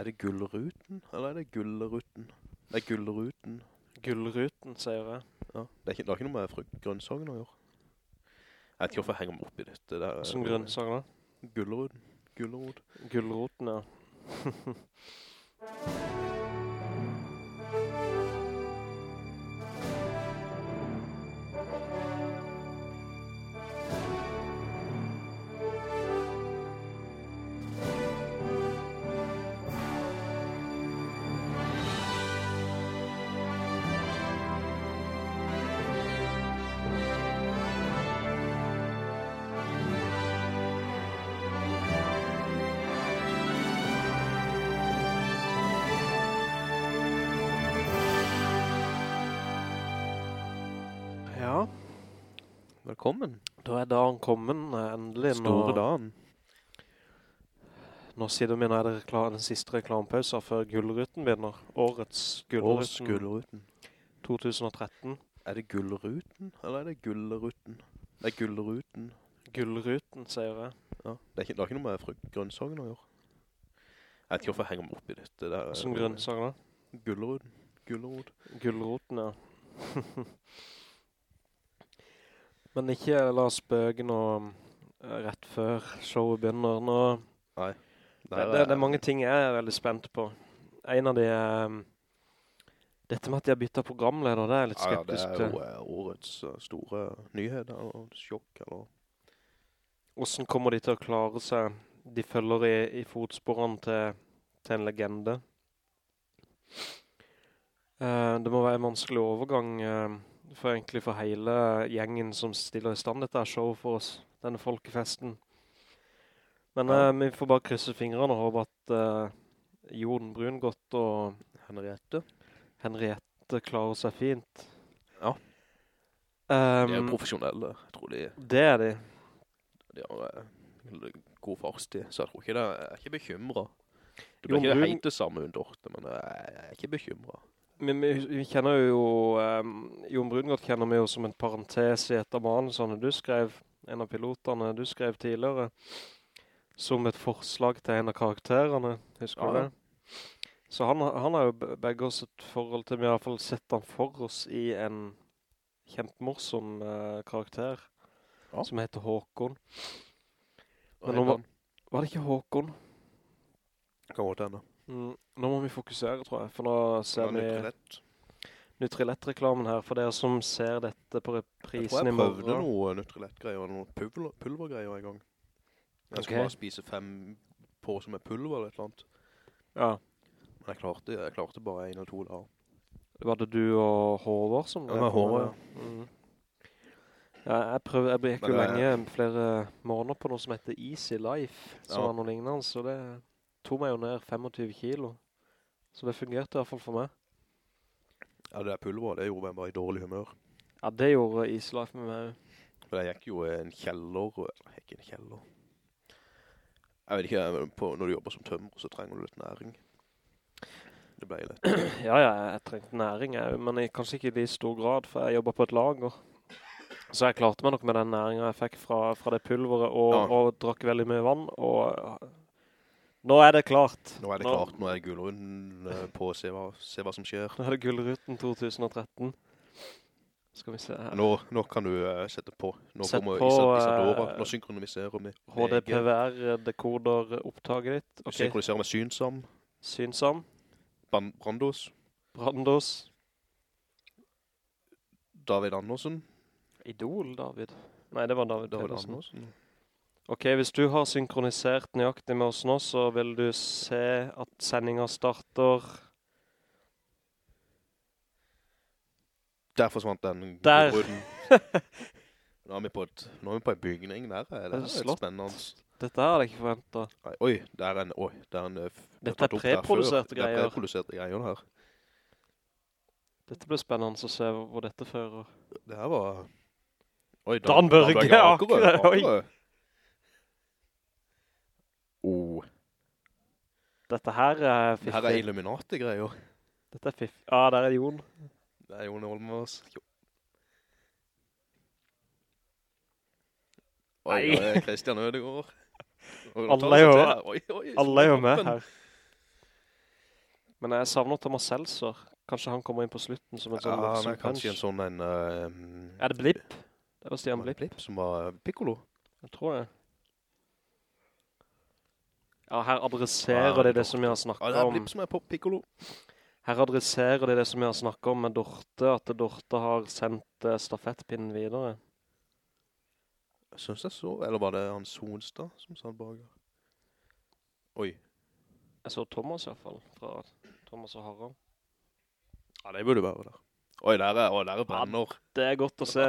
Er det gullruten, eller er det gulleruten? Det er gullruten. Gullruten, sier jeg. Ja. Det er ikke, det er ikke noe med frukt, grønnsaken å gjøre. Jeg vet ikke hvorfor jeg henger meg opp i dette. Det er, Som grønnsak da. Gulleruten. Gullerot. Gullroten. Ja, Velkommen. da er dagen kommet, endelig. Store nå, dagen. Nå sier du nå er det den siste reklamepausen før Gullruten begynner. Årets gullruten. Årets gullruten. 2013. Er det gullruten, eller er det gulleruten? Det er gullruten. Gullruten, sier jeg. Ja. Det, er ikke, det er ikke noe med grønnsagen å gjøre. Jeg vet ikke hvorfor jeg henger meg opp i dette. Det Som grønnsak da. Gulleruten. Gullerot. Gullroten, ja. Men ikke la oss spøke nå eh, rett før showet begynner. Nå, Nei. det, det, det er mange ting jeg er veldig spent på. En av de er dette med at de har byttet programleder, det er litt Ja, ja, det er jo eh, årets eh, store nyhet, eller sjokk, eller... Hvordan kommer de til å klare seg? De følger i, i fotsporene til, til en legende. Uh, det må være en vanskelig overgang eh, for egentlig for hele gjengen som stiller i stand dette show for oss, denne folkefesten. Men Ja. eh, vi får bare krysse fingrene og håpe at jorden brun godt og Henriette. Henriette klarer seg fint. Ja. Um, De er jo profesjonelle. Jeg tror de, det er de. de har uh, god farstid, så jeg tror ikke det, jeg er ikke bekymret. Jon blir ikke Brun- helt det samme under men jeg er ikke bekymret. Vi, vi kjenner jo, um, Jon Brungot kjenner vi jo som en parentes i et av manusene du skrev, en av pilotene du skrev tidligere, som et forslag til en av karakterene, husker Ja, du det? Så han, han har jo begge oss et forhold til, vi har i hvert fall sett han for oss i en kjempemorsom uh, karakter, Ja. som heter Håkon. Men nå Var det ikke Håkon? kan til hende. Mm, nå må vi fokusere, tror jeg, for nå ser vi... Nutrilett. Nutrilett-reklamen her, for dere som ser dette på Jeg reprisen tror morgen. jeg prøvde noe Nutrilett-greier, noe pulver, pulvergreier en gang. Jeg skulle okay. bare spise fem på som er pulver eller et eller annet. Ja, Men jeg klarte, jeg klarte bare en eller to dager. var det du og Håvard som Ja, med Håvard, ja. Mm. Ja, jeg prøvde, jeg gikk jo lenge, flere måneder på noe som heter Easy Life, som Ja. var noe lignende, så det tog meg jo ned 25 kilo. Så det fungerte i hvert fall for meg. Ja, det der pulver, det gjorde meg bare i dårlig humør. Ja, det gjorde Islife med meg. For jeg gikk jo en kjeller, eller ikke en kjeller. Jeg vet ikke, på, når du jobber som tømmer, så trenger du litt næring. Det ble litt. Ja, ja, jeg trengte næring, jeg, men jeg, kanskje ikke i stor grad, for jeg jobber på et lager. Så jeg klarte meg nok med den næringen jeg fikk fra, fra det pulveret, og, Ja. og drakk veldig mye vann, og nå er det klart. Nå er det klart, nå er det gullrunden eh, på, se hva, se hva som skjer. Nå er det Gullruten 2013. Skal vi se her. Nå, nå kan du uh, sette på. Nå Sett kommer på, Isa- Isadora. eh, Nå synkroniserer vi. HDPVR-dekoder-opptaget ditt. Vi synkroniserer med Synsam, Synsam, Ban- Brandos, Brandos, David Andersen. Idol, David. Nei, det var David, David Andersen. Andersen. Ok, hvis du har synkronisert nøyaktig med oss nå, så vil du se at sendingen starter... Der forsvant den Der. Nå er vi på, et, nå er vi på en bygning der. Er det, Det er litt slott. spennende. Dette hadde jeg ikke forventet. Nei, Oi, det er en, oi, det er en, eh, Dette er preproduserte greier. Det er preproduserte greier her. Dette blir spennende å se hvor dette fører. Det her var... Oi, Dan Børge akkurat. oi. Akerø. Oh, Dette her er fiffig. her er. Illuminati-greier. Dette er fiffig. Ja, der er Jon. Det er Jon Olmås. Jo. Oi, oi, Christian Ødegård. Alle er jo- Alle er jo med her. Men jeg savner Thomas Seltzer. Kanskje han kommer inn på slutten som en sånn Ja, er kanskje en sånn en... Uh, Er det Blipp? Det var Stian Blipp, Blipp som var Piccolo. jeg tror det. Ja, her adresserer Ja, de det som vi har snakket Ja, snakket det er om. Blipp som er på Piccolo. Her adresserer de det som vi har snakket om med Dorte, at Dorte har sendt eh, stafettpinnen videre. Jeg synes jeg så, eller var det han Solstad som sa bager? Oi. Jeg så Thomas i hvert fall, fra Thomas og Harald. Ja, det burde være der. Oi, der er, oi, der er brenner. Det er godt å se.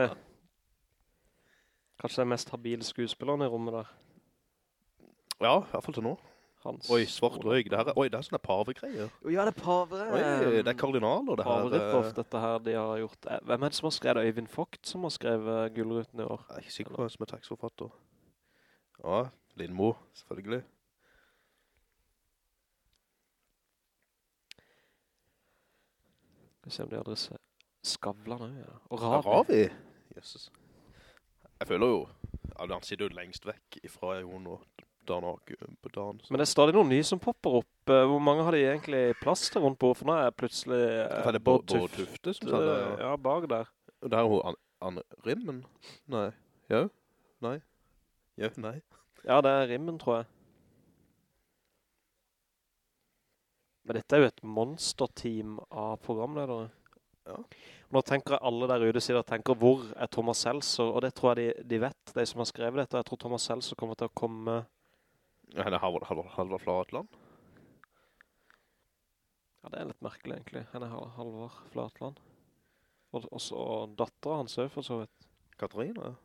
Kanskje det er mest habile skuespilleren i rommet der. Ja, i hvert fall til nå. Hans. Oi, svart røyk. Det her er, oi, det er sånne pavegreier. Ja, det er pave. Oi, det er kardinaler det her. Pave Rippoff, eh, dette her de har gjort. Eh, Hvem er det som har skrevet? Øyvind Fogt som har skrevet Gullruten i år? Jeg er ikke sikker på hvem som er tekstforfatter. Ja, Lindmo, selvfølgelig. Skal vi se om de adresser Skavlan også, ja. Og Ravi. Ravi. Jesus. Jeg føler jo, han sitter jo lengst vekk ifra Jon og Ake på dagen. så- Men det er stadig noen nye som popper opp. Eh, Hvor mange har de egentlig plass til rundt på? For nå er plutselig eh, Er det Bård Tufte som eh, det? Ja. Ja, bak der. Og der er hun Anne An Rimmen. Nei. Jo? Nei. Ja, nei. Ja, det er Rimmen, tror jeg. Men dette er jo et monsterteam av programledere. Ja. Nå tenker jeg alle der ute sider, tenker, hvor er Thomas Seltzer? Og det tror jeg de, de vet, de som har skrevet dette. Jeg tror Thomas Seltzer kommer til å komme... Ja, Halvor Halvard, Halvard Flatland. Ja, det er litt merkelig egentlig. Han er Halvor Flatland. Og også datteren hans er for så vidt. Katarina, ja.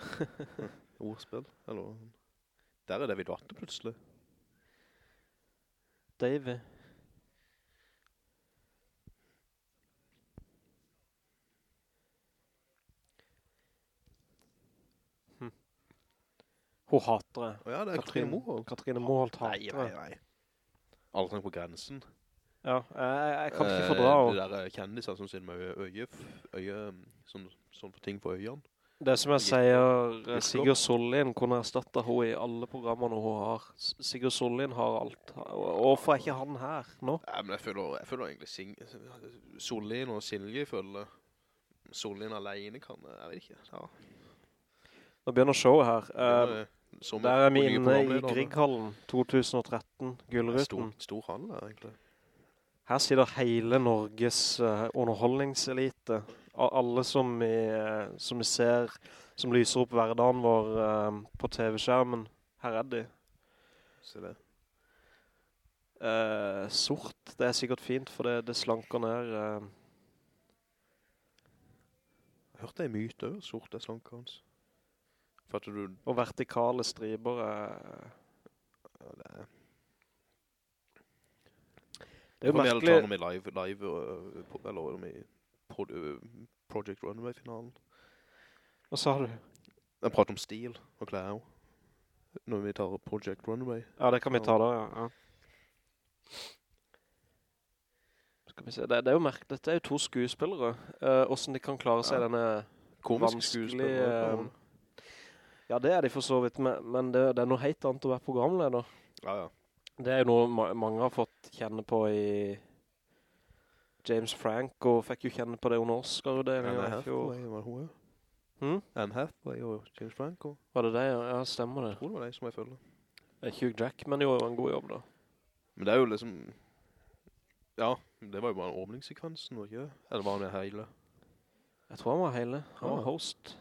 Ordspill, eller... Der er David Vatte plutselig. Davy. Hm. Hun hater det. Oh, ja, det er Katrine Moholt. Katrine Moholt hater det. nei, nei, nei. Alle snakker på grensen. Ja, jeg, jeg kan ikke fordra fordra Eh, det der kjendiser som sier med øye, øye, sånn, sånn ting på øynene. Det som jeg sier, eh, Sigurd Sollien kunne erstatte henne i alle programmene hun har. Sigurd Sollien har alt. Hvorfor er ikke han her nå? Ja, men jeg føler, jeg føler egentlig Sing Sollien og Silje føler Sollien alene kan, jeg vet ikke. Ja. Nå begynner showet her. Eh, som der er vi inne i. Grieghallen 2013, er Gullruten. Stor, stor hall der, egentlig. Her sitter hele Norges uh, underholdningselite. Alle som vi, eh, som vi ser, som lyser opp hverdagen vår uh, på TV-skjermen. Her er de. Se det. Sort, det er sikkert fint, for det, det slanker ned. Jeg hørte en myte sort er slanker hans. Og vertikale striber er... det er... Det er jo merkelig... heller ta merkelig. live, live øh, eller om i øh, Project Runway-finalen. Hva sa du? Jeg prater om stil og klær også. Når vi tar Project Runway. Ja, det kan vi ta da, ja. ja. Skal vi se, det, det er jo merkelig. Dette er jo to skuespillere. Uh, hvordan de kan klare seg Ja. denne Komisk vanskelig... ja, det er de for så vidt, men, det, det er noe helt annet å være programleder. Ja, ja. Det er jo noe ma mange har fått kjenne på i James Franco fikk jo kjenne på det under Oscar-utdelingen Anne. Hathaway var hun. Hm? Anne Hathaway og James Franco. Var det det? Ja, Ja, stemmer det. Jeg tror det var det som jeg følger. Eh, Hugh Jackman gjorde jo en god jobb da. Men det er jo liksom... Ja, det var jo bare en åpningssekvensen, var ikke det? Eller var han hele? Jeg tror han var hele. Han var Ja. host.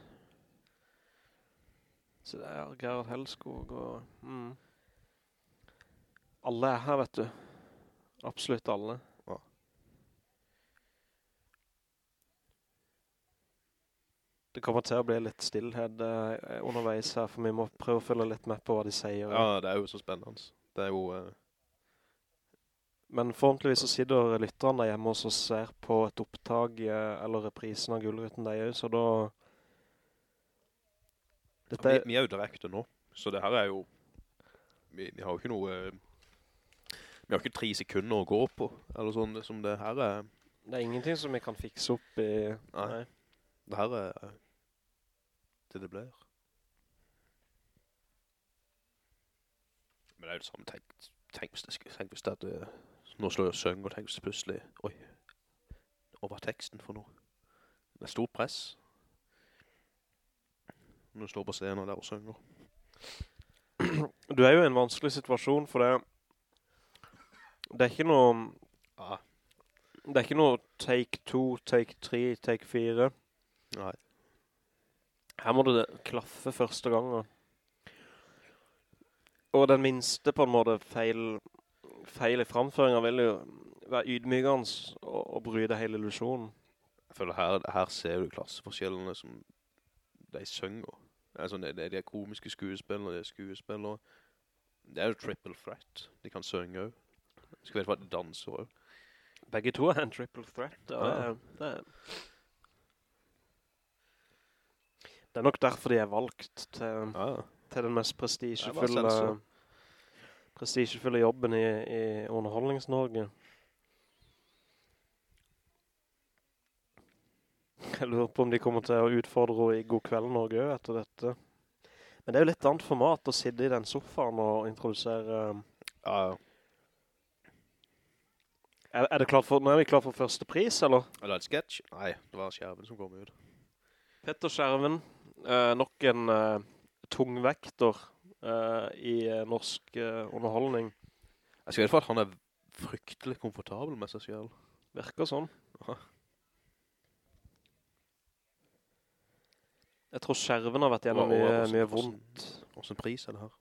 Så det er Gerhard Helskog og... Mm. Alle er her, vet du. Absolutt alle. Ja. Det kommer til å bli litt stillhed uh, underveis her, for vi må prøve å følge litt med på hva de sier. Ja, det er jo så spennende. Det er jo... Uh... Men forhåpentligvis så sitter lytterne hjemme og ser på et opptag uh, eller reprisen av Gullruten de også, så da... Dette vi, er, vi er jo direkte nå, så det her er jo... Vi, vi har jo ikke noe... eh, Vi har ikke tre sekunder å gå på, eller sånn, det som det her er... det er ingenting som vi kan fikse opp i... Nei. Det her er eh, det det blir. Men det er jo det samme, tenk, tenk, hvis, det, tenk hvis det at det, nå slår jeg søng, og tenk hvis det plutselig, oi, og hva er teksten for noe? Det er stor press. Når du står på scenen der og synger. Du er jo i en vanskelig situasjon, for det, det er ikke noe, Ja. det er ikke noe take 2, take 3, take 4. Nei. Her må du klaffe første gangen. Og den minste på en måte feil, feil i framføringen vil jo være ydmygans og, og deg hele illusionen. Jeg føler her, her ser du klasseforskjellene som de synger. Altså, det, det er komiske skuespillere, det er skuespillere. Det er jo triple threat. De kan synge også. Skal vite hva de danser også. Begge to er en triple threat. Ja, det, er, det, er, nok derfor de er valgt til, Ja, til den mest prestisjefulle, prestisjefulle jobben i, i Underholdnings-Norge. Jeg lurer på om de kommer til å utfordre henne i God kveld Norge etter dette. Men det er jo litt annet format å sitte i den sofaen og introdusere... Ja, ja. Er, er det klart for, nå er vi klar for første pris, eller? Er det et sketch? Nei, det var skjerven som kom ut. Petter Skjerven, eh, nok en eh, tungvekter eh, i eh, norsk eh, underholdning. Jeg skal hvert fall at han er fryktelig komfortabel med seg selv. Virker sånn. Aha. Jeg tror Skjerven har vært gjennom mye, mye vondt. Hvordan pris er det her?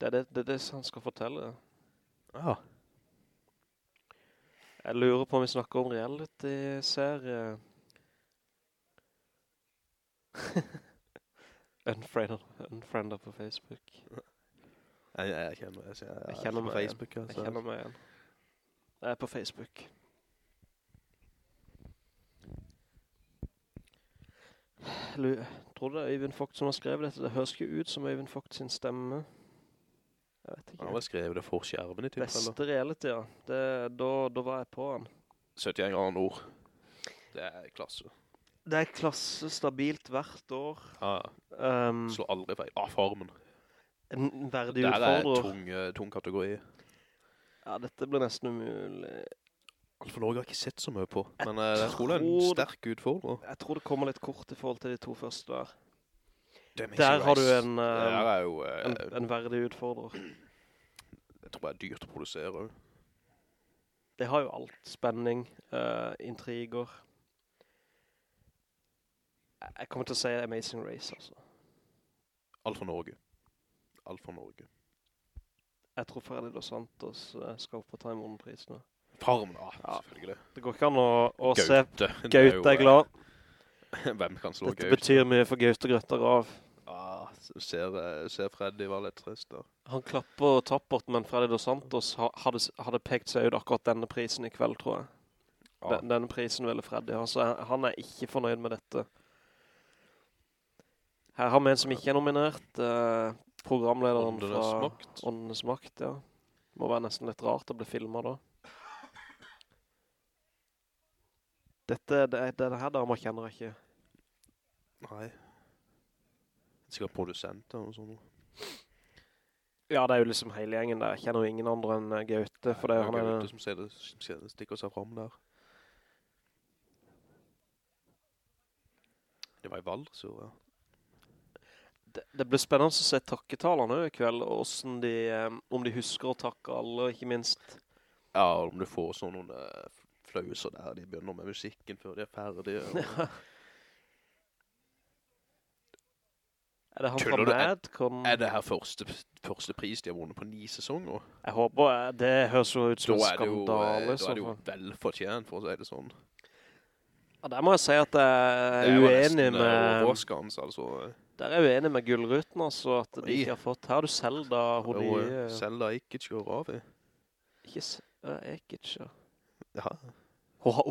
Det er det, det, det han skal fortelle. Ja. Jeg lurer på om vi snakker om reality-serie. unfriender, på Facebook. Jeg, jeg, jeg kjenner, jeg, jeg, Jeg kjenner meg igjen. Facebook. Jeg kjenner meg igjen. Jeg er på Facebook. Jeg tror det er Øyvind Vogt som har skrevet dette. Det høres ikke ut som Øyvind Vogt sin stemme. Jeg vet ikke. Han har skrevet det for skjermen i tilfelle. Beste reality, ja. Det, da, da var jeg på han. 71 grader nord. Det er klasse. Det er klasse stabilt hvert år. Ja, Um, slår aldri feil. Ah, farmen. en verdig Det her er utfordrer. tung, eh, tung kategori. Ja, dette blir nesten umulig. Alfa Norge har jeg ikke sett så mye på, men eh, jeg tror det tror en sterk utfordrer. Jeg tror det kommer litt kort i forhold til de to første der. Der har du en, um, jo, uh, En, en verdig utfordrer. jeg tror det er dyrt å produsere. Det har jo alt. Spenning, uh, intriger. Jeg- kommer til å si Amazing Race, altså. Alfa Norge. Alfa Norge. Jeg tror Freddy Dos Santos eh, skal opp og ta imot prisen. Farmen, da, Ja. selvfølgelig. Det går ikke an å, å se Gaute. er eh, glad. Hvem kan slå Dette Gaute? betyr mye for Gaute Grøtter av. Ah, ser, eh, ser Freddy var litt trist da. Han klapper tappert, men Freddy Dos Santos hadde, hadde pekt seg ut akkurat denne prisen i kveld, tror jeg. Ja. Den, denne prisen ville Freddy ha, så han er ikke fornøyd med dette. Her har vi en som ikke er nominert. Eh, programlederen Åndenes fra. Åndenes makt, ja. Må være nesten litt rart å bli filmet da. Dette, det, det her damer kjenner jeg ikke. Nei. Sikkert produsenter og sånt. Ja, det er jo liksom hele gjengen der. Jeg kjenner jo ingen andre enn eh, Gaute, for det, er Gaute er... Som ser det, det stikker seg frem der. Det var i Valdres, jo, ja. Det, det blir spennende å se takketalene i kveld, og de, eh, om de husker å takke alle, ikke minst. Ja, om du får sånne noen eh, flauser der, de begynner med musikken før de er ferdige. og- Er det han Tuller fra Er- Kan... Er det her første, første pris de har vunnet på ni sesonger? Jeg håper, eh, det høres jo ut som en er eh, skandale. da er det jo vel fortjent, for å si det sånn. Ja, der må jeg si at jeg Det er jo uenig nesten, eh, med... overraskende, altså. Der er jeg uenig med Gullruten, altså, at de Oi. ikke har fått... Her har du Zelda, hun eh, Zelda Ikic og Ravi. Ikke... Zelda Ikic, ja. Ja. Hun, har-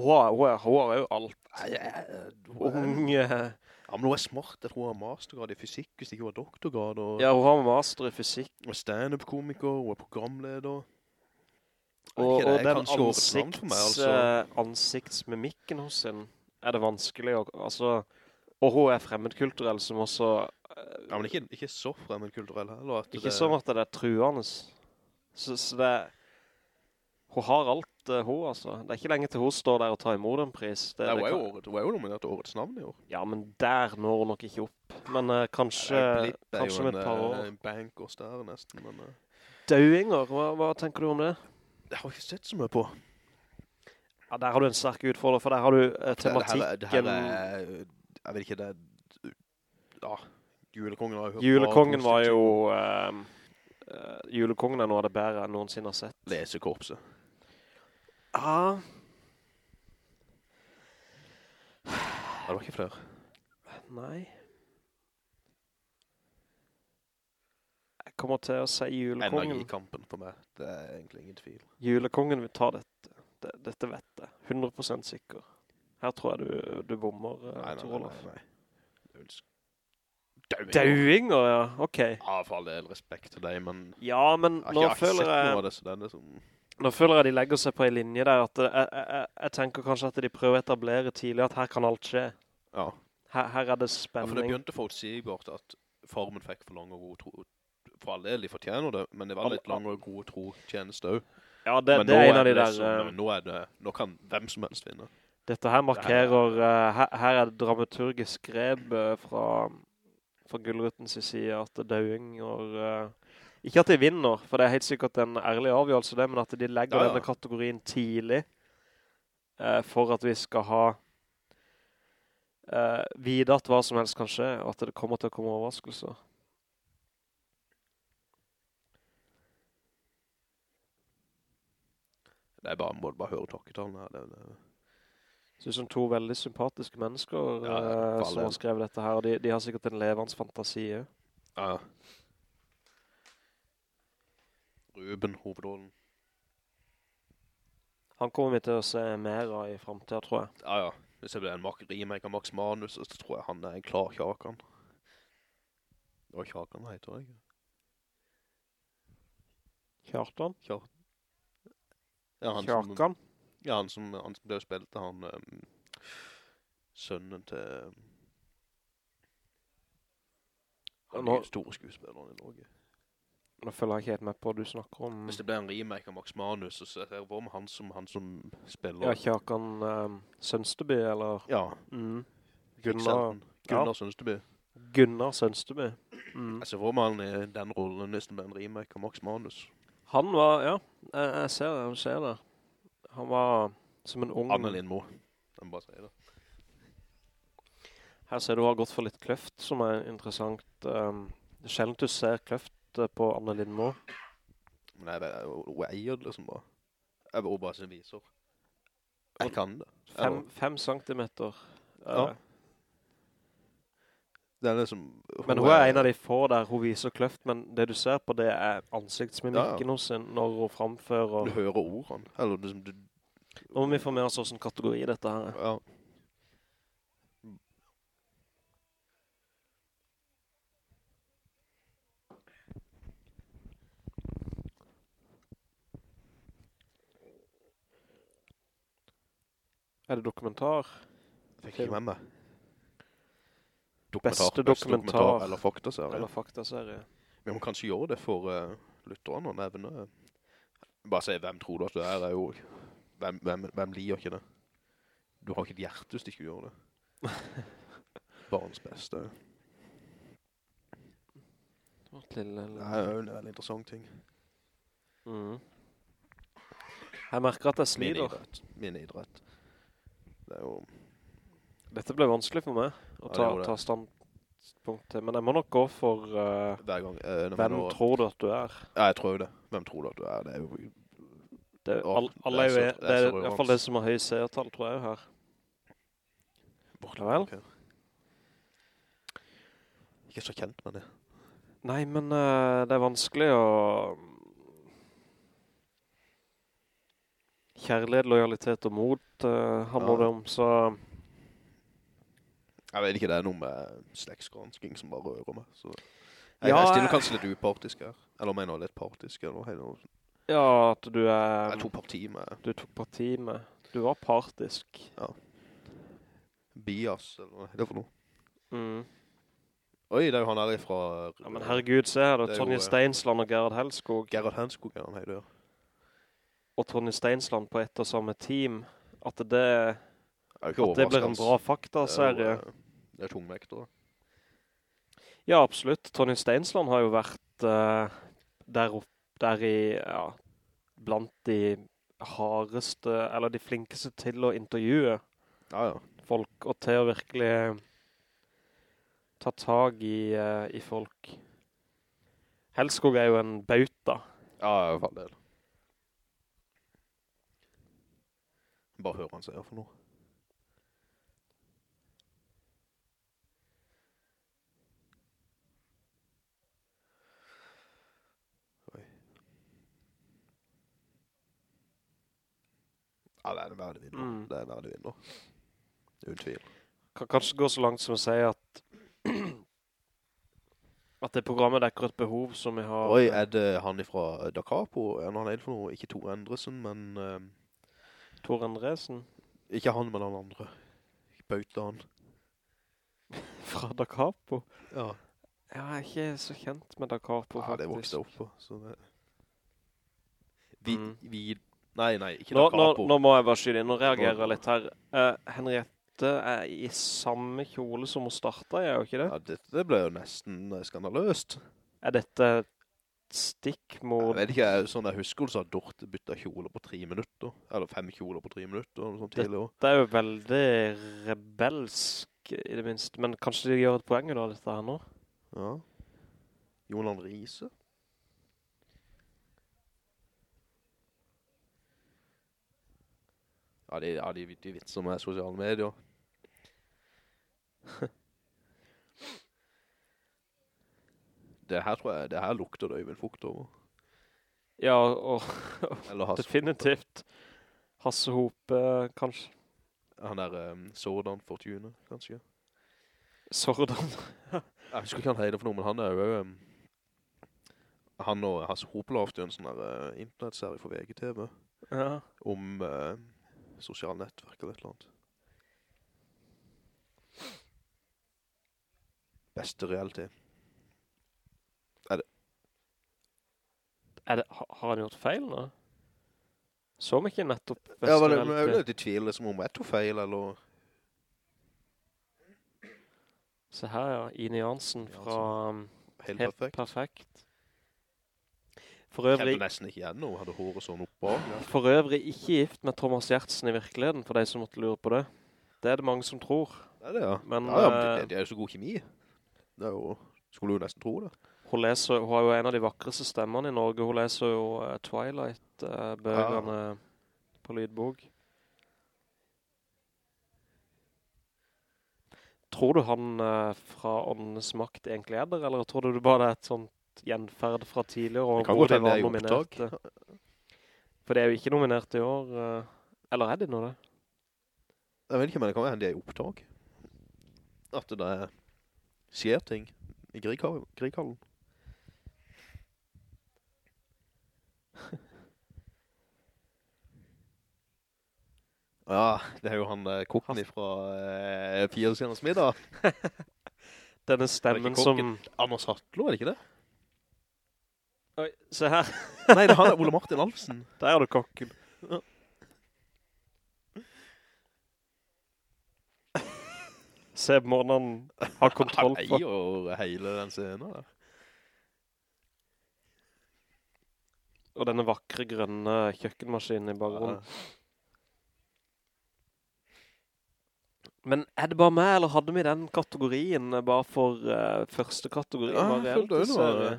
jo alt. Nei, hun er- Ung... eh, Ja, men hun er smart. Jeg tror hun har mastergrad i fysikk, hvis ikke hun har doktorgrad. Og, Ja, hun har master i fysikk. Hun er stand-up-komiker, hun er programleder. Og, det, og jeg den for meg, ansikts, altså. eh, ansiktsmimikken hos henne er det vanskelig å, altså, og hun er fremmedkulturell som også Ja, men ikke, ikke så fremmedkulturell heller. Ikke det, sånn at det er truende. Så, så det Hun har alt, uh, hun altså. Det er ikke lenge til hun står der og tar imot en pris. Det, Nei, hun er jo året- hun er jo nominert årets navn i år. Ja, men der når hun nok ikke opp. Men uh, kanskje, blitt, er kanskje med et par eh, år. en bankers der nesten, men Uh. Dauinger, hva, hva tenker du om det? jeg har ikke sett så mye på. Ja, der har du en sterk utfordrer, for der har du uh, Det, det, tematikken. her, er- det her er, jeg vet ikke, det er, ja, julekongen har jeg hørt Julekongen var jo... Uh, eh, julekongen er noe av det bedre jeg noensinne har sett. Lesekorpset. Ja, det var ikke flere. nei. Jeg kommer til å si julekongen. Energikampen for meg, det er egentlig ingen tvil. Julekongen vil ta dette. Det, dette vet jeg. 100% sikker. Her tror jeg du, du bommer, uh, Nei, nei, nei, nei, er Dauinger. Dauinger, ja. Ok. Ja, for all del respekt til deg, men Ja, men jeg nå ikke, jeg har ikke føler sett noe av det, så den er liksom... Nå føler jeg de legger seg på en linje der at jeg, jeg, jeg, jeg tenker kanskje at de prøver å etablere tidlig at her kan alt skje. Ja. Her, her er det ja, for det spenning. begynte forutsigbart at formen fikk for lang og god tro. For all del, de fortjener det, men det var litt lang og god tro tjeneste også. Ja, det, det er en av de der... liksom- eh, nå, er det, nå kan hvem som helst vinne. Dette her markerer... eh, her, her er det dramaturgisk grep eh, fra, fra Gullrutens side at Dauinger... eh, ikke at de vinner, for det er helt sikkert en ærlig avgjørelse det, men at de legger Ja, ja. denne kategorien tidlig eh, for at vi skal ha eh, vite at hva som helst kan skje, og at det kommer til å komme overraskelser. Det er bare, må bare høre takketallene her. Det, det, Så som to veldig sympatiske mennesker Ja, eh, som har skrevet dette her, og de, de har sikkert en levende fantasi. Ja, ja. Ruben, hovedrollen. Han kommer vi til å se mer av i fremtiden, tror jeg. Ja, ja. Hvis det blir en mak- remake av Max Manus, så tror jeg han er en klar Kjakan. Det var Kjakan heter, ikke? Kjartan? Kjakan. Ja, han som, Kjarkan? ja, han som, han som ble spilt til han, um, sønnen til, han er er store skuespilleren i Norge. Nå følger jeg ikke helt med på du snakker om. Hvis det blir en remake av Max Manus, så ser jeg på med han som, han som spiller. Ja, Kjakan um, Sønsteby, eller Ja, mm. Gunnar, Gunnar, ja. Sønsteby. Gunnar Sønsteby. Mm. Jeg ser på om han i den rollen hvis det blir en remake av Max Manus. Han var, ja, jeg, jeg ser det, jeg ser det. Han var som en ung... Anne Lindmo. Jeg må bare si det. Her ser du har gått for litt kløft, som er interessant. Um, det er sjelden du ser kløft eh, på Anne Lindmo. Nei, hun eier det liksom bare. Jeg vil bare sin viser. Jeg kan det. Fem, fem centimeter. Ja. Eh, det er liksom... Men hun er en av de få der hun viser kløft, men det du ser på det er ansiktsmimikken Ja, ja. hos henne når hun fremfører. Du hører ordene. Eller liksom... Du, Nå må vi få med oss hvordan kategori dette her er. ja. Er det dokumentar? Fikk ikke med meg. Beste beste dokumentar. Eller faktaserie. Eller faktaserie? Vi må kanskje gjøre det for uh, lytterne og nevne. Bare si hvem tror du at du er, er jo... Hvem, hvem, hvem liker ikke det? Du har ikke et hjerte hvis du ikke gjør det. Barns beste. Det er jo en veldig interessant ting. Mm. Jeg merker at jeg Min idrett. Min idrett. Det er jo... Dette ble vanskelig for meg å ta, ja, ta standpunkt til, men jeg må nok gå for uh, gang... uh, hvem nå- tror du at du er? Ja, jeg tror jo det. Hvem tror du at du er? Det er jo... Det, Åh, all, alle det er er jo, så- det det er er i hvert fall det som har høy seertall, tror jeg her. Borte. Vel. Okay. Ikke så kjent med det. Nei, men uh, det er vanskelig å... Kjærlighet, lojalitet og mot uh, handler Ja. det om, så... Jeg vet ikke, det er noe med slektsgransking som bare rører meg. Så jeg, Ja, jeg stiller kanskje litt upartisk her. Eller mener jeg litt partisk, eller noe. Ja, at du er... Jeg tok parti med Du tok parti med... Du var partisk. bias, eller hva er det for noe? Mm. Oi, det er jo han der ifra... Ja, men herregud, se her. Det er Tonje eh, Steinsland og Gerhard Helskog. Gerhard Helskog er han hei du, ja. Og Tonje Steinsland på ett og samme team. At det, at det blir en bra faktaserie. Det er tung vekt er. Ja, absolutt. Tonje Steinsland har jo vært uh, der opp, der i, ja, blant de hardeste, eller de flinkeste til å intervjue Ja, ja. folk, og til å virkelig ta tag i, uh, i folk. Helskog er jo en bauta. Ja, i hvert fall det. Bare hør han sier for noe. Oi. Ja, det er en verdig vinner. Mm. Det er en verdig vinner. Uten tvil. Kan kanskje gå så langt som å si at at det programmet dekker et behov som vi har. Oi, er det han fra Dakar på? Er han helt for noe? Ikke Tor Endresen, men... eh, Tor Andresen ikke han, men han andre. Bautland. fra Da Capo. Ja. Ja, jeg er ikke så kjent med Da Capo, Ja, faktisk. det vokste opp på. Så det... Vi, Mm. vi... Nei, nei, ikke Nå, Da nå, Capo. nå må jeg bare skyde inn, nå reagerer jeg litt her. Uh, Henriette er i samme kjole som hun startet, er jo ikke det? Ja, det, det ble jo nesten skandaløst. Er dette et mot... Jeg vet ikke, jeg, sånn jeg husker så har Dorte bytta kjoler på tre minutter. Eller fem kjoler på tre minutter, eller noe sånt Det- tidligere. Dette er jo veldig rebelsk, i det minste. Men kanskje de gjør et poeng da, dette her nå? Ja. Jonan Riese. Ja, de, ja, de, de vitser med sosiale medier. det her tror jeg, det her lukter det Øyvind Fugt over. Ja, og definitivt Hasse Hope, kanskje. Han er um, Sordan Fortune, kanskje. Sordan. Jeg husker ikke han heter for noe, men han er jo... Um, han og Hasse Hope ofte en sånn der uh, internettserie for VGTV Ja. om uh, sosial nettverk eller et eller annet. Beste reality. Er det, har han gjort feil nå? Så vi ikke nettopp Ja, men jeg er jo litt i tvil liksom, om jeg tog feil, eller... Se her, ja. Ine Jansen fra um, Helt, Helt perfekt. perfekt. For Kjente Kjempe nesten ikke igjen nå, hadde håret sånn opp bak. Ja. for øvrig ikke gift med Thomas Gjertsen i virkeligheten, for de som måtte lure på det. Det er det mange som tror. Det er det, ja. Men, ja, ja, men eh, det, det er jo så god kemi. Det er jo... Skulle jo nesten tro det. Hun, leser, hun har jo en av de vakreste stemmene i Norge. Hun leser jo uh, Twilight-bøkene på lydbok. Tror du han eh, fra Åndenes makt egentlig er der, eller tror du det bare er et sånt gjenferd fra tidligere Det kan godt hende det er i opptak. For det er jo ikke nominert i år. eh, eller er det nå det? Jeg vet ikke, men det kan være hende det er i opptak. At det er skjer ting i Grieghallen. Ja, det er jo han eh, kokken fra eh, Fire Stjerners middag. Denne stemmen som... Anders Hatlo, er det ikke det? Oi, se her. Nei, det er han Ole Martin Alfsen. Der er du kokken. Se på måten han har kontroll Han på. eier jo hele den scenen der. Og denne vakre grønne kjøkkenmaskinen i bakgrunnen. Men er det bare meg, eller hadde vi den kategorien bare for uh, første kategori? Ja, jeg følte jo noe.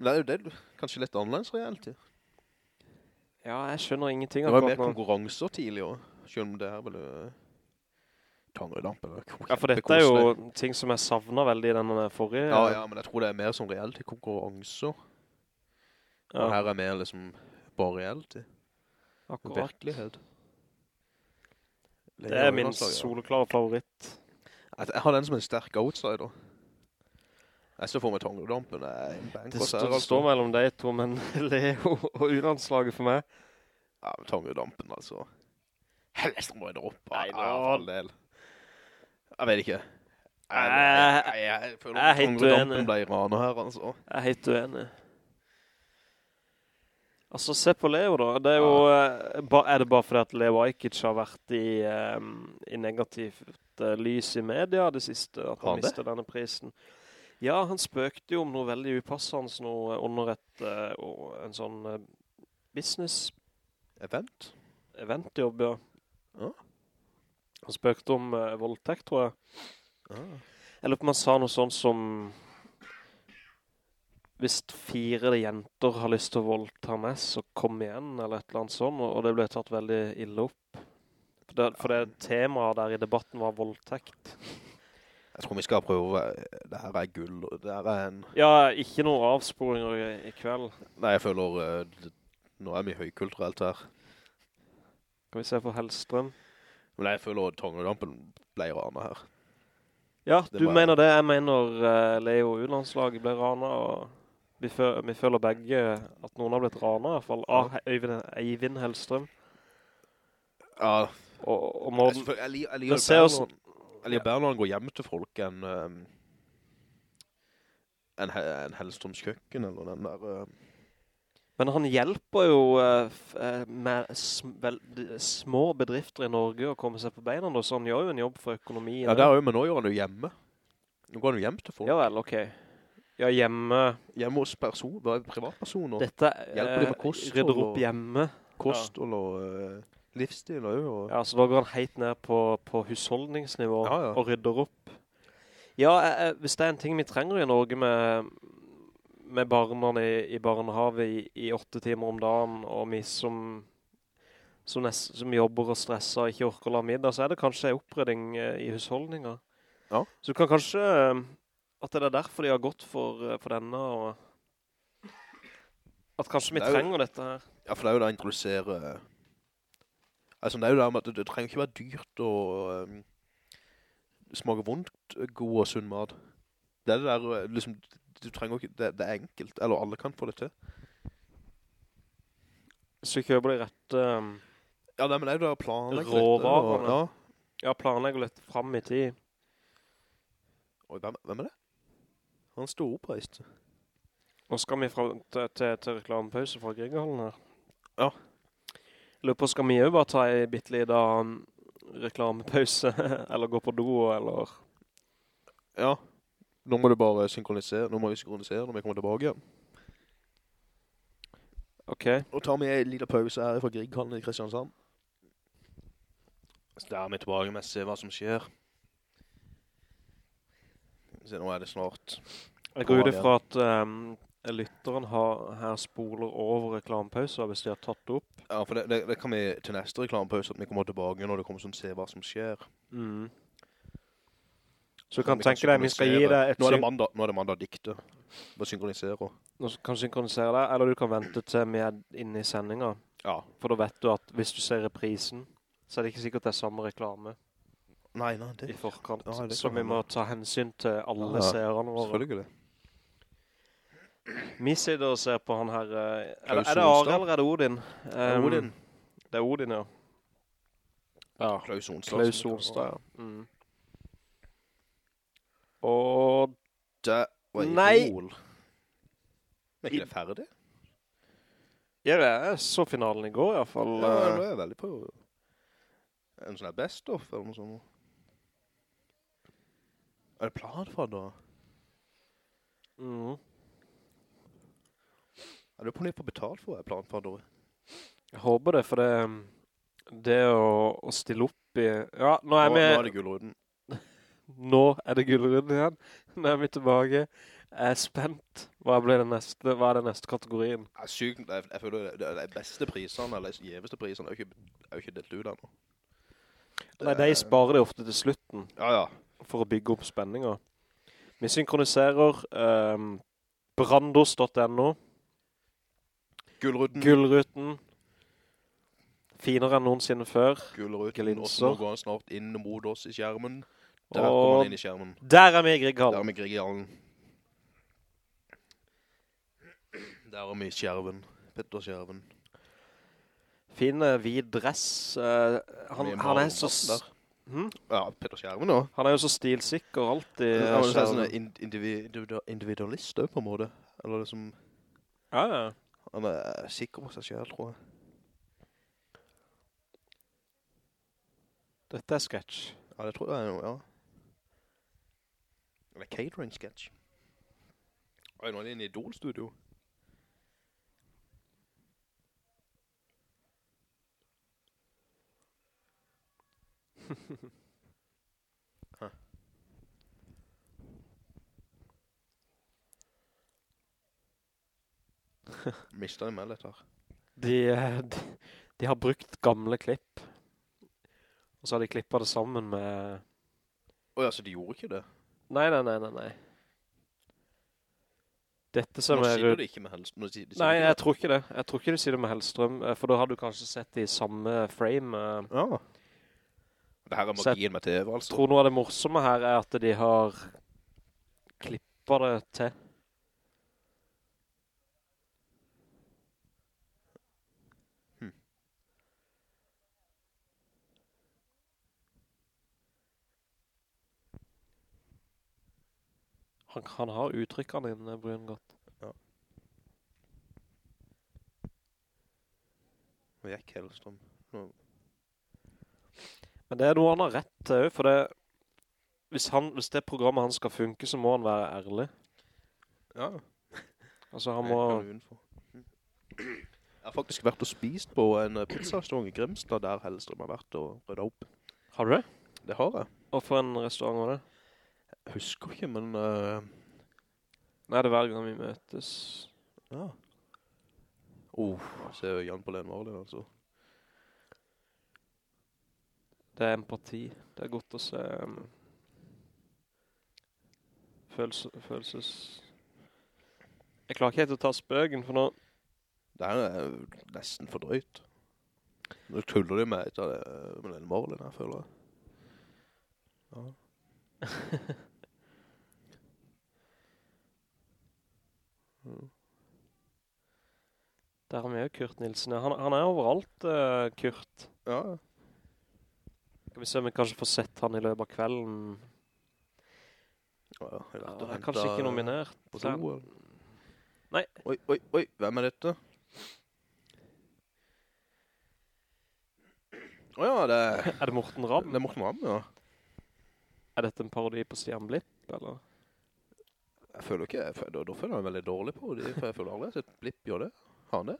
Det er jo det, kanskje litt annerledes reality. Ja, jeg skjønner ingenting Det var mer konkurranser konkurranser tidligere, selv om det her Tangerlamp eller Ja, for dette er jo ting som jeg savner veldig i denne forrige. Ja, ja, men jeg tror det er mer sånn i konkurranser. Ja, Og her er mer liksom bare reality. akkurat. Virkelighet. Det er min soleklare favoritt. Jeg har den som en sterk outsider. Jeg står for meg Tangerlampen. Det er en Det, st seg, står mellom de to, men Leo og ulandslaget for meg. Ja, men Tangerlampen, altså. Helst må jeg droppe. Nei, for all del. Jeg vet ikke. Jeg, jeg, jeg, jeg føler er at uenig. ble rana her, altså. Jeg er helt uenig. Altså, se på Leo da. Det er jo, eh, er det bare fordi at Leo Ajkic har vært i, um, i negativt uh, lys i media det siste, at han han mistet denne prisen? Ja, han spøkte jo om noe veldig upassende noe under et, uh, en sånn uh, business Event? eventjobb, ja. Ja. Han spøkte om voldtekt, tror jeg. Ah. Lurer på om han sa noe sånt som hvis fire jenter har lyst til å voldta meg, så kom igjen, eller et eller annet sånt, og det ble tatt veldig ille opp. For det, for det temaet der i debatten var voldtekt. Jeg tror vi skal prøve, det her er gull, det her er en... Ja, ikke noen avsporinger i, i kveld. Nei, jeg føler, eh, nå er vi høykulturelt her. Kan vi se på Hellstrøm? Men jeg føler at Tongedampen ble rana her. Ja, Det du mener mener det. Jeg mener uh, Leo U-landslaget ble rana, og vi, fø vi føler begge at noen har blitt rana, i hvert fall. Av ah, Øyvind, Eivind Hellstrøm. Ja, Og, og jeg, Morten, jeg, jeg liker se oss- når- jeg liker bedre når han går hjem til folk enn um, en, en Hellstrøms kjøkken, eller den der... eh, Men han hjelper jo uh, eh, med sm vel, små bedrifter i Norge å komme seg på beina, så han gjør jo en jobb for økonomien. ja, det er jo, men nå gjør han jo hjemme. Nå går han jo hjem til folk. Ja vel, ok. Ja, hjemme. Hjemme hos personer, privatpersoner. Dette Hjelper de med kost? kosthold rydder og- opp hjemme. ja. og eh, livsstil og, og Ja, så da går han helt ned på, på husholdningsnivå Ja, ja. og rydder opp. Ja, eh, eh, hvis det er en ting vi trenger i Norge med, med barna i, i barnehavet i, i åtte timer om dagen, og vi som, som, nest, som jobber og stresser og ikke orker å la middag, så er det kanskje opprydding eh, i husholdninger. Ja. Så du kan kanskje, eh, at det er derfor de har gått for, eh, for denne, og at kanskje vi Det jo- trenger dette her. Ja, for det er jo da introdusere Altså, det er jo det med at det, trenger ikke være dyrt å um, smake vondt, god og sunn mat. Det er det der, eh, liksom, du trenger ikke, det, det er enkelt, eller alle kan få det til. Hvis du kjøper de rette... Um, Ja, det, men det er jo det å planlegge litt, Råvarene. og- Ja. Ja, planlegger litt frem i tid. Oi, hvem, hvem er det? Han står oppreist. Nå skal vi fra, til, til, til reklamepause fra Grieghallen her. Ja. Jeg lurer på, skal vi jo bare ta en bitte um, reklamepause, eller gå på do, eller... Ja. Nå må du bare synkronisere, nå må vi synkronisere når vi kommer tilbake igjen. Ok, Nå tar vi en liten pause her fra Grieghallen i Kristiansand. Så der er vi tilbake med å se hva som skjer. Så nå er det snart. jeg går ut ifra at um, lytteren har, her spoler over reklamepauser hvis de har tatt det opp. Ja, for det, det, det kan vi til neste reklamepause, at vi kommer tilbake når det kommer sånn se hva som skjer. Mm. Så du kan Vi tenke deg, vi skal gi deg et Nå er det mandag, nå er det mandag dikte. Bare synkronisere. Nå kan du synkronisere deg, eller du kan vente til vi er inne i sendingen. Ja. For da vet du at hvis du ser reprisen, så er det ikke sikkert det er samme reklame Nei, nei, det i forkant. Ja, det så vi må ta hensyn til alle Ja, seerne våre. Selvfølgelig. Vi sitter og ser på han her eh, Er det, Klaus er det Are eller er det Odin? Um, Odin. Det er Odin, ja. Ja, Klaus Onstad. Klaus kalles. ja. Mm. Og Det var Nei. Mål. Men ikke det ferdig? ja, det er så finalen i går i hvert fall. Ja, det nå er jeg veldig på en sånn her best-of eller noe sånt. Er det plan for da? mm. Er du på ned på betalt for er plan for da? Jeg håper det, for det, det å, å stille opp i... Ja, nå Nå, er nå vi... er det gullruden. Nå er det gullruden igjen. Nå er vi tilbake. Jeg er spent. Hva blir det neste? Hva er det neste kategorien? Jeg, er sykt, jeg, jeg føler det, det, de beste priserne, eller de gjeveste priserne, er jo ikke, er jo ikke delt ut ennå. Det Nei, de er- sparer det ofte til slutten Ja, ja. For å bygge opp spenninger. Vi synkroniserer um, brandos.no, Gullruten. Gullruten, finere enn noensinne før. Gullruten. Glinser. også nå går snart inn mot oss i skjermen. Der Og- kommer han inn i skjermen. Der er vi i Der er vi i Grieghallen. Der er vi i skjerven. Petter Skjerven. Fin eh, hvit dress. Eh, han, han er så... der. Hm? Ja, Peter Skjermen også. Han er jo så stilsikker alltid. Ja, men det er jo sånn in- individu- individualist også, på en måte. Eller liksom, Ja, ja. han er sikker på seg selv, tror jeg. Dette er sketch. Ja, det tror jeg jo, ja. Eller catering sketch. Oi, nå er det en idolstudio. Hæ. Mistet jeg med litt her. De, eh, de, de har brukt gamle klipp. Og så har de klippet det sammen med... Åja, så de gjorde ikke det? Nei, nei, nei, nei, nei. Dette som Nå er... du det ikke med Hellstrøm. De Nei, jeg tror ikke det. Jeg tror ikke de sier det med Hellstrøm, eh, for da har du kanskje sett det i samme frame. Ja, Ja. Det her er jeg magien med TV, Jeg altså. tror noe av det morsomme her er at de har klippet det til. Hm. Han, han har uttrykkene dine, Brun godt. Nå gikk om Nå, Men det er noe han har rett til, for det, hvis, han, hvis det programmet han skal funke, så må han være ærlig. ja, Altså han må... Jeg har faktisk vært og spist på en pizzarestaurant i Grimstad, der Hellstrøm har vært og rødde opp. Har du det? Det har jeg. Og for en restaurant var det? Jeg husker ikke, men... Uh... Nei, det er hver gang vi møtes. ja. Oh, jeg ser jo Jan på Lenvarlig, altså. Det er empati. Det er godt å se um, følelse, følelses... Jeg klarer ikke helt å ta spøken, for nå... Det er nesten for drøyt. Nå tuller de med etter det, med den morgenen her, føler jeg. Ja. Der har vi jo Kurt Nilsen. Han, han er overalt, uh, Kurt. Ja, Skal vi se om vi kanskje får sett han i løpet av kvelden. ja, jeg har Ja, han kanskje ikke nominert. På to, eller? Nei. Oi, oi, oi, hvem er dette? Åja, det, er- Er det Morten Ramm? det er Morten Ramm, ja. Er dette en parodi på Stian Blipp, eller? Jeg føler ikke, jeg føler, da føler jeg meg veldig dårlig på det, for jeg føler aldri jeg har sett Blipp gjøre det. Har han det?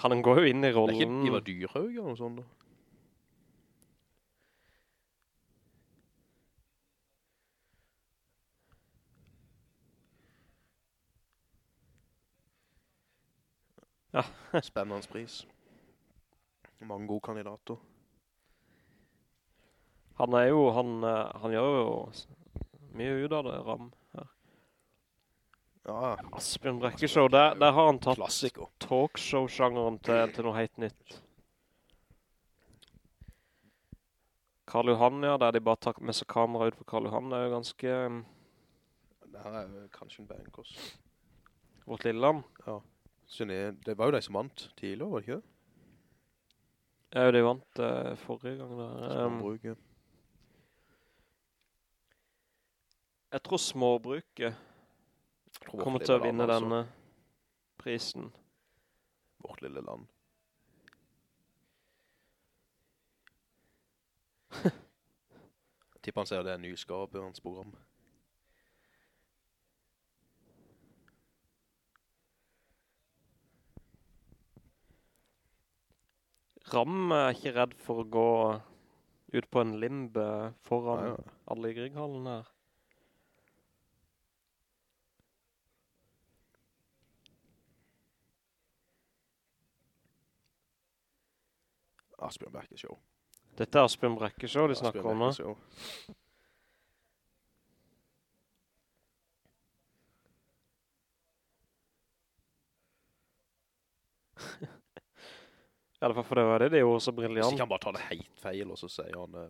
Han går jo inn i Det er ikke rollen. Ivar Dyrhaug eller noe sånt da. Ja. Spennende pris. Mange gode kandidater. Han er jo, han, eh, han gjør jo mye ut av det, Ramm. Ja, Asbjørn Brekkeshow, der, der har han tatt talkshow-sjangeren til, til noe helt nytt. Karl Johan, ja, der de bare tar med seg kamera ut på Karl Johan, det er jo ganske um, Det her er kanskje en bank vårt lille land. Synes det var jo de som vant tidligere, var det ikke? Ja, de vant uh, forrige gang der. Um, Småbruket. jeg tror småbruket Jeg kommer til å vinne land, altså. denne prisen. Vårt lille land. Jeg tipper han ser det er nyskap i hans program. Ram er ikke redd for å gå ut på en limb eh, foran Ja, ja. alle i Grieghallen her. Asbjørn Brekke Show. Dette er Asbjørn Brekkeshow de snakker om nå. I alle fall det for det var det de gjorde så briljant. ikke briljant. han bare tar det helt feil, og så sier han det.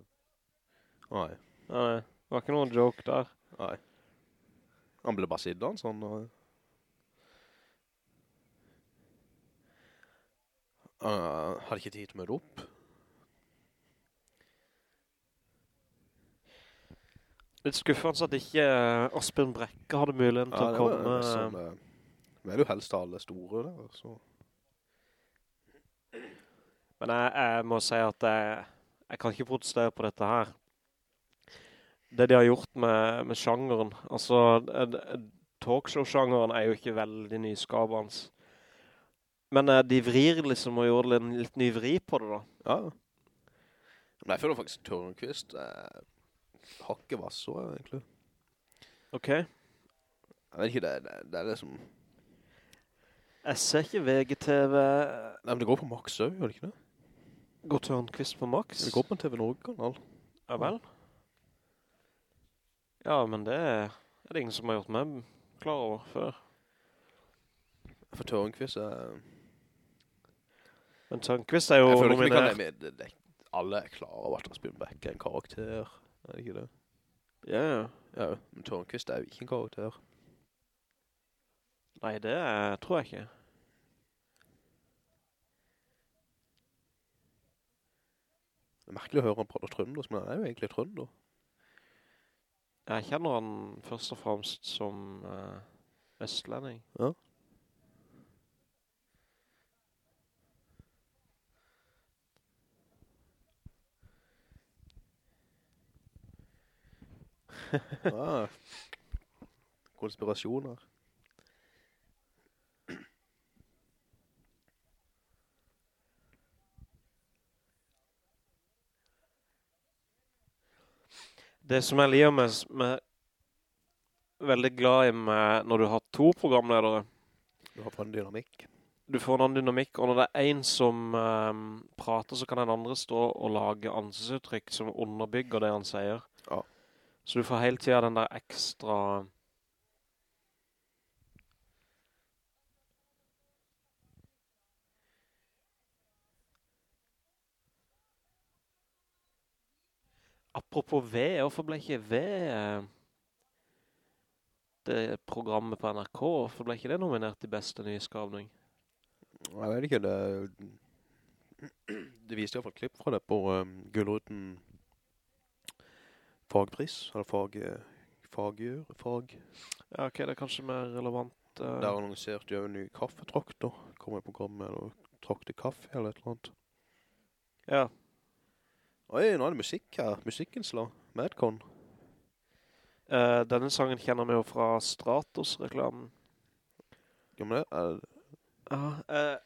Nei, Nei, det var ikke noen joke der. nei. Han ble bare siddet, sånn. Og... Uh, hadde ikke tid til å møte opp. Litt skuffende at ikke Aspen Asbjørn Brekke hadde muligheten til Ja, å komme. Som, uh, vi er jo helst alle store der, så. Men jeg, jeg må si at jeg, jeg kan ikke protestere på dette her. Det de har gjort med, med sjangeren, altså eh, eh, talkshow-sjangeren er jo ikke veldig nyskapende. Men uh, de vrir liksom og gjorde en litt ny vri på det da. Ja. Men jeg føler faktisk Tørnqvist er hakket så egentlig. Ok. Jeg vet ikke, det, det, det er liksom... Jeg ser ikke VGTV Nei, men det går på Max også, gjør det ikke det? Går Tørnqvist på Max? Det går på en TV Norge-kanal. Ja vel. Ja, men det er det ingen som har gjort meg klar over før. For Tørnqvist er... Men Tørnqvist er jo nominert. Alle er klar over at Asbjørn Beck er en karakter. Er det ikke det? Ja, ja. Ja, men Tørnqvist er jo ikke en karakter. Nei, det er, tror jeg ikke. Det er merkelig å høre han prate trønder, men han er jo egentlig trønder. Jeg kjenner han først og fremst som uh, østlending. Ja. Ah, konspirasjoner. Det som jeg liker med, med veldig glad i med når du har to programledere, Du har fått en dynamikk. du får en annen dynamikk, og når det er en som um, prater, så kan den andre stå og lage ansiktsuttrykk som underbygger det han sier. Så du får hele tiden den der ekstra... Apropos V, hvorfor ble ikke V eh, det programmet på NRK? Hvorfor ble ikke det nominert til beste nyskavning? Jeg vet ikke, det... Det viste i hvert fall klipp fra det på um, Gullruten fagpris, eller fag... Faggjør, fag... Ja, ok, det er kanskje mer relevant. Uh... Der annonserte jeg en ny kaffetraktor. Kommer i programmet, eller trakte kaffe, eller et eller annet. Ja, Oi, nå er det musikk her. musikkenslag, Madcon. Uh, denne sangen kjenner vi jo fra Stratos-reklamen. Ja, men det er... Ja, eh,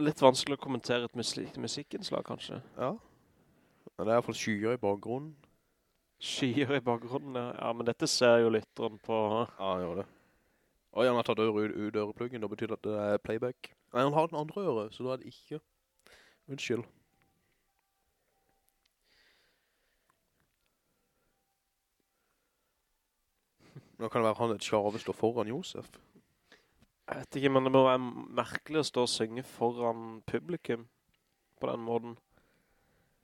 litt vanskelig å kommentere et musik musikkinnslag, kanskje. Ja. Det er i hvert fall skyer i bakgrunnen. Skyer i bakgrunnen, ja. ja, men dette ser jo lytteren på. Ja, han gjør det. Og han har tatt øre ut, ørepluggen. Det betyr at det er playback. Nei, han har den andre øre, så da er det ikke. Unnskyld. Nå kan det være han et sjave står foran Josef. Jeg vet ikke, men det må være merkelig å stå og synge foran publikum på den måten.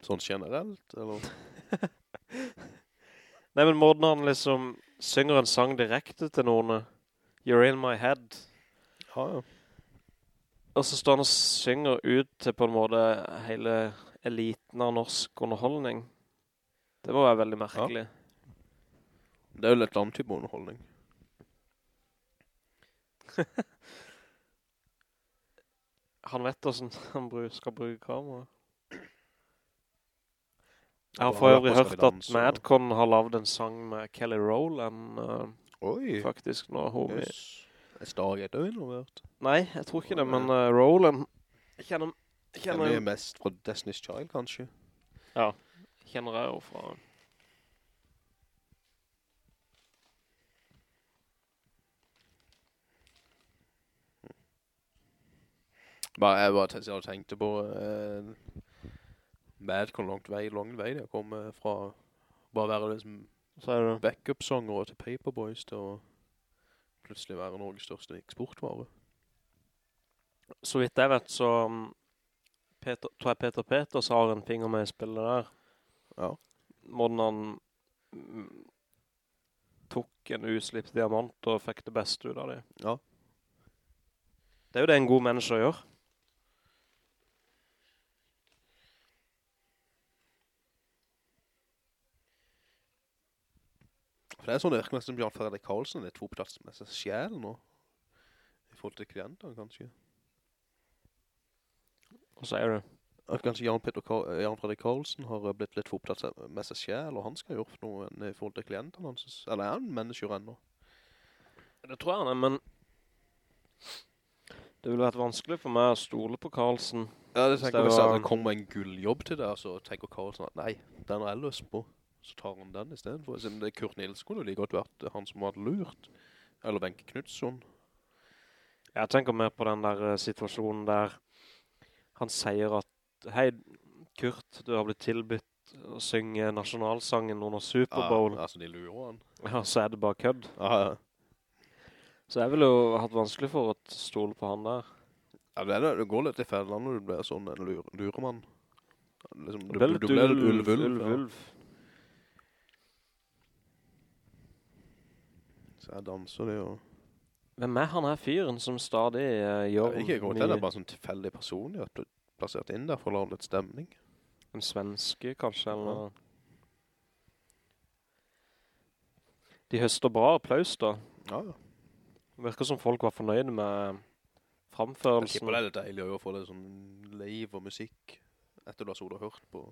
Sånn generelt, eller? Nei, men måten han liksom synger en sang direkte til noen. You're in my head. Ja, ja. Og så står han og synger ut til på en måte hele eliten av norsk underholdning. Det må være veldig merkelig. Det er jo litt annen type underholdning. Han vet hvordan han skal bruke kamera. Jeg har for øvrig hørt at Madcon har lavet en sang med Kelly Rowland, uh, faktisk, nå hun. Yes. Stargate også involvert? Nei, jeg tror ikke det, men uh, Rowland kjenner, Jeg kjenner, jeg mest fra Destiny's Child, kanskje? kjenner jeg jo fra... Bare, jeg bare tenkte, jeg på eh, Mad hvor langt vei, lang vei det kommer fra bare være liksom er backup-sanger til Paperboys til å plutselig være Norges største eksportvare. Så vidt jeg vet, så um, Peter, tror jeg Peter Peters har en finger med i spillet der. Ja. Måten han mm, tok en uslipp diamant og fikk det beste ut av det. Ja. Det er jo det en god menneske gjør. For det er sånn det virker nesten Jan Fredrik Karlsen er litt plass med seg sjæl nå. I forhold til klienter, kanskje. Hva sier du? At kanskje Jan, Ka- Jan Fredrik Karlsen har blitt litt for opptatt med seg sjæl, og han skal gjort noe i forhold til klientene hans. Eller er han mennesker ennå? Det tror jeg han er, men det ville vært vanskelig for meg å stole på Karlsson. Ja, det tenker jeg hvis var- det kommer en gulljobb til det, så tenker Karlsen at nei, den er jeg løs på. Så tar han den i stedet for. Siden det er Kurt Nilsen kunne like godt vært han som hadde lurt. Eller Venke Knudson Jeg tenker mer på den der eh, situasjonen der han sier at Hei, Kurt, du har blitt tilbytt å synge nasjonalsangen under Superbowl. Ja, altså de lurer han. Ja, så er det bare kødd. Ja, ja. Så jeg ville jo hatt vanskelig for å stole på han der. Ja, det, det, det går litt i fellene når du blir sånn en lur, luremann. Liksom, du, du, du blir litt ulv, ulv, ulv, ja. ulv. Så jeg danser det jo. Hvem er han her fyren som stadig uh, gjør ikke godt, det er bare sånn tilfeldig person at du plassert inn der for å ha litt stemning. En svenske, kanskje, eller. De høster bra applaus da. Ja, ja. Virker som folk var fornøyde med Jeg framførelsen. tipper det er litt deilig å få det sånn live og musikk etter du har så hørt på.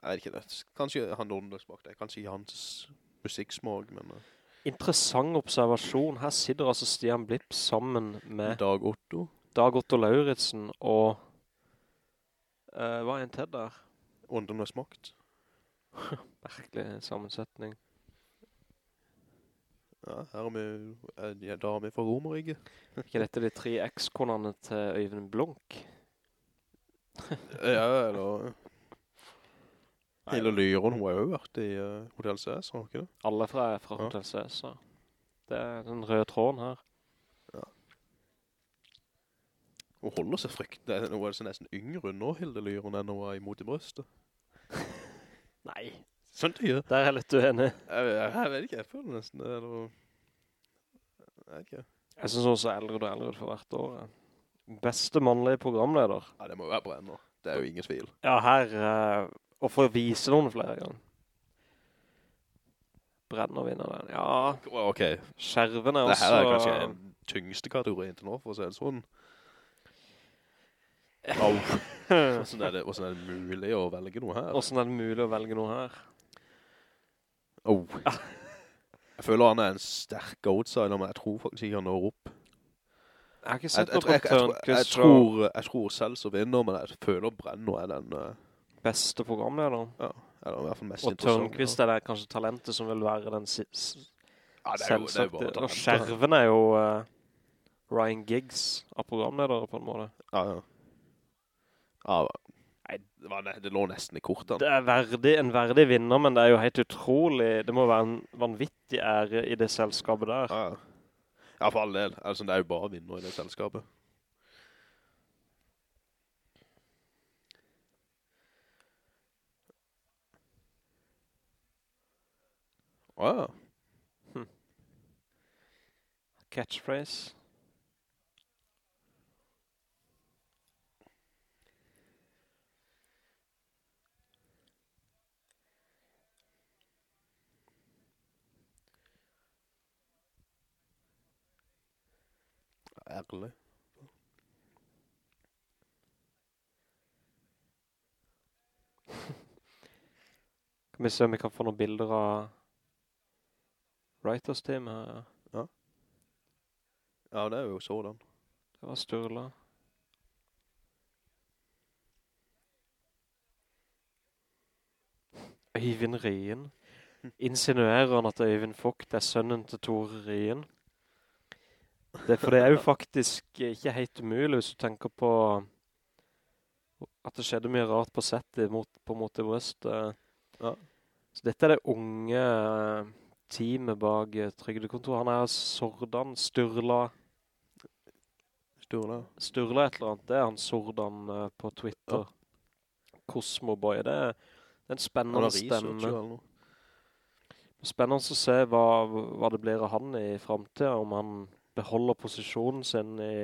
Jeg vet ikke det. Kanskje han bak det. Kanskje ikke hans musikksmak, men uh, Interessant observasjon. Her sitter altså Stian Blipp sammen med Dag Otto. Dag Otto Lauritsen og Uh, hva er en til der? Åndenes makt. Merkelig sammensetning. Ja, her har vi, Ja, da har vi fra Romerike. Ikke dette de tre ekskonene til Øyvind Blunk? Ja, eller... Hele Lyron, hun har jo vært i uh, Hotel Cæsar, har ikke det? Alle fra, fra Ja. Hotel Cæsar. Det er den røde tråden her. Hun holder seg fryktelig. Hun er nesten yngre nå, Hilde Lyron, enn hun er imot i brøstet. Nei. Sånn det gjør. Der er jeg litt uenig. Jeg, jeg, jeg vet ikke, jeg føler nesten det, eller... Jeg vet ikke. Jeg synes ser eldre og eldre for hvert år. ja. Beste mannlige programleder. Ja, det må jo være brenner. Det er jo ingen tvil. Ja, her, eh, og for å vise noen flere ganger. Brenner vinner den. Ja, Ok, skjerven er det også... her er kanskje den tyngste kategorien til nå, for å si det sånn. Wow. Hvordan er, det, hvordan er det mulig å velge noe her? Hvordan er det mulig å velge noe her? Oh. Jeg føler han er en sterk outsider, men jeg tror faktisk ikke han når opp. Jeg har ikke sett jeg, noe jeg, på jeg, jeg, jeg, tror, jeg tror selv så vinner, men jeg føler Brenno er den, eh, beste programlederen. eller i hvert fall mest Og. Tørnquist er det kanskje talentet som vil være den si Ja, det er jo, det er jo selvsagt. bare Og Skjerven er jo uh, Ryan Giggs av programledere på en måte. Ja, ja. Ja, nei, det, var, det lå nesten i kortene. Det er verdig, en verdig vinner, men det er jo helt utrolig. Det må være en vanvittig ære i det selskapet der. Ja, ja. Ja, for all del. Altså, det er jo bare vinner i det selskapet. Åja. Catchphrase. Ærlig. Kan vi se om vi kan få noen bilder av Writers Team her. ja. Ja, det er jo sådan. Det var Sturla. Øyvind Rien. Insinuerer han at Øyvind Fokt er sønnen til Tore Rien? Det, for det er jo faktisk ikke helt umulig hvis du tenker på at det skjedde mye rart på settet mot, på Mot i. Ja. Så dette er det unge teamet bak eh, Trygdekontor. Han er Sordan, Sturla, Sturla. Sturla et eller annet. Det er han Sordan eh, på Twitter. Cosmoboy. Det er, det er en spennende stemme. Spennende å se hva, hva det blir av han i fremtiden, om han beholder posisjonen sin i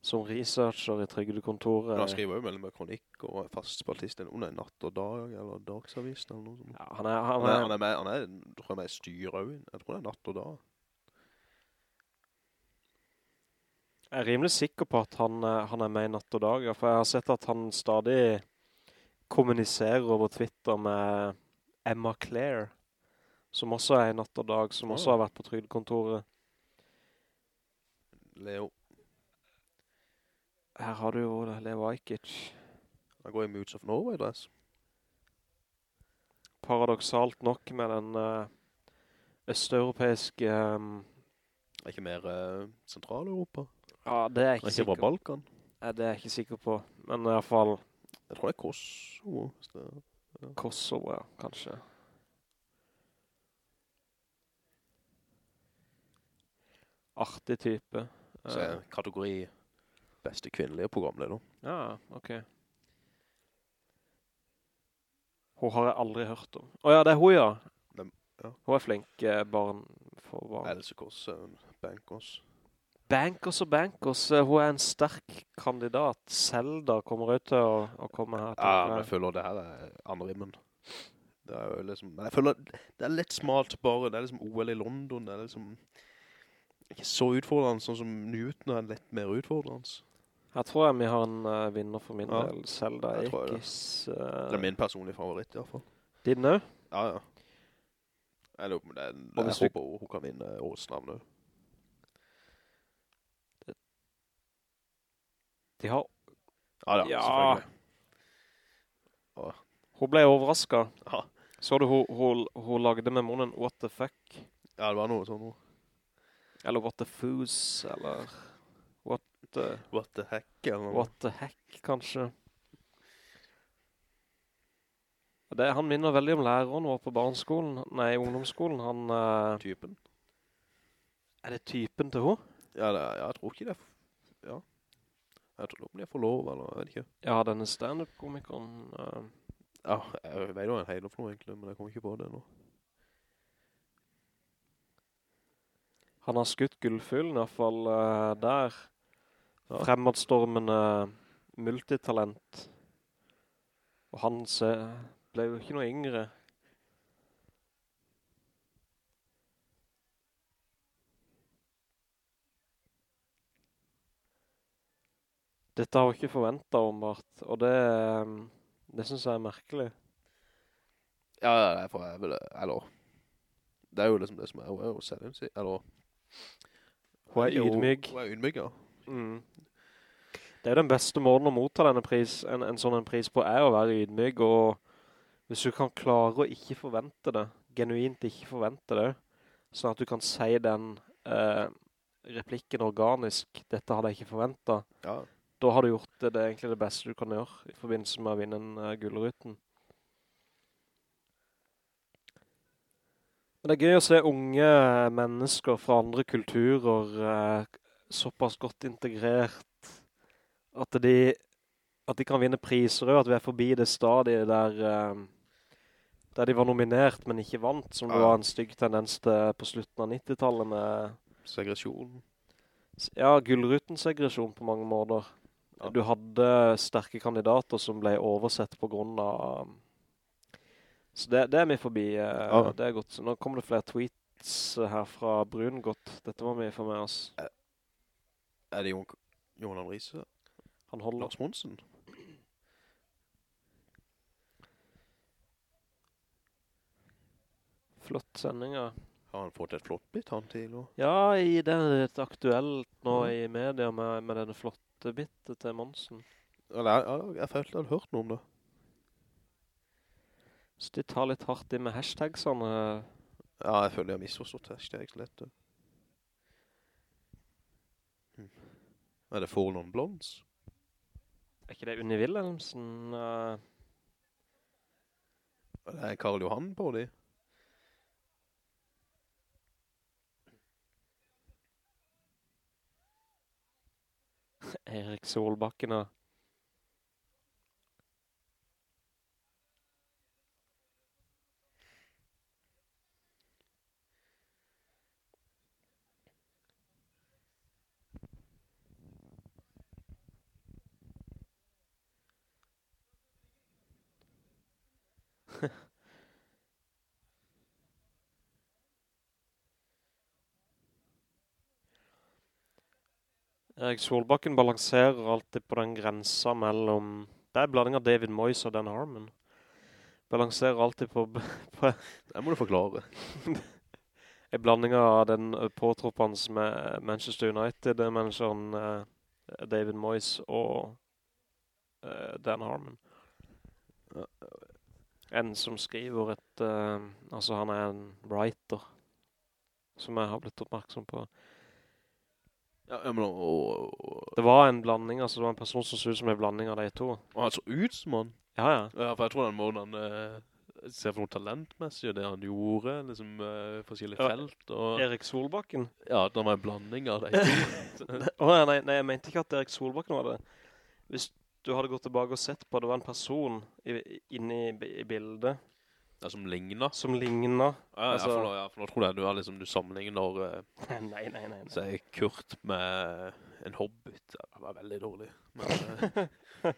som researcher i Trygdekontoret. Men han skriver jo mellom kronikk og er fast spaltist om det er natt og dag, eller dagsavisen eller noe sånt. Ja, han er, han Han er, er, han er med, han er, tror jeg er med i styret. Jeg tror det er natt og dag. jeg er rimelig sikker på at han, eh, han er med i Natt og Dag, for jeg har sett at han stadig kommuniserer over Twitter med Emma Claire, som også er i Natt og Dag, som også har vært på Trygdekontoret. Leo, Her har du jo Leo Ajkic. han går i Moods of Norway-dress. Paradoxalt nok med den uh, østeuropeiske... Er ikke mer uh, Sentral-Europa? ja, det er jeg ikke ikke sikker fra Balkan? Ja, det er jeg ikke sikker på. Men i hvert fall Jeg tror det er Kosovo. det er- Kosovo, ja, kanskje. Artig type. Så Eh, kategori beste kvinnelige programleder. Ja, ok. Hun har jeg aldri hørt om. Åja, det er hun, ja. Hvem? Ja. Hun er flink eh, barn for barn. Else Kåss Bankers. Bankers og Bankers, eh, hun er en sterk kandidat. Zelda kommer ut til å, å komme her. Ja, men jeg føler det her er anrimmen. Det er jo liksom, men jeg føler det er litt smalt bare, det er liksom OL i London, det er liksom ikke så utfordrende, sånn som Newton er litt mer utfordrende. Her tror jeg vi har en uh, vinner for min Ja, del. Zelda jeg tror det. Ekis. Det er min personlige favoritt i hvert fall. Din nå? Ja, ja. Jeg lurer på det jeg håper håper hun kan vinne årets navn også. De har... Ja, da, Ja. selvfølgelig. Hun ble overrasket. Ja. Så du hun, hun, hun lagde med munnen What the fuck? ja, det var noe sånn noe. Eller What the foos? Eller What the, What the heck, eller what the heck, kanskje? Det, han minner veldig om læreren vår på barneskolen. Nei, ungdomsskolen. Han... uh, Typen. er det typen til hun? Ja, det, er- ja, jeg tror ikke det. Ja. Jeg tror det blir forlov eller jeg vet ikke. Ja, denne stand-up-komikeren. Uh, Ja, jeg vet jo en heiler for noe egentlig, men jeg kommer ikke på det nå. han har skutt gullfuglen i hvert fall uh, der. Ja. Fremadstormende multitalent. Og han ble jo ikke noe yngre. Dette har jeg ikke forventet om, Bart. Og det, eh, det synes jeg er merkelig. Ja, ja, det er for jeg vil, eller, det er jo liksom det som er, hun er jo selvinnsikt, eller, Hun er ydmyg. Hun er ydmyg, ja. Mm. Det er jo den beste måten å motta denne pris, en, en sånn en pris på, er å være ydmyk, og hvis du kan klare å ikke forvente det, genuint ikke forvente det, sånn at du kan si den eh, replikken organisk, dette hadde jeg ikke forventet, Ja, da har du gjort det, det er egentlig det beste du kan gjøre i forbindelse med å vinne en uh, gullruten. Men det er gøy å se unge mennesker fra andre kulturer eh, såpass godt integrert at de, at de kan vinne priser og at vi er forbi det stadiet der, eh, der de var nominert, men ikke vant, som det Ja. var en stygg tendens til på slutten av 90-tallet med segresjon. ja, gullruten-segresjon på mange måter. Ja. Du hadde sterke kandidater som ble oversett på grunn av... Så det, det er vi forbi. eh, Ja. Det er godt. Så Nå kommer det flere tweets her fra Brungot. Dette var vi for med oss. Er det Jon, Johan Andrise? Han holder. Lars Monsen? Flott sending, ja. Har han fått et flott bit, han til? Og? Ja, i det er litt aktuelt nå mm. i media med, med denne flotte bittet til Monsen. Eller, jeg, jeg følte jeg hadde hørt noe om det. Så de tar litt hardt i med hashtagsene. Ja, jeg føler jeg har misforstått hashtags litt. Er det Fallen on Blondes? Er ikke det Unni Wilhelmsen? Det Er det Karl Johan på de? Erik Solbakken og Erik Solbakken balanserer alltid på den grensa mellom... Det er blanding av David Moyes og Dan Harmon. Balanserer alltid på, på Det må du forklare. en blanding av den påtroppene som er Manchester United-manageren uh, David Moyes og uh, Dan Harmon. En som skriver et... Uh, altså han er en writer som jeg har blitt oppmerksom på. Ja, ja, men og, og, Det var en blanding, altså det var en person som så ut som en blanding av de to. og han så ut som han. Ja, ja. Ja, for jeg tror den måten han eh, ser for noe talentmessig, og det han gjorde, liksom eh, forskjellige Ja. felt, og Erik Solbakken. ja, det var en blanding av de to. Åja, nei, nei, jeg mente ikke at Erik Solbakken var det. Hvis du hadde gått tilbake og sett på, det var en person inne i, i bildet ja, som ligner. som ligner. Ja, ja, Altså- for, nå, ja, for nå tror jeg du, liksom, du sammenligner uh, Nei, nei, nei. nei. så er Kurt med en hobbit. Det var veldig dårlig. Men uh,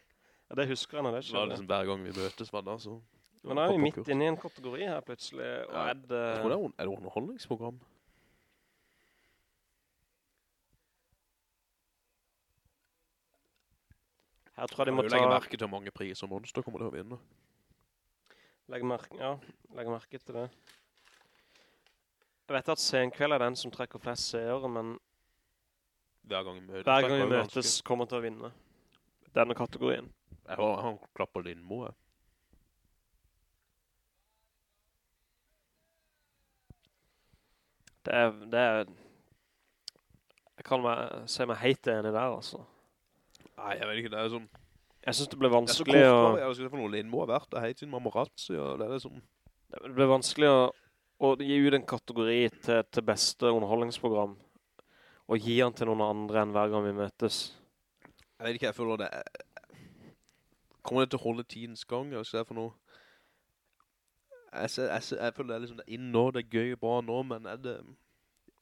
Ja, det husker han, det det det var liksom hver gang vi møtes, var det så... Men nå er vi midt inne i en kategori her plutselig, og Ja, Ed... det... Jeg tror det er, er det underholdningsprogram. Her tror jeg de Jeg må ta... legge merke til hvor mange priser Monster kommer til å vinne. Legge merke, ja, legge merke til det. Jeg vet at Senkveld er den som trekker flest seere, men Hver gang vi møtes. hver gang vi møtes kommer til å vinne denne kategorien. Jeg har, han klapper Lindmo, jeg. Det er, det er... Jeg kan meg, se meg helt enig der, altså. Nei, jeg vet ikke, det er sånn... Jeg synes det ble vanskelig å... jeg ikke for noe må ha vært, det er helt siden Mamorazzi, og det er liksom... Det ble vanskelig å, å gi ut en kategori til, til beste underholdningsprogram, og gi den til noen andre enn hver gang vi møtes. Jeg vet ikke, jeg føler det er... Kommer det til å holde tidens gang, eller skal jeg for noe... Jeg, ser, jeg, ser, jeg føler det er liksom det er inn nå, det er gøy, og bra nå, men er det...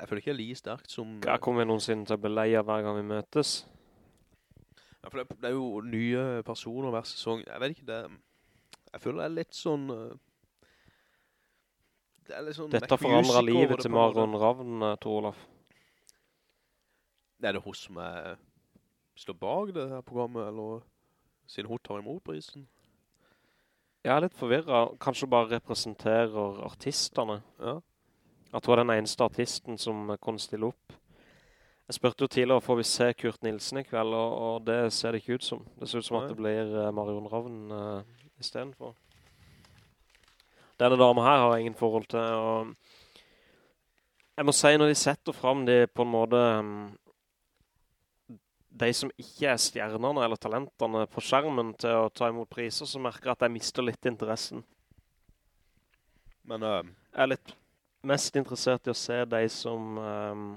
Jeg føler ikke jeg er like sterkt som... Jeg kommer noensinne til å bli lei hver gang vi møtes. Ja, for det, det er jo nye personer hver sesong. Jeg vet ikke, det Jeg føler det er litt sånn... eh, Det er litt sånn... Dette forandrer livet til Maron. Marion Ravn, eh, Tor Olaf. Er det hos som er, står bak det her programmet, eller siden hun tar imot prisen? Jeg er litt forvirret. Kanskje bare representerer artisterne. Ja. At hun er den eneste artisten som kunne stille opp. Jeg spørte jo tidligere, får vi se Kurt Nilsen i kveld, og, og det ser det ikke ut som. Det ser ut som at det blir eh, Marion Ravn uh, i stedet for. Denne damen her har jeg ingen forhold til, og jeg må si når de setter frem de på en måte um, de som ikke er stjernerne eller talentene på skjermen til å ta imot priser, så merker jeg at jeg mister litt interessen. Men Uh, Jeg er litt mest interessert i å se de som ehm,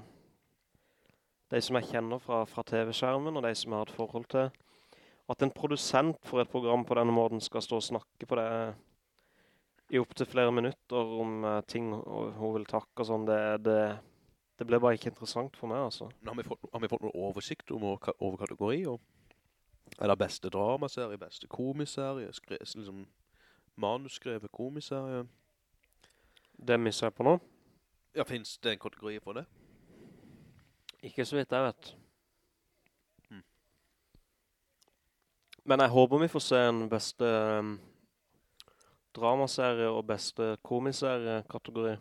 de som jeg kjenner fra, fra TV-skjermen, og de som jeg har et forhold til. At en produsent for et program på denne måten skal stå og snakke på det i opp til flere minutter om uh, ting hun vil takke og sånn, det, det, det ble bare ikke interessant for meg, altså. har vi fått, har vi fått noen oversikt om over, ka- over? Er det beste dramaserie, beste komiserie, skre, liksom manusskrevet komiserie? Det misser jeg på nå. Ja, finnes det en kategori for det? Ikke så vidt jeg vet. Mm. Men jeg håper vi får se en beste um, dramaserie og beste komiserie-kategori.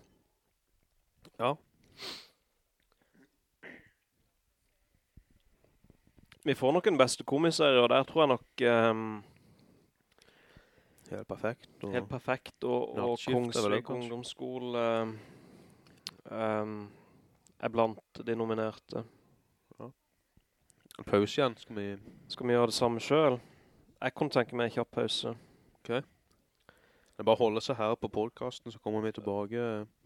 Ja. Vi får nok en beste komiserie, og der tror jeg nok um, Helt perfekt. Og, helt perfekt, og, og Kongsvik ungdomsskole um, um, er blant de nominerte. En pause igjen, skal vi... Skal vi gjøre det samme selv? Jeg kunne tenke meg en kjapp pause. Det er bare holde seg her på podcasten, så kommer vi tilbake.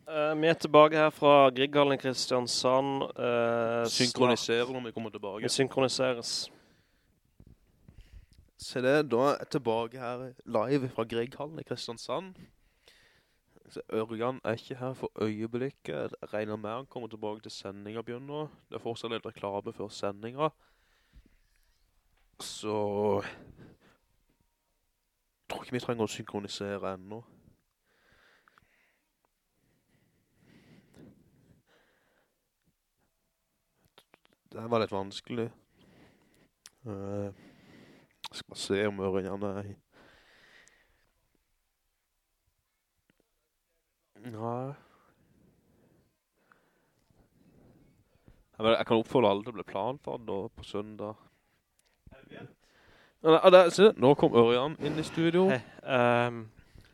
Uh, vi er tilbake her fra Grieghallen i Kristiansand. Uh, Synkroniserer når vi kommer tilbake. Vi synkroniseres. Se det, da er jeg tilbake her live fra Grieghallen i Kristiansand. Så Ørjan er ikke her for øyeblikket. Jeg regner med han kommer tilbake til sendinga begynner. Det er fortsatt litt reklame før sendingen. Så... Jeg tror ikke vi trenger å synkronisere enda. Det var litt vanskelig. Uh, skal se om Ørjan er i Nei. Jeg, kan oppfordre alle til å bli plan for da på søndag. Ja, det, se, nå kom Ørjan inn i studio. Hei, um,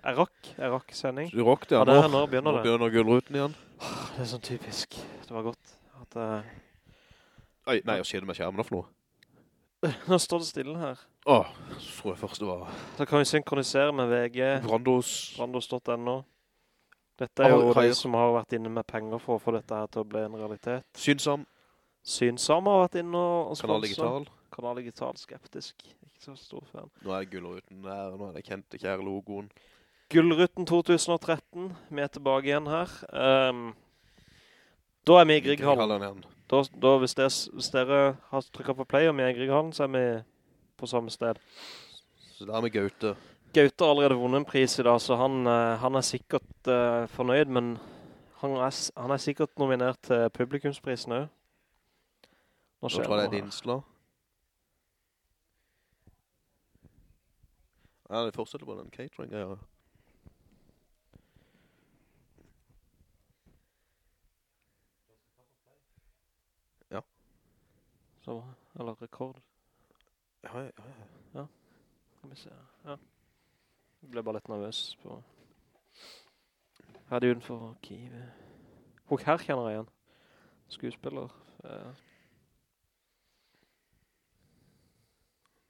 jeg rakk, jeg rakk sending. Du rakk det, Ja, er Nå, nå begynner nå det. begynner gullruten igjen. Det er sånn typisk. Det var godt. At, uh, Oi, nei, hva skjedde med skjermen da for noe? nå står det stille her. Åh, så tror jeg først det var Da kan vi synkronisere med VG, Brandos. brandos.no. Dette er jo Har- de som har vært inne med penger for å få dette her til å bli en realitet. Synsam, Synsam har vært inne og, og Kanal. Digital. Kanal Digital, skeptisk. Ikke så stor fan. Nå er det gullruten der, nå er det kjente kjære logoen. Gullruten 2013, vi er tilbake igjen her. Um, da er vi i Grieghallen. Da, da hvis, dere, hvis dere har trykket på play og vi er i Grieghallen, så er vi på samme sted. Så der er vi Gaute. Gaute har allerede vunnet en pris i dag, så han, eh, han er sikkert uh, fornøyd, men han er, han er sikkert nominert til publikumsprisen også. Nå Nå tror jeg det er din et Ja, det fortsetter på den catering-greia. Så, eller rekord. Ja, ja, ja. Skal vi se. Ja. Jeg ble bare litt nervøs på... Her er det utenfor Kiwi. Og her kjenner jeg igjen. Skuespiller. Eh,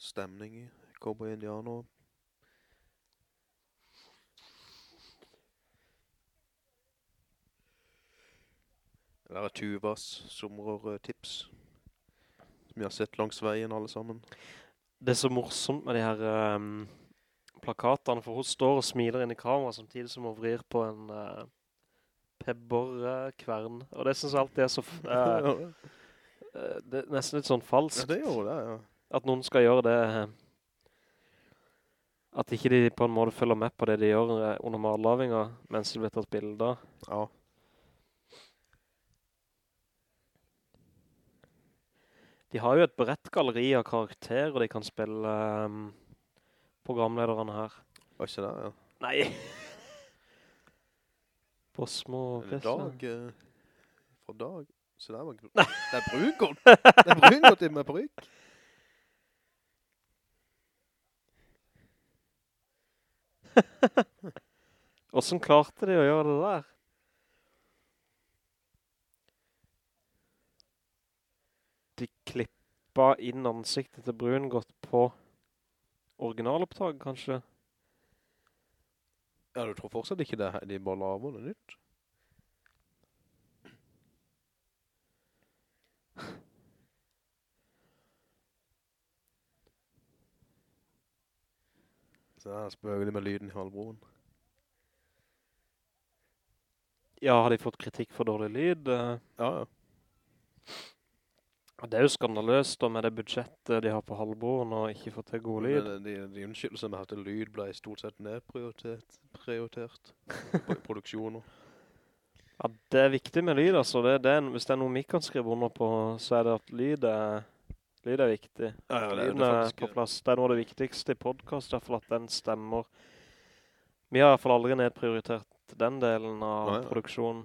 Stemning i Indianer. Det er Tuvas sommertips. Som vi har sett langs veien alle sammen. det er så morsomt med de her ehm, plakatene, for hun står og smiler inn i kamera samtidig som hun vrir på en uh, pebberkvern. Og det synes jeg alltid er så... eh, eh, det er nesten litt sånn ja, falskt. det gjør det, ja. At noen skal gjøre det... eh, At ikke de på en måte følger med på det de gjør eh, under mallavinga, mens de blir tatt bilder. Ja. De har jo et bredt galleri av karakterer de kan spille ehm, programlederne her. Var ikke det, ja. Nei. På små En dag, eh, fra dag. Så der var Det er brungodt. Det er brungodt i med bruk. Hvordan klarte de å gjøre det der? De klippa inn ansiktet til Brungot på originalopptak, kanskje? Ja, du tror fortsatt ikke det, her- de bare laver det nytt? Så der spøker de med lyden i halvbroen. Ja, har de fått kritikk for dårlig lyd? Ja, ja. Det er jo skandaløst da med det budsjettet de har på halvbroen og ikke fått til god lyd. Men de, de unnskyldelsene med at lyd ble stort sett nedprioritert prioritert på produksjoner. Ja, det er viktig med lyd, altså. Det, det er, hvis det er noe vi kan skrive under på, så er det at lyd er, lyd er viktig. Ja, ja, det Lyden er faktisk. på plass. Det er noe av det viktigste i podcast, i hvert fall at den stemmer. Vi har i hvert fall aldri nedprioritert den delen av nei. produksjonen.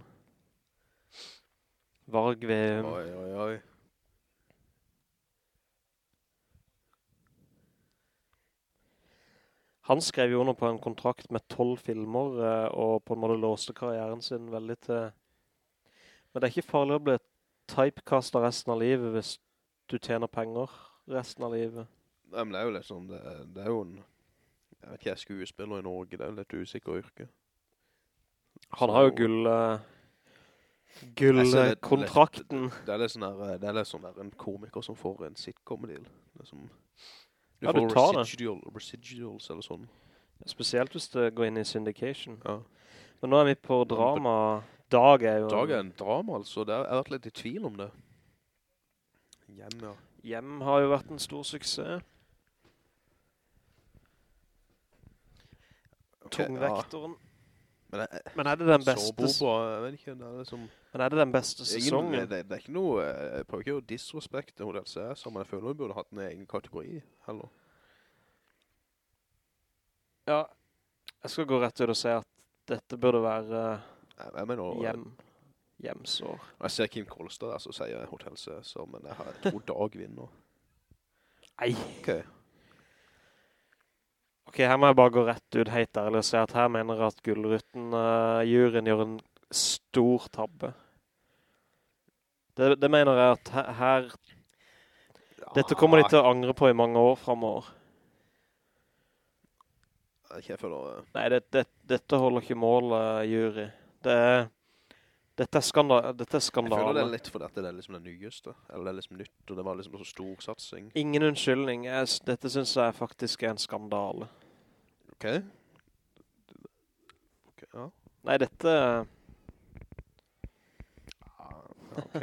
Varg Veum. Oi, oi, oi. Han skrev jo under på en kontrakt med 12 filmer, eh, og på en måte låste karrieren sin veldig til... Men det er ikke farlig å bli typecastet resten av livet hvis du tjener penger resten av livet. Nei, men det er jo litt sånn, det, er- det er jo en, jeg vet ikke, jeg er skuespiller i Norge, det er jo litt usikker yrke. Han har jo gull... eh, Jeg det, Gullkontrakten. Det er litt sånn der, det er litt sånn der en komiker som får en sitcom-deal. Det er som, du Ja, du får residual, det. residuals eller sånn. Spesielt hvis det går inn i syndication. Ja. Men nå er vi på drama. Dag er jo... Dag er en drama, altså. Det er, jeg har vært litt i tvil om det. Hjem, ja. Hjem har jo vært en stor suksess. Okay, Tungvektoren. Ja. Men det er Men er det den beste... Boba, jeg vet ikke, det er liksom... Men er det den beste Ingen, sesongen? det, det, er ikke noe, eh, jeg prøver ikke å disrespekte Hotel Cæsar, men jeg føler hun burde hatt en egen kategori, heller. Ja, jeg skal gå rett ut og si at dette burde være Jeg, jeg mener, eh, hjem, hjemsår. Når jeg ser Kim Kolstad der, så sier jeg Hotel Cæsar, men jeg, har, to dagvinner. Dag vinner. Nei. Ok. Ok, her må jeg bare gå rett ut helt ærlig og si at her mener jeg at uh, juryen gjør en stor tabbe. Det, det mener jeg at her, her Dette kommer de til å angre på i mange år fremover. Ikke føler... eh, Nei, det, det, dette holder ikke mål, uh, jury. Det er, dette er, skandal, dette er Jeg føler det er litt fordi at det er liksom det nyeste, eller det er liksom nytt, og det var liksom så stor satsing. Ingen unnskyldning. Jeg, dette synes jeg faktisk er en skandale. Ok? Ok, ja. Nei, dette... Ok.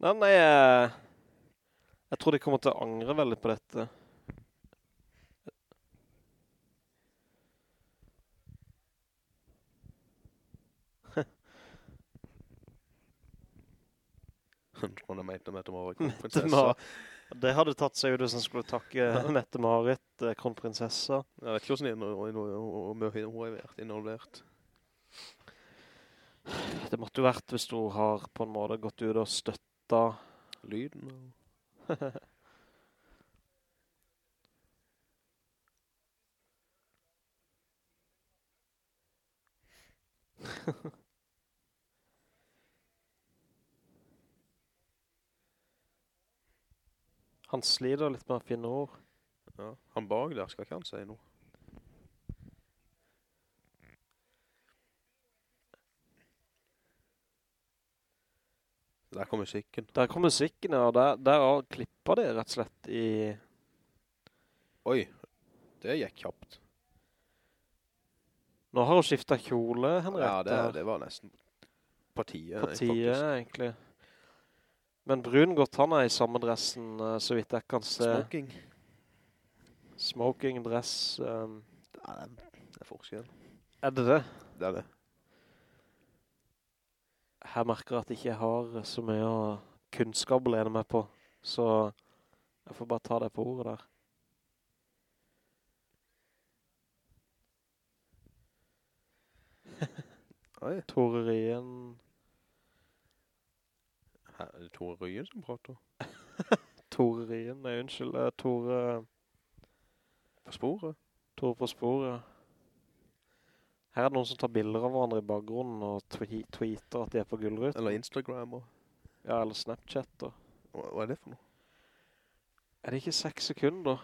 Nei, nei, jeg, jeg tror de kommer til å angre veldig på dette. Hun tror han mente Mette Marit Mette kronprinsessa. Det hadde tatt seg ut hvis han skulle takke Mette-Marit, eh, kronprinsessa. Jeg vet ikke hvordan hun har vært involvert. Det måtte jo vært hvis du har på en måte gått ut og støtta Lyden. Han sliter litt med å finne ord. Ja. Han bak der skal ikke han si noe. Der kom musikken. Der kom musikken, ja, der, der har klippet det rett og slett i... Oi, det gikk kjapt. Nå har hun skiftet kjole, Henriette. Ja, det, det var nesten partiet. partiet, egentlig. Men Brungot, han er i samme dressen, eh, så vidt jeg kan se. Smoking. Smoking dress. Um. Det er, det er forskjell. er det det? Det er det. Her merker jeg at jeg ikke har så mye kunnskap å lene meg på, så jeg får bare ta det på ordet der. Oi, Tore Ryen. er det Tore Ryen som prater. Tore Ryen, nei unnskyld, Tore, På sporet. Tore på sporet. Her er det noen som tar bilder av hverandre i bakgrunnen og twe tweeter at de er på gullrut. Eller Instagram. Og, Ja, eller Snapchatter. hva, hva er det for noe? Er det ikke seks sekunder?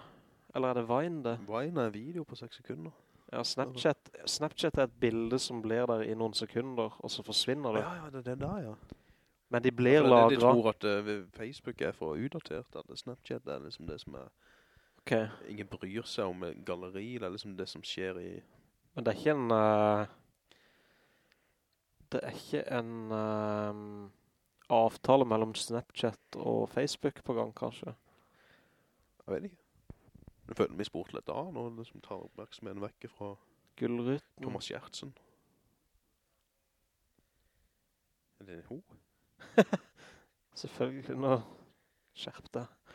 Eller er det Vine det? Vine er video på 6 sekunder. Ja, Snapchat, Snapchat er et bilde som blir der i noen sekunder, og så forsvinner det. Ja, ja, det er den der, ja. Men de blir ja, det er De tror at uh, Facebook er for udatert, at Snapchat er liksom det som er... Ok, Ingen bryr seg om galleri, det er liksom det som skjer i... men det er ikke en... uh, det er ikke en eh, avtale mellom Snapchat og Facebook på gang, kanskje. Jeg vet ikke. Jeg føler vi spurt litt av nå, det som tar oppmerksomheten vekk fra Gullrytten. Thomas Gjertsen. Er det ho? Selvfølgelig, nå skjerp deg.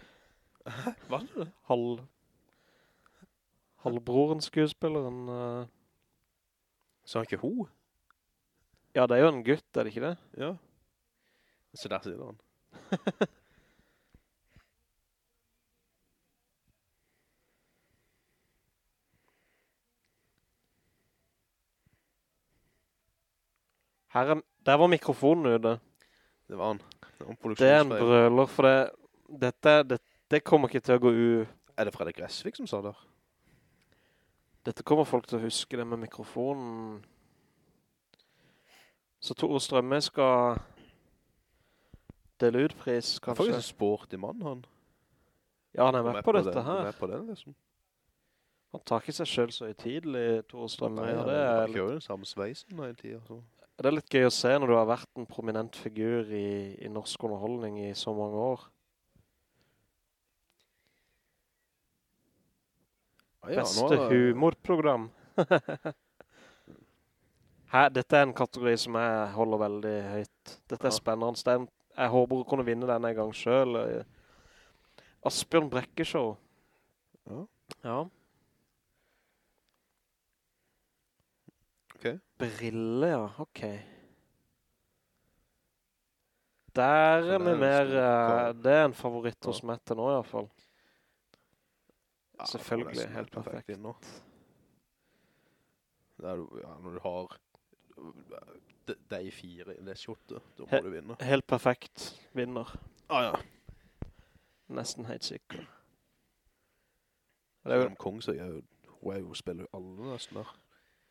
Hva er det? Halv... Halvbroren skuespilleren. Eh, er han ikke ho? ja, det er jo en gutt, er det ikke det? Ja. Så der sier han. Her er, der var mikrofonen ute. Det var han. Det Det er en brøler, for det, dette, det, det kommer ikke til å gå u... Er det Fredrik Gressvik som sa det? Dette kommer folk til å huske det med mikrofonen. Så Tore Strømme skal dele ut pris, Han er kanskje. faktisk en sportig mann, han. Ja, han er med på dette den, her. Med på den, liksom. Han tar ikke seg selv så i tidlig, Tore Strømme. Ja, han det, han er, kjører jo den samme sveisen hele tiden. Så. det er litt gøy å se når du har vært en prominent figur i, i norsk underholdning i så mange år. Ja, Beste nå... humorprogram. Her, dette er en kategori som jeg holder veldig høyt. Dette er Ja. spennende. Det er en- jeg håper å kunne vinne den en gang selv. Asbjørn Brekkeshow. Ja. Ja. Ok. Brille, ja. Ok. Der er vi er mer... stor- eh, Det er en favoritt hos meg til nå i hvert fall. Ja, Selvfølgelig, helt perfekt. vinner. Det er, du- ja, når du har de, de fire i det shotet, da må He- du vinne. Helt perfekt vinner. Ah, ja. Nesten helt sikker. Det er jo en Kongsøy hun er jo spiller alle nesten der.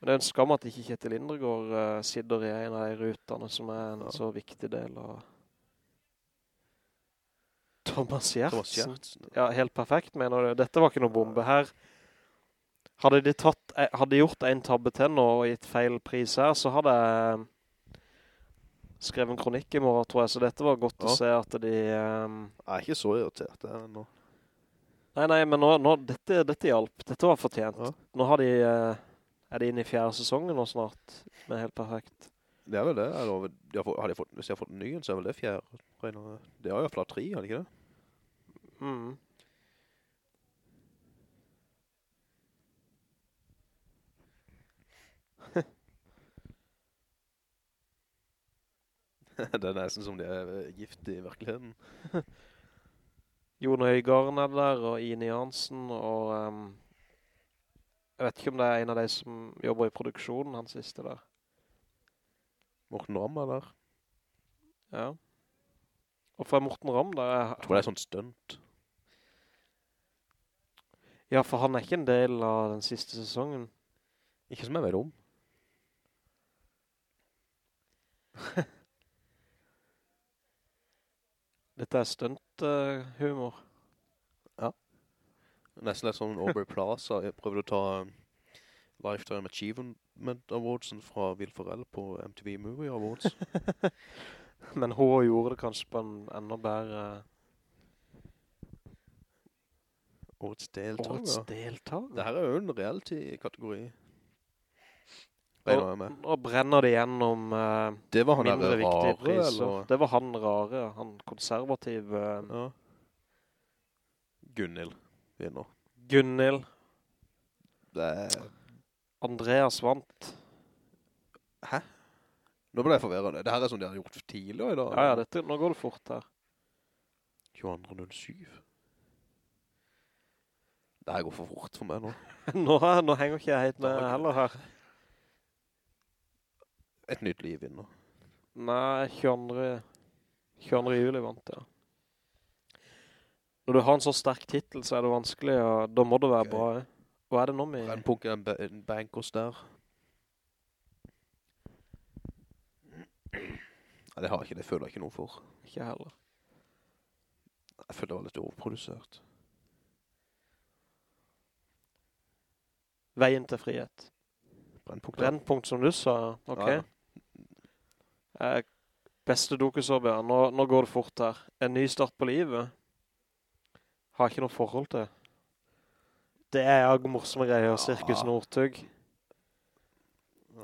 Men det er en skam at ikke Kjetil Indregård uh, sitter i en av de rutene som er en Ja. så viktig del av Thomas Gjertsen. Ja, helt perfekt, mener du. Dette var ikke noe bombe her. Hadde de, tatt, eh, hadde gjort en tabbe til nå og gitt feil pris her, så hadde jeg skrevet en kronikk i morgen, tror jeg. Så dette var godt Ja. å se at de... Um... Jeg er ikke så irritert det er nå. Nei, nei, men nå, nå dette, dette hjalp. Dette var fortjent. Ja. Nå har de, eh, er de inne i fjerde sesongen nå snart, med helt perfekt. Det er vel det. Eller, de fått, de fått, hvis jeg har fått en ny, så er vel det fjerde. Det har jo i hvert fall tre, har de ikke det? Mm. det er nesten som de er eh, gift i virkeligheten. Jon Høygaard er der, og Ine Jansen, og um, jeg vet ikke om det er en av de som jobber i produksjonen, han siste der. Morten Ramm er der. Ja. Hvorfor er Morten Ramm der? Jeg tror det er sånn stunt. Ja, for han er ikke en del av den siste sesongen. Ikke som jeg vet om. Dette er stunt-humor. Nesten litt sånn Aubrey Plaza. Jeg prøvde å ta um, Lifetime Achievement Awardsen fra Will Ferrell på MTV Movie Awards. Men hun gjorde det kanskje på en enda bedre Årets deltaker. årets deltaker. Dette er jo en reality-kategori. Nå brenner det gjennom uh, Det var han mindre rare, viktige priser. eller? Det var han rare, han konservativ. Uh, Ja. Gunnil vinner. Gunnil. Det er... Andreas vant. Hæ? Nå ble jeg forvirret. Dette er som de har gjort tidligere i dag. Ja, ja, dette, nå går det fort her. 22.07. Det her går for fort for meg nå. nå, nå henger ikke jeg helt med heller her. Et nytt liv inn nå. Nei, 22. 22. juli vant, ja. Når du har en så sterk titel, så er det vanskelig, og da må det være okay. bra. Hva er det nå med? Brennpunkt en, en bankers der. Nei, det har jeg ikke. Det føler jeg ikke noe for. Ikke heller. Jeg føler det var litt overprodusert. Veien til frihet. Brennpunkt. Brennpunkt som du sa, ok. Ja, ja. Eh, beste dokusorbia, nå, nå går det fort her. En ny start på livet. Har ikke noe forhold til. Det er jo morsomme greier, Sirkus. Nordtug.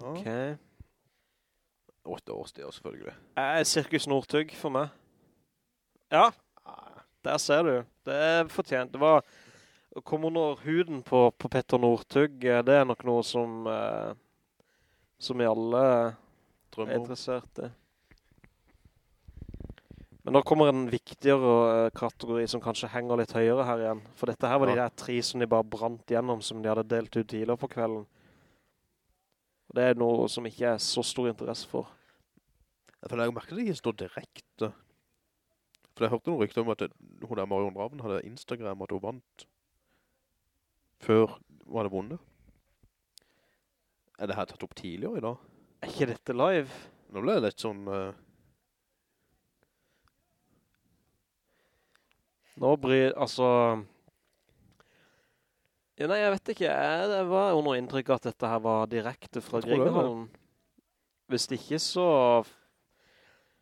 Ok. Åtte års det, selvfølgelig. Eh, Sirkus Nordtug for meg. Ja, der ser du. Det er fortjent. Det var å når under huden på, på Petter Nordtug. eh, Det er nok noe som, eh, som vi alle er Drømmer er interessert i. Men nå kommer en viktigere eh, kategori som kanskje henger litt høyere her igjen. For dette her var de der tre som de bare brant gjennom, som de hadde delt ut tidligere på kvelden. Og Det er noe som ikke er så stor interesse for. Jeg føler jeg merker det ikke står direkte. For jeg hørte noen rykter om at hun der Marion Raven hadde Instagram at hun vant. Før var det vonde. Er det her tatt opp tidligere i dag? Er ikke dette live? Nå ble det litt sånn... Uh... Nå bryr, altså... Ja, nei, jeg vet ikke. Jeg, det var under inntrykk at dette her var direkte fra Jeg Hvis det, Hvis ikke så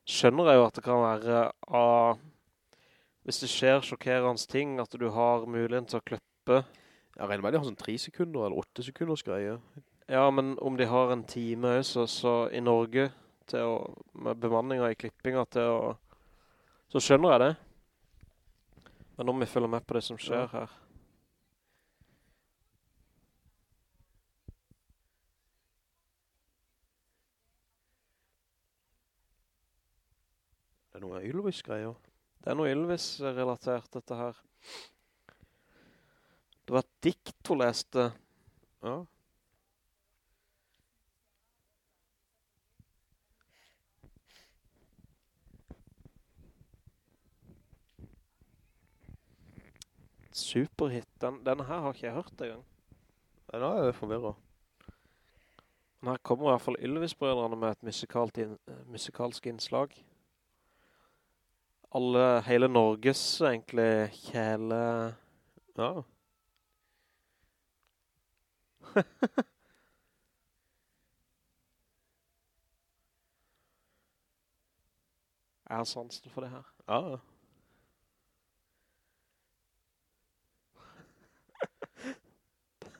skjønner jeg jo at det kan være av... Hvis det skjer sjokkerende ting, at du har muligheten til å kløppe. Jeg regner med de har sånn 3 sekunder eller 8 sekunders greie. Ja, men om de har en time så, så i Norge, å, med bemanninger i klippinga til å, så skjønner jeg det. Men om vi følger med på det som skjer Ja. her. Det er noe Ylvis-greier. Det er noe Ylvis-relatert, dette her. Det var et dikt hun leste. Ja. Superhit. Den, denne her har ikke jeg hørt engang. Nei, nå er jeg forvirret. Men her kommer i hvert fall Ylvis-brødrene med et in musikalsk innslag. Alle, hele Norges egentlig kjæle... Ja. Jeg har sansen for det her. Ja, ja.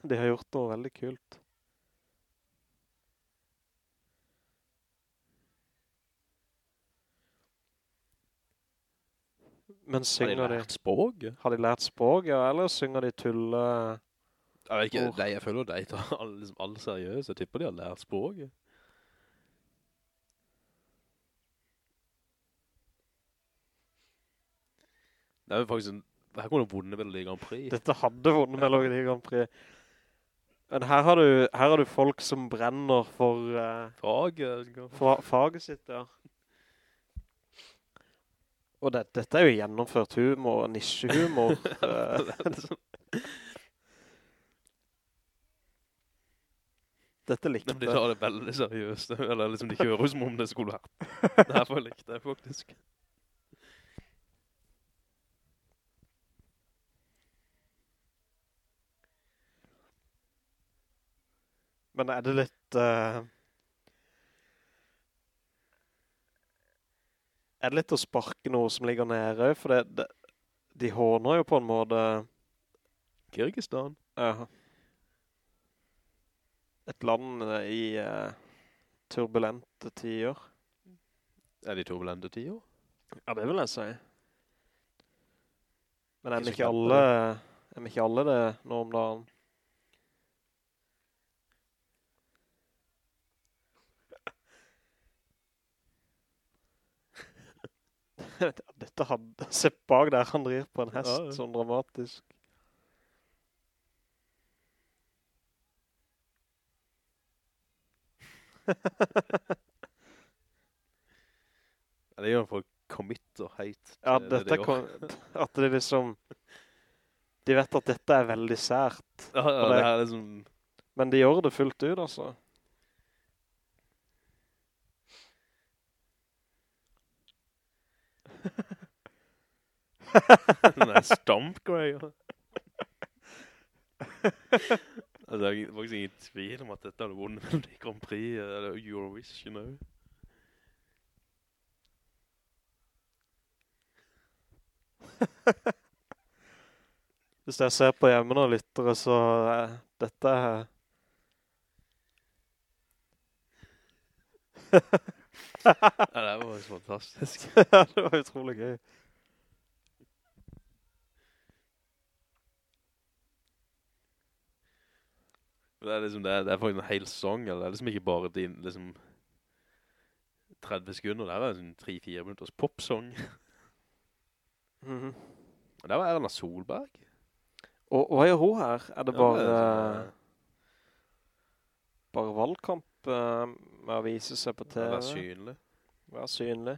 De har gjort noe veldig kult. Men Har de Har de, lært språk? har de lært språk, ja, eller synger de tulle? Jeg vet ikke, nei, jeg føler de tar alle, liksom, alle seriøse. Jeg tipper de har lært språket. Det er jo faktisk en... Her kunne vunnet Melodi Grand Prix. Dette hadde vunnet Melodi Grand Prix. Men her har du, her har du folk som brenner for, Uh, Faget. for faget sitt, ja. Og det, dette er jo gjennomført humor, nisjehumor. dette likte jeg. de tar det veldig seriøst. Eller liksom de kjører som om det skulle vært. Derfor likte jeg faktisk. Men er det litt... Uh, er det litt å sparke noe som ligger nede? For det, det, de håner jo på en måte... Kyrgyzstan. Ja. Et land eh, i eh, turbulente tider. Er de turbulente tider? Ja, det vil jeg si. Men er vi ikke alle, er vi ikke alle det nå om dagen? Dette hadde, se bak der han rir på en hest, Ja, ja. sånn dramatisk. Ja, det gjør folk committer heit. Ja, dette det de kom, at det liksom, de vet at dette er veldig sært, Ja, ja, det- det er liksom... men de gjør det fullt ut, altså. Nei, stomp-greier. altså, det er faktisk ingen tvil om at dette hadde vunnet Melodi Grand Prix, eller Eurovision, you know. Hvis jeg ser på hjemme og lyttere, så eh, dette er... Ja, det var faktisk fantastisk. ja, det var utrolig gøy. Det er liksom, det er, det er faktisk en hel song, eller det er liksom ikke bare din, liksom, 30 sekunder, det er en 3-4 minutters popsong. Mhm. Og det var Erna Solberg. Og hva gjør hun her? Er det Ja, bare, det er sånn, bare valgkamp uh, med å vise seg på TV? Vær synlig. Være synlig.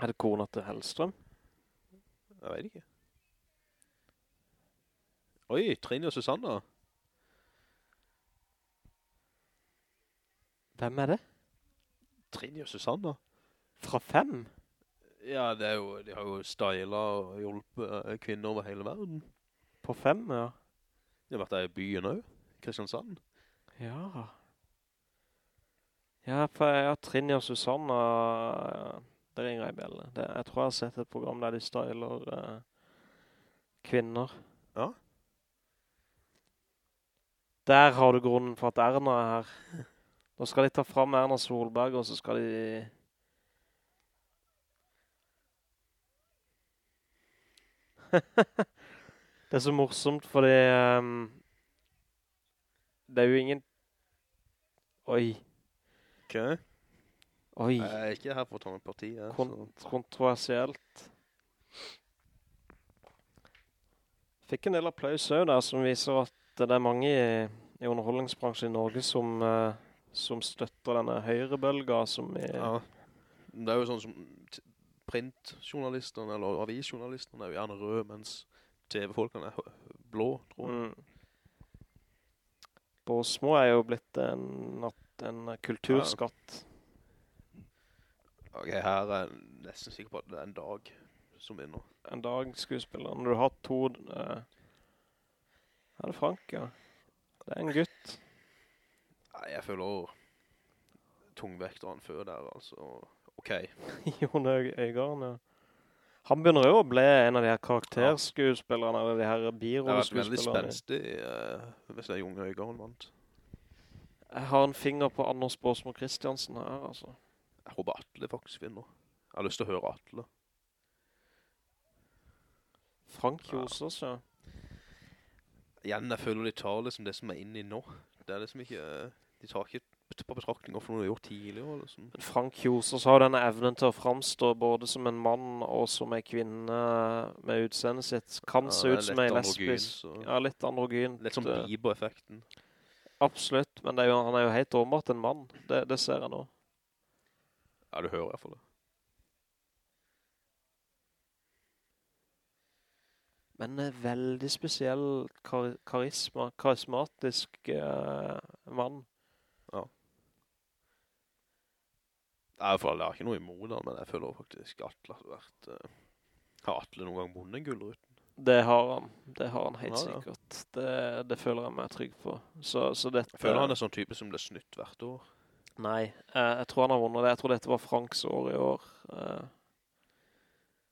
Er det kona til Hellstrøm? Jeg vet ikke. Oi, Trine og Susanna. Hvem er det? Trine og Susanna. Fra fem? Ja, det er jo, de har jo stylet og hjulpet eh, kvinner over hele verden. På fem, ja. De har vært der i byen også, Kristiansand. Ja. Ja, for jeg har Trine og Susanna, det ringer i bjelle. Jeg tror jeg har sett et program der de styler uh, kvinner. Ja. Der har du grunnen for at Erna er her. Nå skal de ta fram Erna Solberg, og så skal de... det er så morsomt, fordi... Um, det er jo ingen... Oi, Ok. oi, Jeg er ikke her for å ta med partiet. jeg. Kon kontroversielt. Fikk en del applaus også der, som viser at det er mange i, i underholdningsbransjen i Norge som, eh, som støtter denne høyrebølga som er... Ja. Det er jo sånn som printjournalisterne, eller avisjournalisterne er jo gjerne røde, mens TV-folkene er blå, tror jeg. Mm. Båsmo er jo blitt en, en kulturskatt. Ok, her er jeg nesten sikker på at det er en dag som vinner. En dag skuespiller. Når du har to... Eh, er det Frank, ja? Det er en gutt. Nei, jeg føler tungvekteren før der, altså. Ok. Jon Øygaard, ja. Han begynner jo å bli en av de her karakterskuespillerne, eller de her Det har vært veldig spenstig uh, hvis det er Jon Øygaard vant. Jeg har en finger på Anders Båsmo Kristiansen her, altså. Jeg håper Atle faktisk vinner. Jeg har lyst til å høre Atle. Frank Ja. Ja. Igjen, jeg føler de tar liksom det som er inne i nå. Det er liksom ikke, de tar ikke på betraktninger for noe de har gjort tidligere, liksom. Men Frank Kjosås har denne evnen til å fremstå både som en mann og som en kvinne med utseendet sitt. Kan Ja, se ut som en lesbisk. Ja, litt androgyn. Litt som eh, Bieber-effekten. Absolutt, men er jo, han er jo helt åpenbart en mann. Det, det ser jeg nå. Ja, du hører i hvert fall det. Men en veldig spesiell kar karisma, karismatisk uh, mann. I hvert fall, jeg har ikke noe imot han, men jeg føler faktisk Atle har vært... Uh, har Atle noen gang vunnet en gullruten? Det har han. Det har han helt Ja, ja. sikkert. Det, det føler jeg meg trygg på. Så, så dette... Føler han er sånn type som blir snytt hvert år. Nei, uh, jeg tror han har vunnet det. Jeg tror dette var Franks år i år. Eh,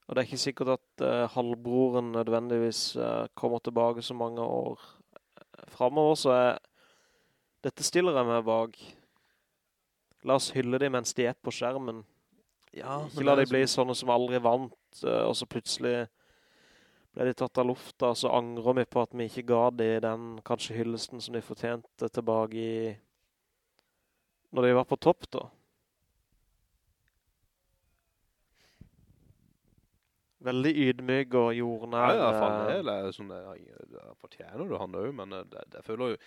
og det er ikke sikkert at uh, halvbroren nødvendigvis uh, kommer tilbake så mange år eh, fremover, så jeg, dette stiller jeg meg bak. La oss hylle dem mens de er på skjermen. Ja, Ikke la de bli sånne som aldri vant, uh, og så plutselig ble de tatt av lufta, så angrer vi på at vi ikke ga de den kanskje hyllesten som de fortjente tilbake i når de var på topp da. Veldig ydmyk og jordnær. ja, ja, faen, det del er det sånn, det, det fortjener du han også, men eh, det, det, føler jo,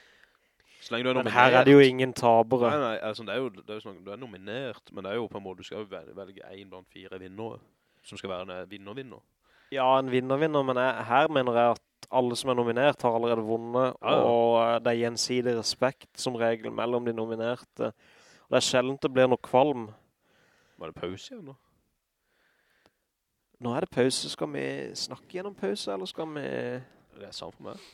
så lenge du er men her er det jo ingen tabere. Nei, nei, altså, det er jo, det er jo sånn, du er nominert, men det er jo på en måte, du skal jo velge, en blant fire vinnere, som skal være en vinner-vinner. Ja, en vinner-vinner, men jeg, her mener jeg at alle som er nominert har allerede vunnet, Ja, ja. og eh, det er gjensidig respekt som regel mellom de nominerte. Og det er sjeldent det blir noe kvalm. Var det pause igjen nå? Nå er det pause. Skal vi snakke gjennom pause, eller skal vi... Det er samme for meg.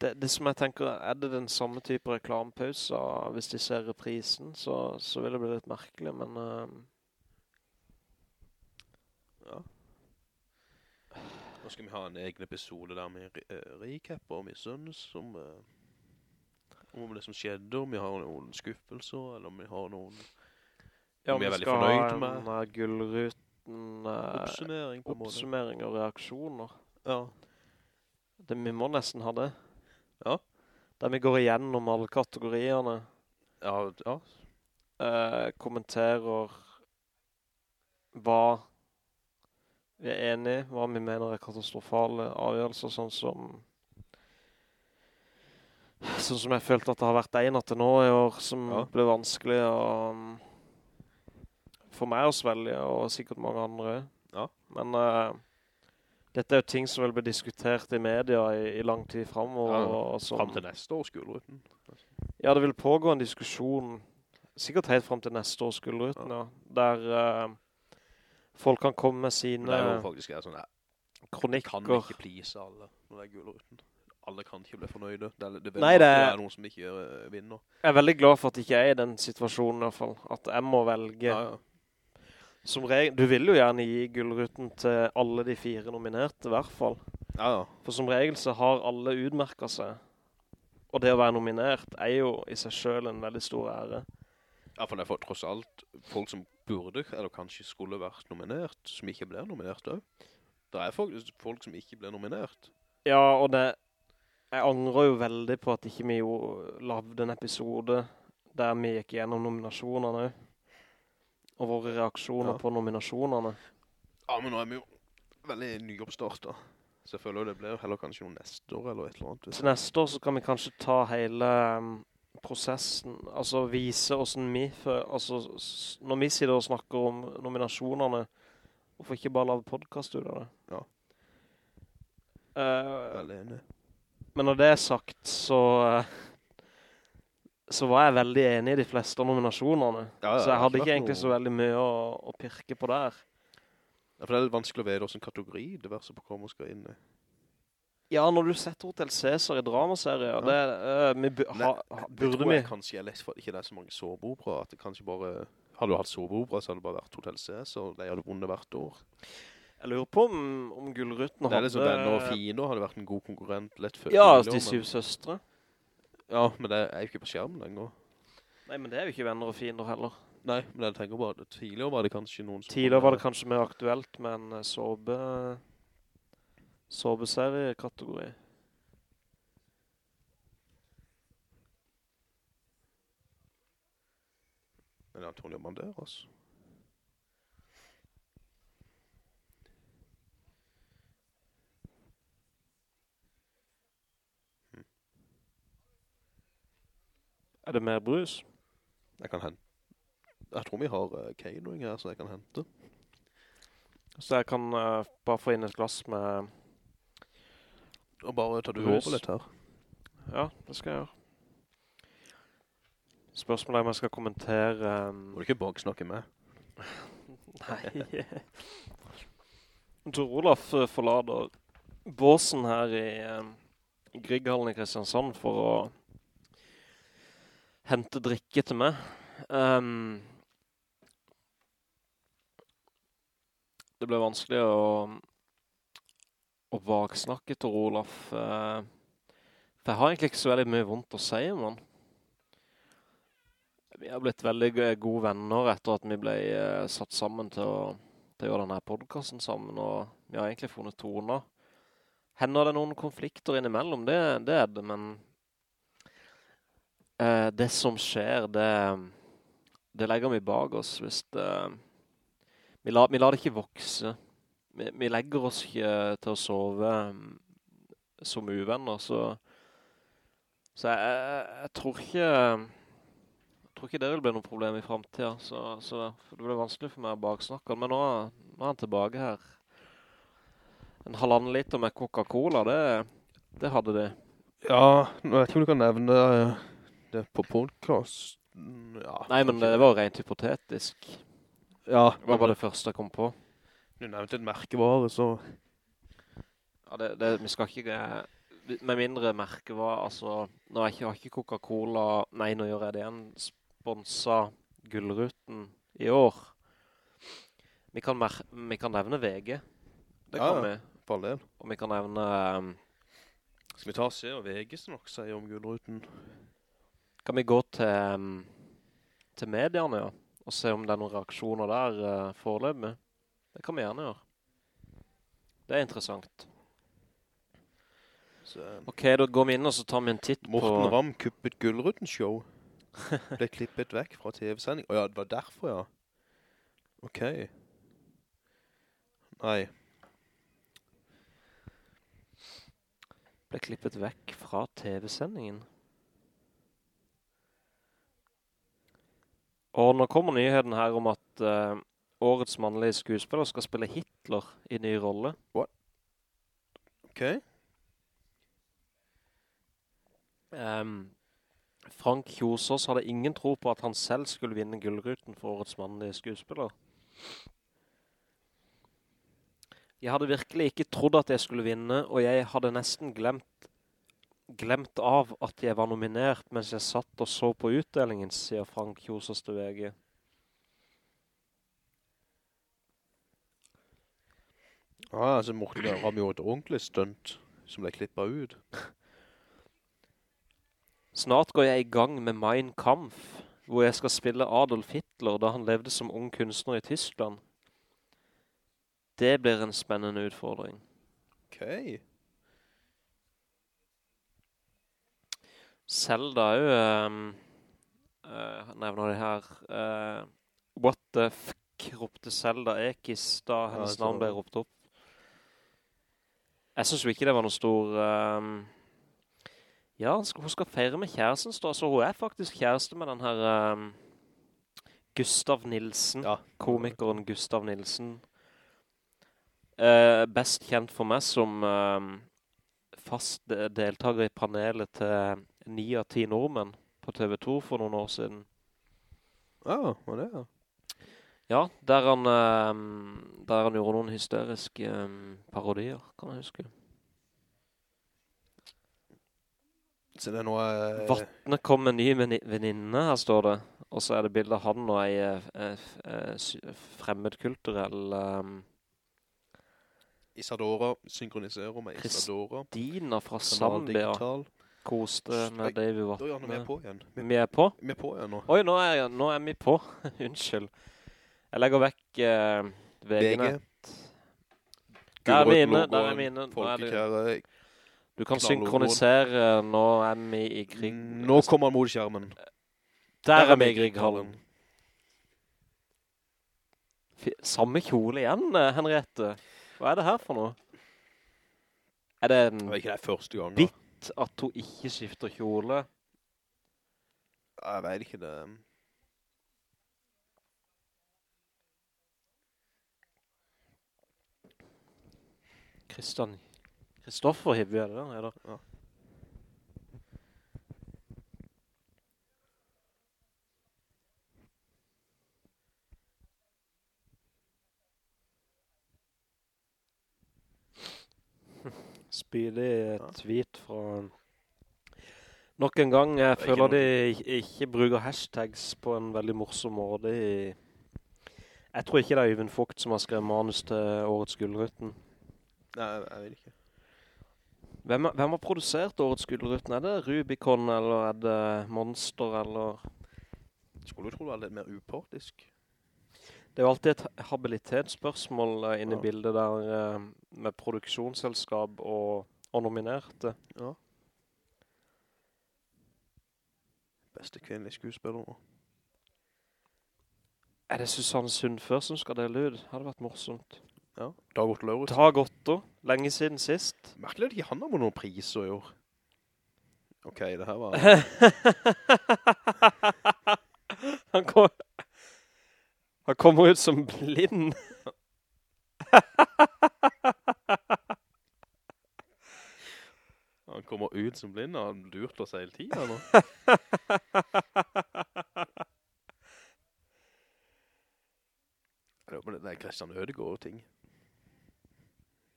Det, det som jeg tenker, er det den samme type reklampause, hvis de ser reprisen, så, så vil det bli litt merkelig, men... Uh, Ja. Nå skal vi ha en egen episode der recap eh, recapper og misunnes om, eh, om det som skjedde, om vi har noen skuffelser, eller om vi har noen ja, Om vi er veldig fornøyd Ja, om vi skal ha en oppsummering på en måte. oppsummering og reaksjoner. Ja. Det, vi må nesten ha det. Ja. Der vi går igjennom alle kategoriene, Ja, ja. Uh, kommenterer hva vi er enige, hva vi mener er katastrofale avgjørelser, sånn som sånn som jeg følte at det har vært en til nå i år, som Ja. ble vanskelig og for meg å svelge, og sikkert mange andre. Ja. Men uh, dette er jo ting som vil bli diskutert i media i, i lang tid fremover. Ja, og som, Frem til neste års gullruten. ja, det vil pågå en diskusjon, sikkert helt frem til neste års gullruten, ja. Der uh, folk kan komme med sine kronikker. det er faktisk er sånn, jeg kan kronikker. ikke please alle når det er gullruten. Alle kan ikke bli fornøyde. Det, er, det Nei, det er- noen som ikke eh, vinner. Jeg er veldig glad for at jeg ikke er i den situasjonen i hvert fall. At jeg må velge. Ja, ja. Som regel, du vil jo gjerne gi gullruten til alle de fire nominerte i hvert fall. Ja, ja. For som regel så har alle utmerket seg. Og det å være nominert er jo i seg selv en veldig stor ære. Ja, for det er for, tross alt folk som burde, eller kanskje skulle vært nominert, som ikke ble nominert også. Det er folk, folk som ikke ble nominert. Ja, og det... Jeg angrer jo veldig på at ikke vi jo lavde en episode der vi gikk gjennom nominasjonene. Og våre reaksjoner Ja. på nominasjonene. Ja, men nå er vi jo veldig nyoppstartet. Så jeg føler jo det blir heller kanskje noe neste år eller et eller annet. Til neste år så kan vi kanskje ta hele um, prosessen, altså vise hvordan vi, altså når vi sitter og snakker om nominasjonene, hvorfor ikke bare lave podcast ut av det? Ja. Uh, Veldig enig. men når det er sagt, så, eh, så var jeg veldig enig i de fleste nominasjonene. Ja, ja, så jeg hadde ikke egentlig noe- så veldig mye å, å pirke på der. Ja, for det er litt vanskelig å vite hvilken kategori diverse programmer skal inn i. Ja, når du setter Hotel Cæsar i dramaserier, Ja. det, uh, vi bu Nei, ha, Det burde vi... jeg kanskje er lett for ikke det er så mange såpeopera, at det kanskje bare... Hadde du hatt såpeopera, så hadde det bare vært Hotel Cæsar, de hadde vunnet hvert år. Jeg lurer på om, om hadde... Det er liksom hadde- venner og Fino hadde vært en god konkurrent lett før. Ja, tidligere, de syv søstre. Ja, men det er jo ikke på skjermen lenger. Nei, men det er jo ikke venner og fiender heller. Nei, men jeg tenker bare tidligere var det kanskje noen som... Tidligere var det kanskje mer aktuelt med en eh, såpe... Såpeserie-kategori. Men Antonio Banderas. Er det mer brus? Jeg kan hente... Jeg tror vi har uh, catering her, så jeg kan hente. Så jeg kan uh, bare få inn et glass med... Og bare ta du Brus. over litt her. Ja, det skal jeg gjøre. Spørsmålet er om jeg skal kommentere... Um... Må du ikke baksnakke med? Nei. Tor Olaf eh, forlader båsen her i, um, i Grieghallen i Kristiansand for å hente drikke til meg. Um, det ble vanskelig å, å baksnakke til Olaf. Uh, for jeg har egentlig ikke så veldig mye vondt å si om han. Vi har blitt veldig gode venner etter at vi ble uh, satt sammen til å, til å gjøre denne podcasten sammen, og vi har egentlig funnet toner. Hender det noen konflikter innimellom, det, det er det, men eh, det som skjer, det, det legger vi bak oss hvis det, vi, la, vi lar det ikke vokse. Vi, vi legger oss ikke til å sove mm, som uvenner, så, så jeg, jeg, jeg tror ikke jeg tror ikke det vil bli noe problem i fremtiden, så, så det blir vanskelig for meg å baksnakke. Men nå, nå er han tilbake her. En halvannen liter med Coca-Cola, det, det hadde de. Ja, nå vet ikke om du kan nevne eh, det på podcast. Ja, Nei, men det var rent hypotetisk. Ja, Det var bare det første jeg kom på. du nevnte et merkevare, så... Ja, det, det, vi skal ikke... Med mindre merkevare, altså... Nå er ikke, ikke Coca-Cola... Nei, nå gjør jeg det igjen. Sponsa Gullruten i år. Vi kan, mer, vi kan nevne VG. Det kan ja. vi. på all del. Og vi kan nevne... Um, Skal vi ta og se og VG som nok sier om Gullruten? Kan vi gå til, um, til medierne, ja? Og se om det er noen reaksjoner der uh, foreløpig? Det kan vi gjerne gjøre. Det er interessant. Så, eh, Ok, da går vi inn og så tar vi en titt Morten på... Ramm kuppet Gullruten show. Ble klippet vekk fra TV-sending. Åja, det var derfor, ja. Ok. Nei. Ble klippet vekk fra TV-sendingen. Og nå kommer nyheten her om at uh, årets mannlige skuespiller skal spille Hitler i ny rolle. Ok. Um, Frank Kjosås hadde ingen tro på at han selv skulle vinne gullruten for årets mannlige skuespiller. Jeg hadde virkelig ikke trodd at jeg skulle vinne, og jeg hadde nesten glemt, glemt av at jeg var nominert mens jeg satt og så på utdelingen, sier Frank Kjosås til VG. Ah, altså Morten Ramm gjorde et ordentlig stunt som ble klippet ut. Snart går jeg i gang med Mein Kampf, hvor jeg skal spille Adolf Hitler da han levde som ung kunstner i Tyskland. Det blir en spennende utfordring. Ok. Zelda er jo, uh, nevner det her, uh, what the fuck ropte Zelda Ekis da hennes ja, navn ble ropt opp. Jeg synes jo ikke det var noe stor... Um, ja, hun skal, hun skal feire med kjæresten, så hun er faktisk kjæreste med den her um, Gustav Nilsen, Ja. komikeren Gustav Nilsen. Uh, best kjent for meg som um, fast deltaker i panelet til 9 av 10 nordmenn på TV2 for noen år siden. Ja, hva det er? Ja, der han, um, der han gjorde noen hysteriske um, parodier, kan jeg huske. Så det er noe... Uh, Vattnet kom med ny veninne venninne, her står det. Og så er det bildet av han og ei eh, eh, eh, fremmedkulturell um, Isadora synkroniserer med Isadora. Kristina fra Zambia Digital. koste med Davy Da er vi på igjen. Vi, Vi er på? vi er på igjen nå. Oi, nå er, jeg- nå er vi på. Unnskyld. Jeg legger vekk eh, VG-nett. Der er vi inne, der er vi inne. Folkekjære. du kan synkronisere, nå er vi i krig. Nå kommer han mot skjermen. Der er vi i Grieghallen. Samme kjole igjen, eh, Henriette. Hva er det her for noe? Er det en Det er ikke det første gang. da. Bitt at hun ikke skifter kjole? Jeg vet ikke det. Kristian Kristoffer Hivje, er det den heter? Ja. Spydig tweet fra Nok en gang, jeg føler de ikke- bruker hashtags på en veldig morsom måte i... Jeg tror ikke det er Øyvind Fugt som har skrevet manus til Årets Gullruten. Nei, jeg vil ikke. Hvem, hvem har produsert Årets Gullruten? Er det Rubicon, eller er det Monster, eller... Skulle du tro det var litt mer upartisk? Det er jo alltid et habilitetsspørsmål uh, inne i Ja. bildet der uh, med produksjonsselskap og, og nominerte. Ja. Beste kvinnelige skuespiller nå. Er det Susanne Sundfør som skal dele ut? Hadde vært morsomt. Ja. Dag Otto Lauritz. Dag Otto, lenge siden sist. Merkelig at ikke han har noen priser i år. Ok, det her var... han, kom, han kommer ut som blind. Han kommer ut som blind, og han lurte oss hele tiden nå. Jeg håper det, er Christian Ødegård og ting.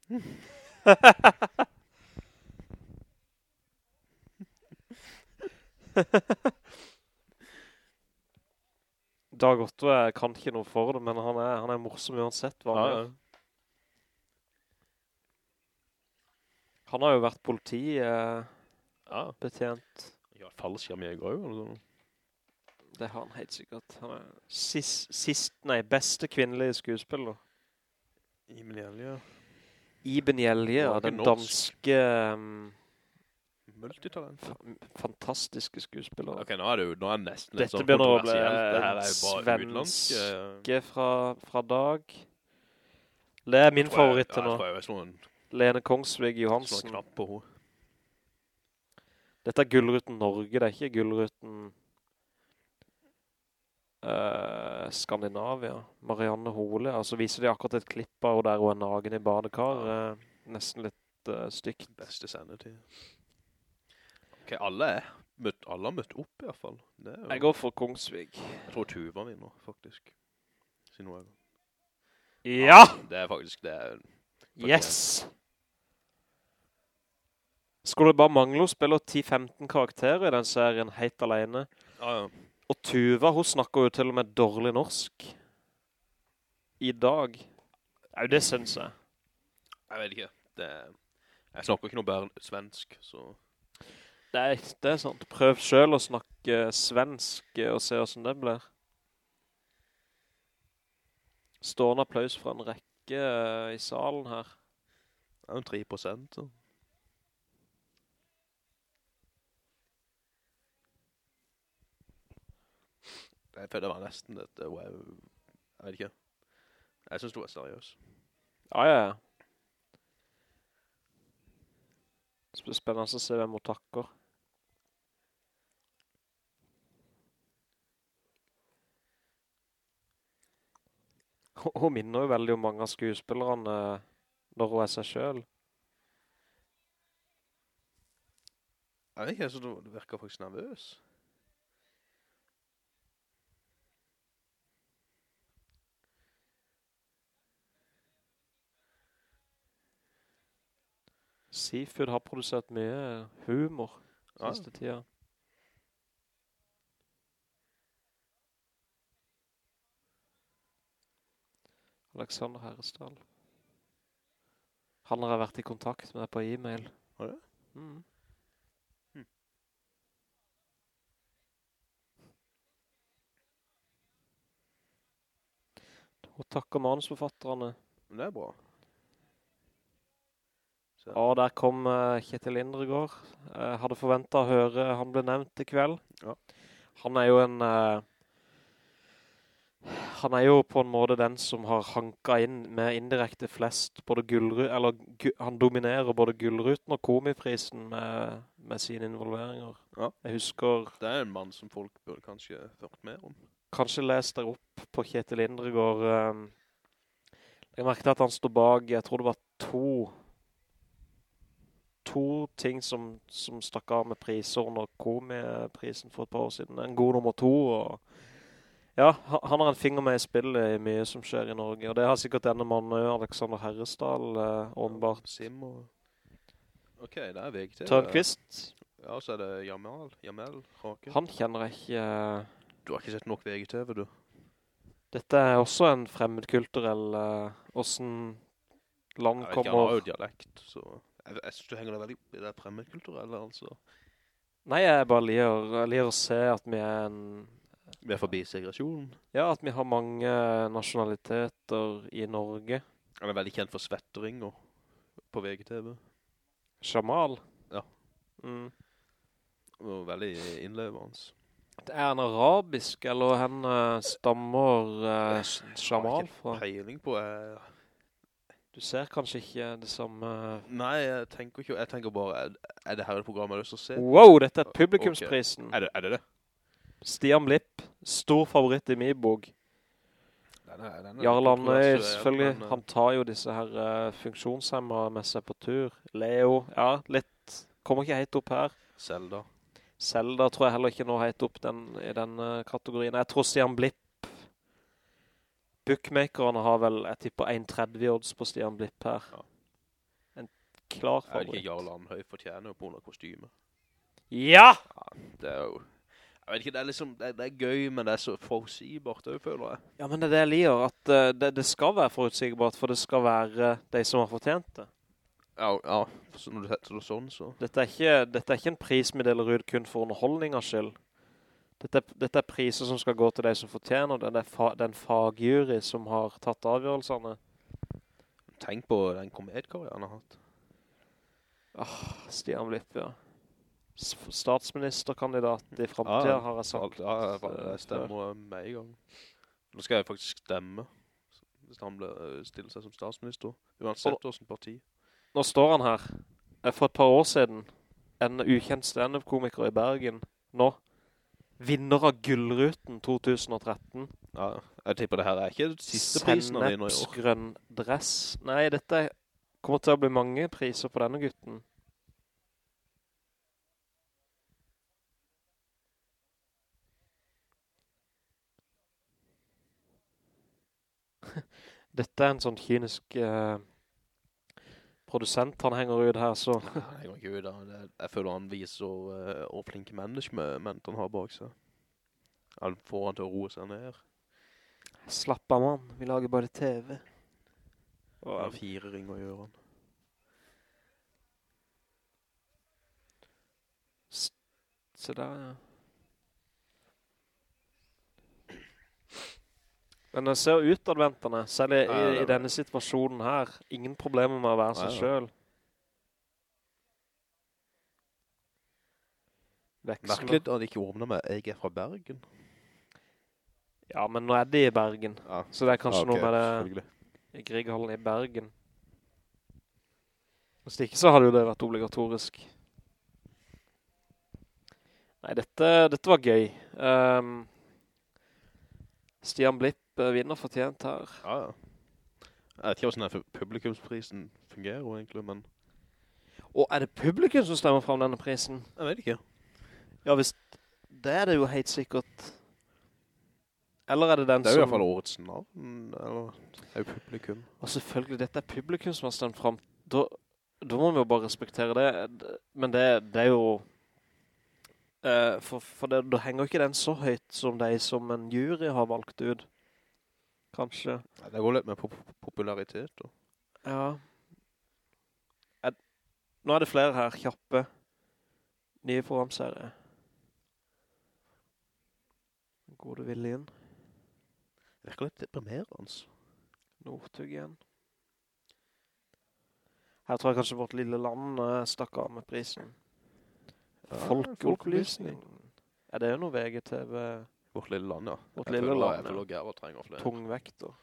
Dag Otto jeg kan ikke noe for det, men han er, han er morsom uansett hva han Ja, gjør. Han har jo vært politibetjent. Ja. Ja, fallskjerm jeg også, eller sånn. det har han helt sikkert. Han er sist, sist nei, beste kvinnelige skuespiller. Iben Gjelje. Iben Gjelje, den norsk. danske um, Multitalent. fa- fantastiske skuespillere. Ok, nå er det jo, nå er det nesten litt Dette sånn begynner å bli svenske eh, fra, fra Dag. Det er min jeg- favoritt til ja, nå. Jeg tror jeg en, Lene Kongsvig Johansen. knapp på henne. Dette er Gullruten Norge, det er ikke Gullruten uh, Skandinavia. Marianne Hole, altså viser de akkurat et klipp av henne der hun er nagen i badekar. Uh, nesten litt uh, stygt. Beste sendetid. Ok, alle er møtt, alle har møtt opp i hvert fall. Det er jo, Jeg går for Kongsvig. jeg tror Tuva vinner, faktisk. Siden hun er Ja! Det er faktisk, det er... Yes! Skulle det bare mangle å spille 10-15 karakterer i den serien helt alene. Ja, ja. Og Tuva, hun snakker jo til og med dårlig norsk. I dag. Ja, det synes jeg. Jeg vet ikke. Det, jeg snakker ikke noe bare svensk, så... Nei, det er sant. Prøv selv å snakke svensk eh, og se hvordan det blir. Stående applaus fra en rekke eh, i salen her. Det er jo 3 prosent. Jeg føler det var nesten et wow. Jeg vet ikke. Jeg synes du var seriøs. Ja, ja, ja. Sp- Spennende å se hvem hun takker. Hun- minner jo veldig om mange av skuespillerne når hun er seg selv. Jeg vet ikke, altså, du virker faktisk nervøs. Seafood har produsert mye humor Ja. siste tida. Alexander Herresdal. Han har vært i kontakt med på e-mail. Har du? Mm. Hm. Og takker manusforfatterne. Det er bra. Så, Og der kom uh, Kjetil Indregård. Jeg hadde forventet å høre han ble nevnt i kveld. Ja. Han er jo en... eh, han er jo på en måte den som har hanket inn med indirekte flest, både gullru, eller gu, han dominerer både gullruten og komiprisen med, med sine involveringer. Ja. Jeg husker, det er en mann som folk burde kanskje hørt mer om. kanskje lest der opp på Kjetil Indregård, eh, jeg merket at han stod bak, jeg tror det var to to ting som, som stakk av med priser under komiprisen for et par år siden. En god nummer to, og ja, han har en finger med i spillet i mye som skjer i Norge, og det har sikkert denne mannen, Alexander Herresdal, eh. Sim og... Ok, det er VGT. Tørnqvist, Ja, så er det Jamal, Jamel, Hake. han kjenner jeg ikke... eh, Du har ikke sett nok VGTV, du. Dette er også en fremmedkulturell, uh, hvordan land Jeg vet ikke, han har kommer... jo dialekt, så... Jeg, jeg synes du henger deg veldig opp i det fremmedkulturelle, altså. Nei, jeg bare liker å se at vi er en... Vi er forbi segresjonen. Ja, at vi har mange nasjonaliteter i Norge. Han er veldig kjent for svetteringer på VGTV. Jamal. Ja. Mm. Og veldig innlevende. Er han arabisk, eller hen eh, stammer uh, Jamal fra. Peiling på... eh, Du ser kanskje ikke det samme... Nei, jeg tenker ikke... Jeg tenker bare, er, er det her et program jeg har lyst til å se? Wow, dette er publikumsprisen. Er det er det? det? Stian Blipp, stor favoritt i min bok. Den er, er Jarl Andøy, selvfølgelig, men, eh, han tar jo disse her uh, funksjonshemmere med seg på tur. Leo, ja, litt, kommer ikke helt opp her. Zelda. Zelda tror jeg heller ikke nå helt opp den, i den uh, kategorien. Jeg tror Stian Blipp, bookmakerne har vel, jeg tipper 1,30 odds på Stian Blipp her. Ja. En klar favoritt. Er det ikke. Jarl Andøy fortjener på kostymer? kostyme. Ja! Det er jo... Jeg vet ikke, det er liksom... Det, det er gøy, men det er så forutsigbart, det føler jeg. Ja, men det er det jeg liker, at uh, det, det skal være forutsigbart, for det skal være de som har fortjent det. Ja, ja. Så når du setter det sånn, så... Dette er ikke, dette er ikke en pris vi deler ut kun for underholdningens skyld. Dette, dette er priser som skal gå til de som fortjener det. Det er fa, den fagjury som har tatt avgjørelsene. Tenk på den komedkarrieren han har hatt. Stian Blipp, ja. Statsministerkandidat i fremtiden, har jeg sagt. Ja, jeg, eh, stemmer med i gang. Nå skal jeg faktisk stemme. Hvis han eh, stiller seg som statsminister. Uansett hvordan parti. Nå står han her. Eh, For et par år siden, en ukjent stand-up-komiker i Bergen, nå, vinner av Gullruten 2013. Ja, jeg tipper det her er ikke det siste prisen han vinner i år. Sennepsgrønn dress. Nei, dette er- kommer til å bli mange priser på denne gutten. Dette er en sånn kynisk eh, produsent han henger ut her, så... Nei, jeg, ikke ut, da. jeg føler han viser uh, eh, hvor flinke management han har bak seg. Han får han til å roe seg ned. Slapp av, mann. Vi lager bare TV. Han har fire ringer gjøre han. Se der, ja. Men jeg ser utadventende, selv i, i, i denne situasjonen her. Ingen problemer med å være seg selv. Veksler. Merkelig at de ikke åpner med «Jeg er fra Bergen». Ja, men nå er de i Bergen. Ja. Så det er kanskje Ja, okay. noe med det i Grieghallen i Bergen. Hvis ikke så hadde jo det vært obligatorisk. Nei, dette, dette var gøy. Um, Stian Blipp vinner fortjent her. Ja, ja. Jeg vet ikke hvordan publikumsprisen fungerer egentlig, men Og er det publikum som stemmer frem denne prisen? jeg vet ikke. Ja, hvis det er det jo helt sikkert. Eller er det den som... Det er jo i hvert fall årets navn, eller det er jo publikum. Og selvfølgelig, dette er publikum som har stemt frem. Da, da må vi jo bare respektere det. Men det, det er jo... Uh, for for det, da henger ikke den så høyt som de som en jury har valgt ut. Kanskje. Ja, Det går litt med pop popularitet, da. Ja. Jeg, nå er det flere her, kjappe. Nye programserie. Gode viljen. Det virker litt deprimerende. Nordtug igjen. Her tror jeg kanskje vårt lille land eh, stakk av med prisen. Ja, Folkeopplysning. Er jo noe VGTV? Vårt lille land, ja. Vårt Jeg lille land, Jeg ja. føler Gerhard trenger flere. Tungvekter.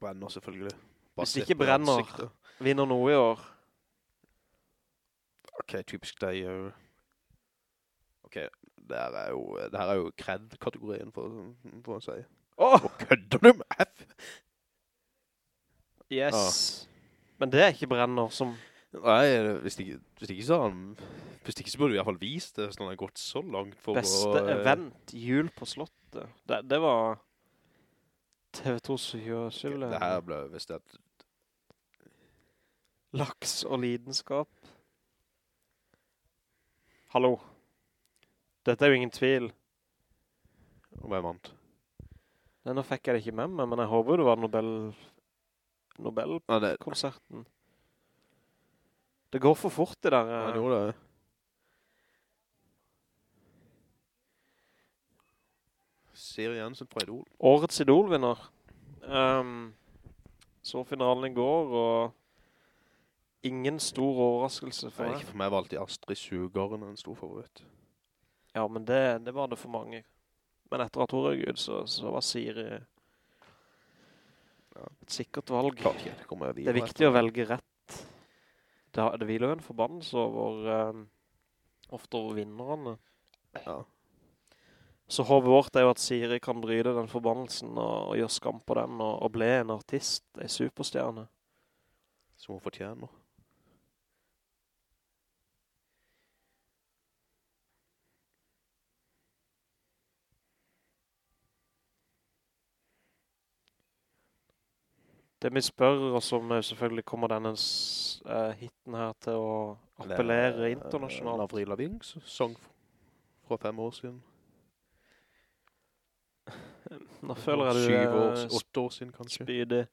Brenner selvfølgelig. Hvis sett ikke brenner. ansiktet. Vinner noe i år. Ok, typisk deg jo. Ok, det her er jo, det her er jo cred-kategorien for, for å si. Åh! Hva kødder du med F? Yes. Men det er ikke brenner som... Nei, hvis ikke, hvis ikke så han, hvis ikke så burde du i hvert fall vist det, hvis han har gått så langt for Beste å... eh, event, jul på slottet. Det, det var TV2's ok, julejubileum. Det her ble visst at, Laks og lidenskap. Hallo. Dette er jo ingen tvil. hvem vant? Nei, nå fikk jeg det ikke med meg, men jeg håper det var Nobel... Nobelkonserten. Ja, det, går for fort det der. han eh. gjorde det. Siri Jensen fra Idol. Årets Idol-vinner. Um, så finalen i går, og ingen stor overraskelse for meg. ikke for meg var alltid Astrid Sugaren en stor favoritt. Ja, men det, det var det for mange. Men etter at hun røg ut, så, så var Siri et sikkert valg. Det er viktig å velge rett. Det, det hviler jo en forbannelse over uh, ofte over vinnerne. Ja. Så håpet vårt er jo at Siri kan bryde den forbannelsen og, og gjøre skam på den og, og bli en artist, en superstjerne. Som hun fortjener. Det vi spør, og som eh, selvfølgelig kommer denne s- eh, hitten her til å appellere internasjonalt. Avril Lavigne, sang fra fem år siden. Nå føler jeg du Syv år, åtte år siden kanskje. spydig.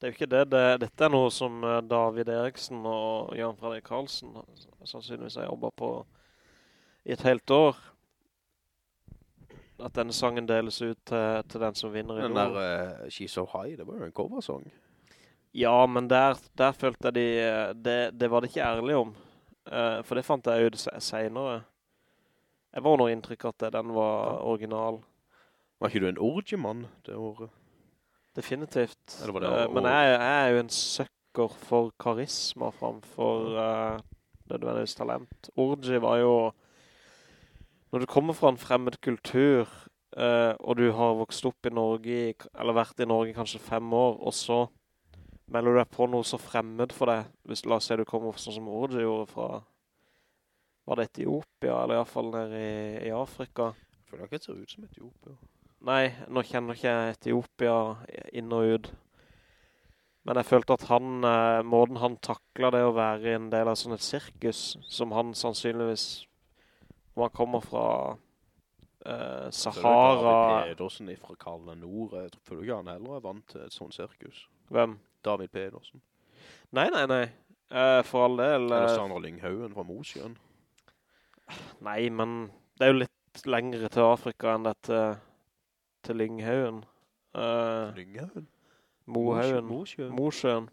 Det er jo ikke det, det. Dette er noe som eh, David Eriksen og Jan Fredrik Karlsen sannsynligvis har jobbet på i et helt år. At denne sangen deles ut til, til den som vinner i Den Idol. der uh, She's So High, det var jo en coversong. Ja, men der, der følte jeg de, eh, det, det var det ikke ærlig om. Uh, for det fant jeg ut senere. Jeg var noe inntrykk at det- den var original. Var ikke du en orgemann det året? Definitivt. Det uh, men jeg, jeg er jo en søkker for karisma framfor uh, nødvendigvis talent. Orgi var jo... Når du kommer fra en fremmed kultur, eh, og du har vokst opp i Norge, eller vært i Norge kanskje fem år, og så melder du deg på noe så fremmed for deg. Hvis, la oss si du kommer sånn som Orge gjorde fra... Var det Etiopia, eller i hvert fall nede i, i Afrika? Jeg føler ikke det ser ut som Etiopia. Nei, nå kjenner ikke jeg Etiopia inn og ut. Men jeg følte at han, eh, måten han taklet det å være en del av sånn et sirkus, som han sannsynligvis, om han kommer fra eh, Sahara... David Pedersen fra Karl Nord. Jeg tror ikke han heller er vant til et sånt sirkus. Hvem? David Pedersen. Nei, nei, nei. Eh, for all del. Eller eh, Sandra Lynghaugen fra Mosjøen. Nei, men det er jo litt lengre til Afrika enn dette til Lynghaugen. Uh, Lynghaugen? Mohaugen. Mosjøen. Mosjøen.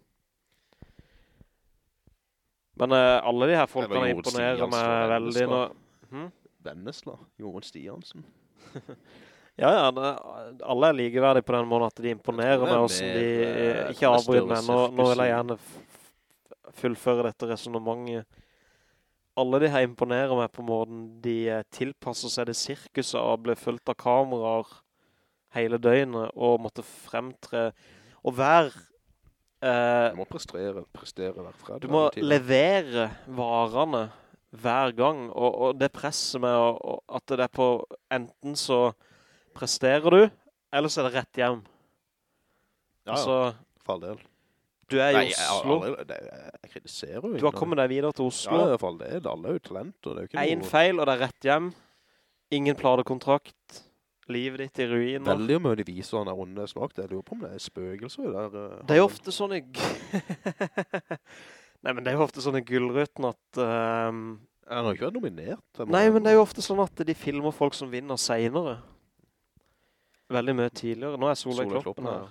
Men uh, alle de her folkene imponerer meg veldig nå. Hm? Vennesla. Jorunn Stiansen. Ja, ja, det, alle er likeverdige på den måten at de imponerer med hvordan de eh, ikke er avbryter meg. Nå, nå vil jeg gjerne fullføre dette resonemanget. Alle de her imponerer meg på måten de eh, tilpasser seg det sirkuset og blir fulgt av kameraer hele døgnet og måtte fremtre. Og være eh, Du må prestere, prestere hver fredag. du må levere varene hver gang, og, og det presser meg og, og at det er på enten så presterer du, eller så er det rett hjem. Ja, ja, Altså, for all del. du er i Nei, jeg, Oslo. aldri- det, jeg kritiserer jo Du har kommet deg videre til Oslo. Ja, for all del. Alle er jo er ikke En feil, og det er rett hjem. Ingen pladekontrakt. Livet ditt i ruiner. Veldig mye de viser han der runde smak. Det er jo på om det er spøkelser der. eh, Det er jo ofte sånn g- Nei, men det er jo ofte sånn i gullruten at... ehm, Han har jo ikke vært nominert. Nei, men det er jo ofte sånn at de filmer folk som vinner senere. Veldig mye tidligere. Nå er Solveig Kloppen her.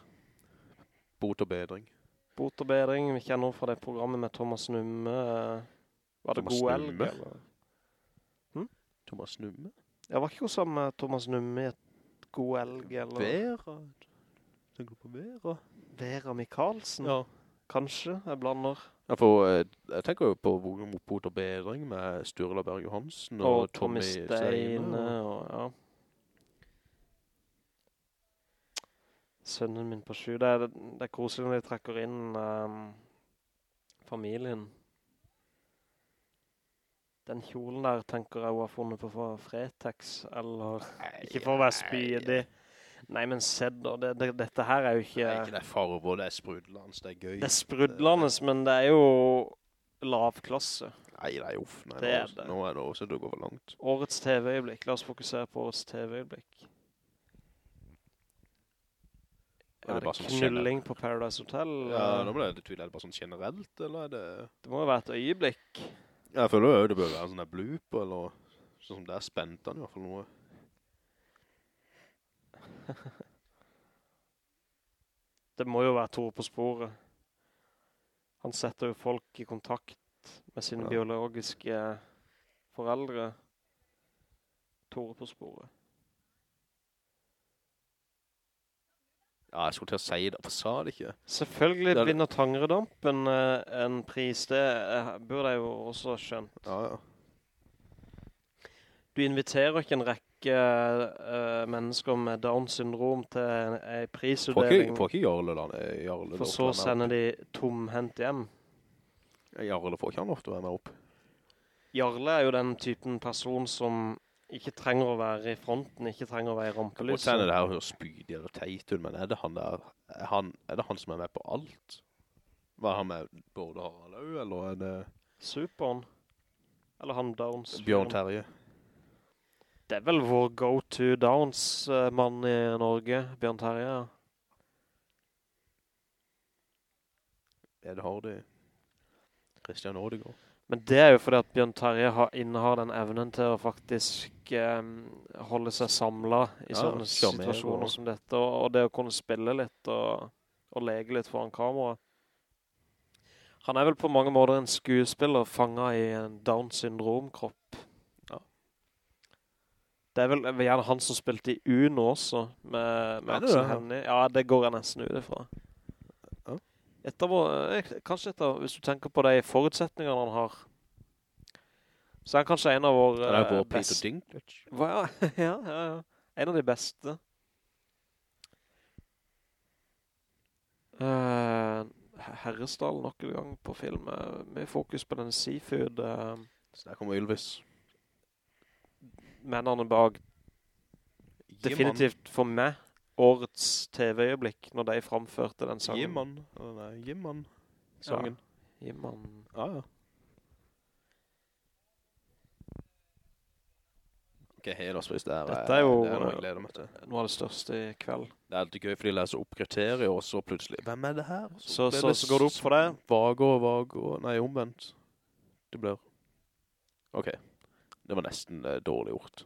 Bot og bedring. Bot og bedring, vi kjenner fra det programmet med Thomas Numme. Var det Thomas God Elg? Numme? Hm? Thomas Numme. Jeg var ikke hun sammen med Thomas Numme i et God Elg, eller Vera. Tenker du på Vera? Vera Mikkalsen? Ja. Kanskje, jeg blander. Ja, for eh, jeg tenker jo på Vågen mot bot og bedring med Sturla Berg Johansen og, Og Tommy Steine. og ja. Sønnen min på sju. Det er, det er koselig når de trekker inn um, familien. Den kjolen der tenker jeg hun har funnet på for Fretex, eller ikke for å være spydig. Nei, men se det, det, dette her er jo ikke... Det er ikke... det farver, det er sprudlands, det er gøy. Det er sprudlands, men det er jo lavklasse. Nei, jo uff. Nei, Det er nå, det. nå er det også du går for langt. Årets TV-øyeblikk. La oss fokusere på årets TV-øyeblikk. Er det det sånn knulling på Paradise Hotel? Ja, nå ble det tydelig. Er det bare sånn generelt, eller er det... Det må jo være et øyeblikk. Jeg føler jo det bør være en sånn der bloop, eller sånn som det er spent han i hvert fall noe. Det må jo være Tore på sporet. Han setter jo folk i kontakt med sine Ja. biologiske foreldre. Tore på sporet. Ja, jeg skulle til å si det, for sa det ikke. Selvfølgelig Det er vinner Tangredampen eh, en pris. Det eh, burde jeg jo også skjønt. Ja, ja. Du inviterer ikke en rekke eh, mennesker med Down syndrom til en, en Får ikke, prisutdeling, får ikke Jarle da? eh, for så sender de tomhendt hjem. Jarle får ikke han ofte med opp. Jarle er jo den typen person som ikke trenger å være i fronten, ikke trenger å være i rampelyset Hvorfor er det her høres spydig eller teit ut, men er det han der, er, han, er det han som er med på alt? Var han med både Harald Au, eller er det Superen. Eller han Downs. Bjørn Terje? Det er vel vår go-to Downs-mann i Norge, Bjørn Terje. Ed Hardy? Christian Ådegård? Men det er jo fordi at Bjørn Terje har, innehar den evnen til å faktisk um, holde seg samlet i Ja, sånne situasjoner og- som dette, og, og det å kunne spille litt og, og lege litt foran kamera. Han er vel på mange måter en skuespiller fanget i en Down-syndrom-kropp. Det er vel gjerne han som spilte i Uno også, med, med Axel Hennie. Ja, det går jeg nesten ut ifra. Ja. Etter eh, kanskje etter, hvis du tenker på de forutsetningene han har, så er han kanskje en av våre Det er eh, vår Peter best- Dinklage. Ja, ja, ja, ja. En av de beste. Uh, Herresdal nok en gang på film. eh, Med fokus på den seafood. Uh. Så der kommer Ylvis. Mennene bak definitivt for meg årets TV-øyeblikk når de framførte den sangen. Jimman. Eller Nei, Jimman. Sangen. Jimman. Ja, ja. Ok, helårsvis det er... Dette er jo- Det er noe gleder til. Noe av det største i kveld. Det er alltid gøy, fordi de leser opp kriterier, og så plutselig, hvem er det her? Så, Så- det, så- så går det opp for deg. Vago, vago, nei, omvendt. Det blir, ok. Det var nesten eh, dårlig gjort.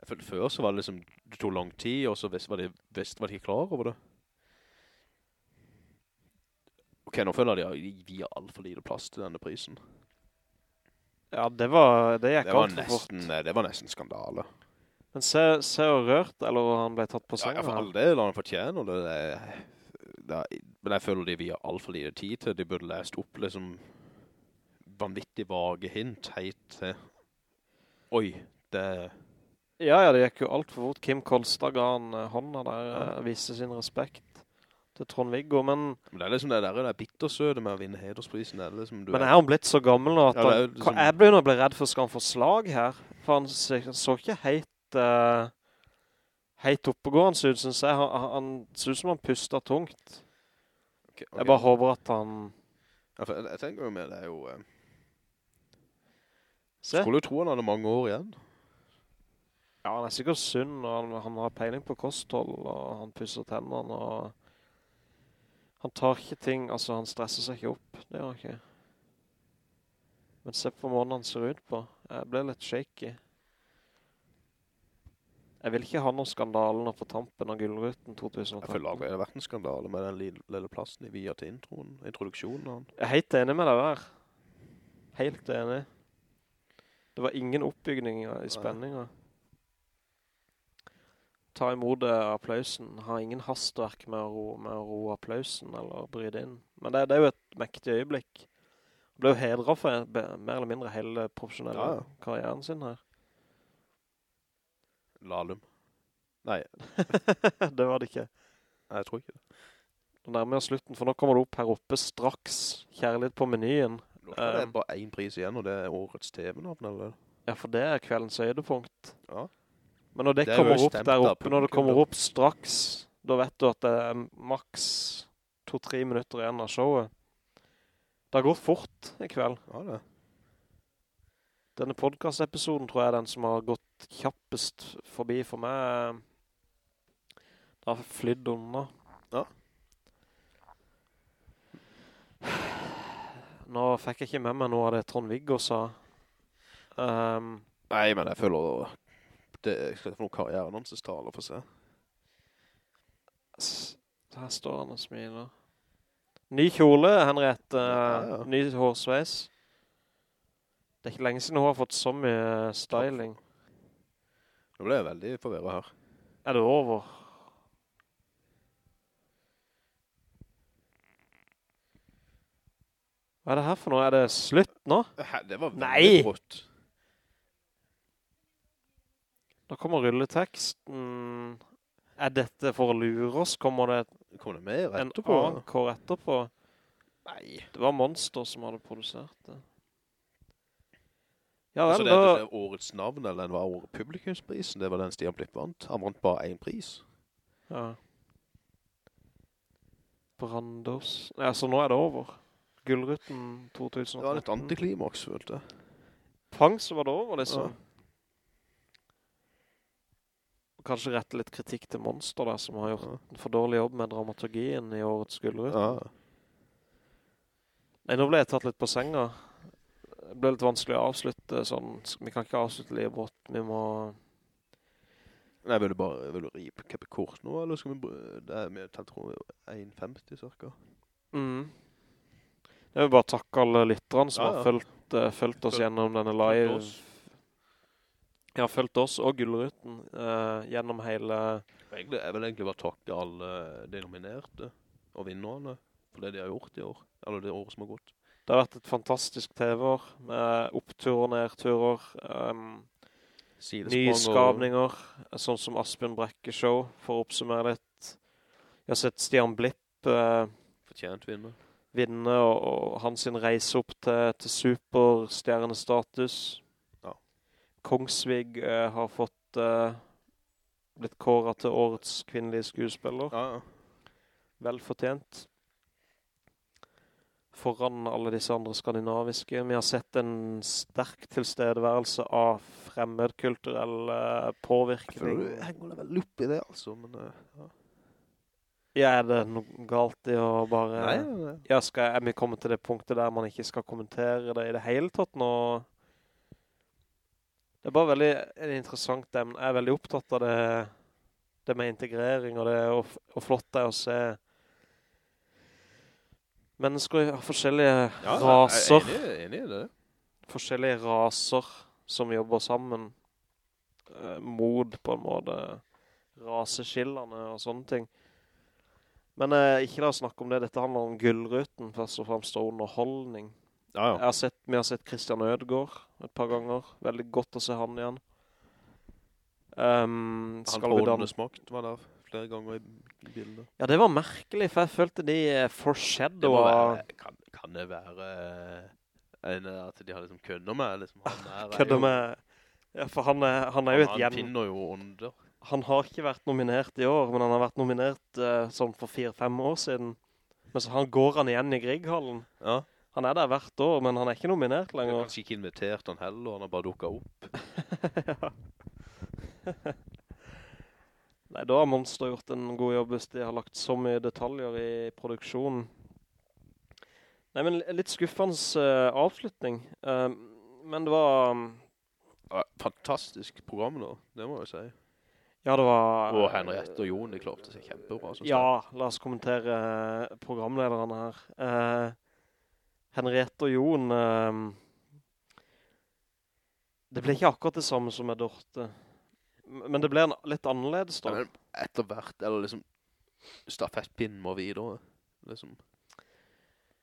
Jeg følte før så var det liksom, det tog lang tid, og så visste var de, visst var de ikke klar over det. Ok, nå føler jeg de vi har alt for lite plass til denne prisen. Ja, det var, det gikk Det var alt for fort. nesten, eh, det var nesten skandale. Men se, se og rørt, eller han ble tatt på Ja, senga. for all del, han fortjener det. det, er- er- men jeg føler de vi har alt for lite tid til. De burde lest opp liksom vanvittig vage hint helt til. Oi, det Ja, ja, det gikk jo alt for fort. Kim Kolstad ga han eh, hånda der, Ja. eh, viste sin respekt til Trond-Viggo, men, Men det er liksom det der, det er bittersøde med å vinne hedersprisen. Det er liksom, du men er- han blitt så gammel nå at Ja, han, liksom- jeg begynner å bli redd for skal han få slag her? For han så, så ikke helt, uh, helt oppegående ut, synes jeg. Han, han, synes som han puster tungt. Okay, okay. Jeg bare håper at han... Ja, jeg, jeg tenker jo med det er jo... Eh, skulle du tro han hadde mange år igjen. ja, han er sikkert sunn, og han, han har peiling på kosthold, og han pusser tennene, og han tar ikke ting, altså han stresser seg ikke opp, det gjør han ikke. Men se på måten han ser ut på. Jeg ble litt shaky. Jeg vil ikke ha noen skandaler på tampen av gullruten Jeg føler 2013. det har vært en skandale med den lille, lille plassen i via til introen, introduksjonen han. Jeg er helt enig med deg der. Helt enig. Det var ingen oppbygging i spenninger. Ta imot eh, applausen. Ha ingen hastverk med å, ro, med å ro applausen eller bryte inn. Men det, det er jo et mektig øyeblikk. Han ble jo hedret for mer eller mindre hele profesjonelle Ja, ja. karrieren sin her. Lalum. Nei, det var det ikke. nei, jeg tror ikke det. Nå nærmer jeg slutten, for nå kommer det opp her oppe straks. Kjærlighet på menyen. Nå er det bare en pris igjen, og det er årets TV-navn, eller? Ja, for det er kveldens høydepunkt. Ja. Men når det, Det er kommer opp der oppe, når det kommer opp straks, da vet du at det er maks to-tre minutter igjen av showet. Det har gått fort i kveld. Ja, det. Denne podcast-episoden tror jeg er den som har gått kjappest forbi for meg. Det har flydd unna. Ja. Nå fikk jeg ikke med meg noe av det Trond-Viggo sa. Um, Nei, men jeg føler det er få noen karrieren hans taler for seg. her står han og smiler. Ny kjole, Henriette. Ja, ja. Ny hårsveis. Det er ikke lenge siden hun har fått så mye styling. Nå ble jeg veldig forvirret her. Er det over? Hva er det her for noe? Er det slutt nå? Det var veldig brått. Da kommer rulleteksten. Er dette for å lure oss? Kommer det Kommer det mer en anker etterpå? Nei. Det var Monster som hadde produsert det. Ja Altså, vel, det, det, da... det årets navn, eller den var årets publikumsprisen. Det var den Stian Blipp vant. Han vant bare en pris. Ja. Brandos. Ja, så nå er det over. Gullruten 2013. Det var litt antiklimaks, følte jeg. Pang, så var det over, liksom. Ja. Kanskje rette litt kritikk til Monster der, som har gjort Ja. en for dårlig jobb med dramaturgien i årets Gullrut. Ja. Nei, nå ble jeg tatt litt på senga. Det ble litt vanskelig å avslutte sånn. Vi kan ikke avslutte livet vårt. Vi må... Nei, vil du bare, vil du ripe kort nå, eller skal vi, det er med, jeg tror, 1,50 cirka. Mm. Jeg vil bare takke alle lytterne som Ja, ja. har følt, uh, følt oss Følt- gjennom denne Følt live. oss. Ja, følt oss og Gullruten uh, gjennom hele... Egentlig, jeg vil egentlig bare takke alle de nominerte og vinnerne for det de har gjort i år, eller det året som har gått. Det har vært et fantastisk TV-år med oppturer, nedturer, um, nyskapninger, sånn som Aspen Brekke Show, for å oppsummere litt. Jeg har sett Stian Blipp uh, Fortjent vinner. vinne, og, og hans reise opp til, til superstjernestatus. Ja. Kongsvig uh, har fått uh, blitt kåret til årets kvinnelige skuespiller. Ja, ja. Velfortjent. Foran alle disse andre skandinaviske. Vi har sett en sterk tilstedeværelse av fremmedkulturell påvirkning. Jeg henger det veldig opp i det, altså, men eh, ja. Ja, er det noe galt i å bare... Nei, nei. Ja, skal jeg, vi komme til det punktet der man ikke skal kommentere det i det hele tatt nå? Det er bare veldig interessant. Jeg er veldig opptatt av det, det med integrering og det, og, og flott det er å se mennesker har forskjellige Ja, raser, Jeg er enig, enig i det. forskjellige raser som jobber sammen eh, mod på en måte raseskillene og sånne ting. Men eh, ikke la oss snakke om det. Dette handler om gullruten, først og fremst og underholdning. Ja, ja. har sett, vi har sett Christian Ødgaard et par ganger. Veldig godt å se han igjen. Um, Han på danse? smakt var der flere ganger i, bildet. Ja, det var merkelig, for jeg følte de eh, Det foreshadowa... være, kan, kan det være eh, en, at de har liksom kødder med? Liksom, han der er Kødder med... Ja, for han er, han er jo et han, gjen... han finner jo under. Han har ikke vært nominert i år, men han har vært nominert uh, sånn for fire-fem år siden. Men så han går han igjen i Grieghallen. Ja. Han er der hvert år, men han er ikke nominert Jeg har lenger. kanskje ikke invitert han heller, han har bare dukket opp. Nei, da har Monster gjort en god jobb hvis de har lagt så mye detaljer i produksjonen. Nei, men litt skuffende uh, avslutning. Uh, men det var... um, Fantastisk program nå, det må jeg si. Ja, det var... Og Henriette og Jon, de klarte seg kjempebra. Ja, la oss kommentere eh, programlederne her. Uh, Henriette og Jon... eh, det ble ikke akkurat det samme som med Dorte. Men det blir en, litt annerledes da. Ja, etter hvert, eller liksom, stafettpinnen må videre. Liksom.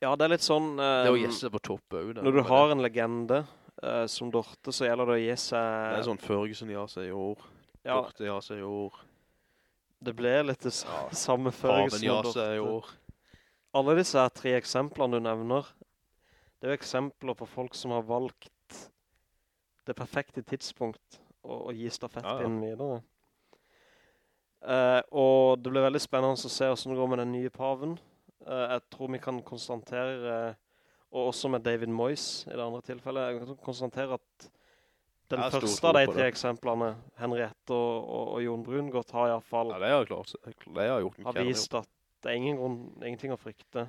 Ja, det er litt sånn... Det eh, å gjesse på topp også. det. Når du har det, en legende eh, som Dorte, så gjelder det å seg... det er sånn Førgesen ja seg i år, ja, Dorte ja seg i år, det ble litt det Ja, samme Faven ja og seg i år. Alle disse tre eksemplene du nevner, det er jo eksempler på folk som har valgt det perfekte tidspunkt å, og gi stafettpinnen videre. Eh, og det blir veldig spennende å se hvordan det går med den nye paven. Eh, jeg tror vi kan konstatere, og også med David Moyes i det andre tilfellet, jeg kan konstatere at den første av de tre eksemplene, Henriette og, og, og Jon Brungot, har i hvert fall Ja, det har klart. Det har gjort har vist at det er ingen grunn, ingenting å frykte.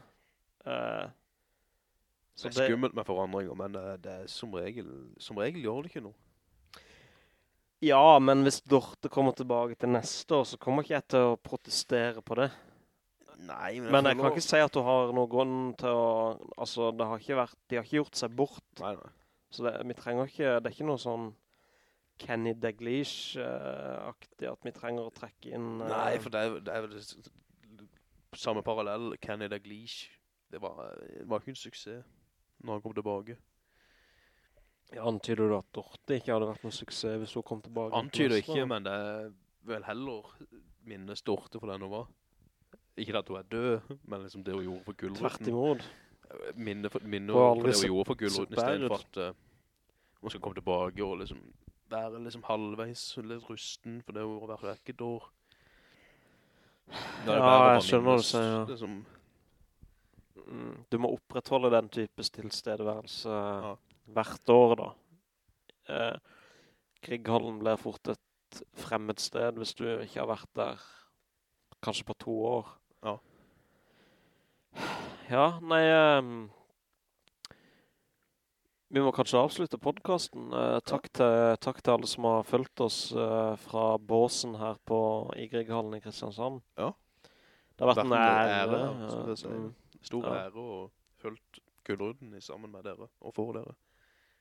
Eh, så Det er skummelt med forandringer, men det er som regel, som regel gjør det ikke noe. Ja, men hvis Dorte kommer tilbake til neste år, så kommer ikke jeg til å protestere på det. Nei, men, Men jeg kan lov. ikke si at du har noen grunn til å... Altså, det har ikke vært... De har ikke gjort seg bort. Nei, nei. Så det, vi trenger ikke... Det er ikke noe sånn Kenny Daglish-aktig at vi trenger å trekke inn... Uh, Nei, for det er, det er jo det samme parallell. Kenny Daglish, Det var, det var ikke en suksess når han kom tilbake. Antyder du at Dorte ikke hadde vært noen suksess hvis hun kom tilbake? Antyder neste ikke, men det er vel heller minnes Dorte for den hun var. Ikke at hun er død, men liksom det hun gjorde for Tvert imot. Minne for, minne for det hun gjorde for gullruten, i stedet for at uh, hun skal komme tilbake og liksom være liksom halvveis litt rusten, for det hun har vært vekk år. Da det Ja, jeg skjønner sier, ja. Liksom, Mm, Du må opprettholde den type tilstedeværelse Ja. Hvert år da. Eh, Grieghallen blir fort et fremmed sted hvis du ikke har vært der kanskje på to år. Ja. Ja, nei... Eh, vi må kanskje avslutte podcasten. Eh, takk, til, takk til alle som har følt oss eh, fra båsen her på, i Grieghallen i Kristiansand. Ja. Det har vært en ære. ære, ja. Mm. stor Ja. ære og følt gullruten i sammen med dere, og for dere.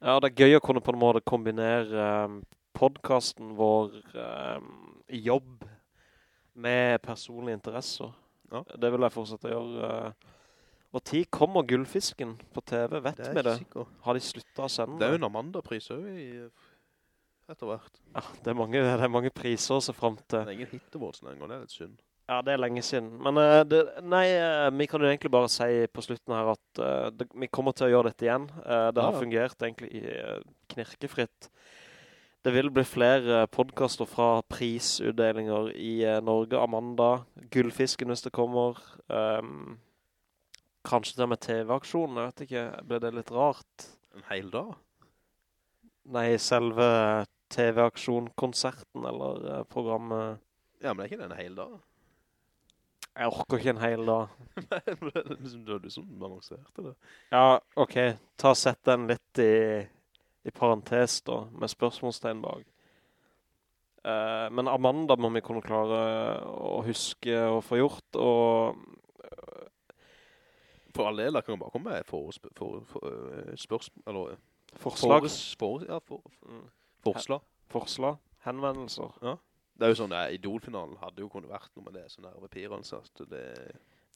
Ja, det er gøy å kunne på en måte kombinere um, podcasten vår um, jobb med personlige interesser. Ja. Det vil jeg fortsette å gjøre. Uh, og tid kommer gullfisken på TV, vet Det vi ikke det? sikkert. Har de sluttet å sende Det er jo en Amanda-pris etter hvert. Ja, det er mange, det er mange priser å se frem til. Det er ingen hitteawards lenger, det er litt synd. Ja, det er lenge siden. Men uh, det, nei, uh, vi kan jo egentlig bare si på slutten her at uh, det, vi kommer til å gjøre dette igjen. Det har fungert egentlig uh, knirkefritt. Det vil bli flere podcaster fra prisutdelinger i Norge. Amanda, Gullfisken hvis det kommer. Um, kanskje det med TV-aksjonen, jeg vet ikke. Ble det litt rart? En hel dag? Nei, selve TV-aksjon-konserten eller programmet. Ja, men det er ikke det en hel dag. Jeg orker ikke en hel dag. Nei, men det er liksom- det var du som annonserte det. Ja, ok. Ta og sett den litt i, i parentes da, med spørsmålstegn bak. Eh, men Amanda må vi kunne klare å huske å få gjort, og For alle deler kan jeg bare komme med for, for, for, eh, spørsmål, eller eh, forslag, for, for, ja, for, Mm. forslag. forslag, henvendelser. Det er jo sånn, Idol-finalen hadde jo kunnet vært noe med det, sånn der papiransatt, det...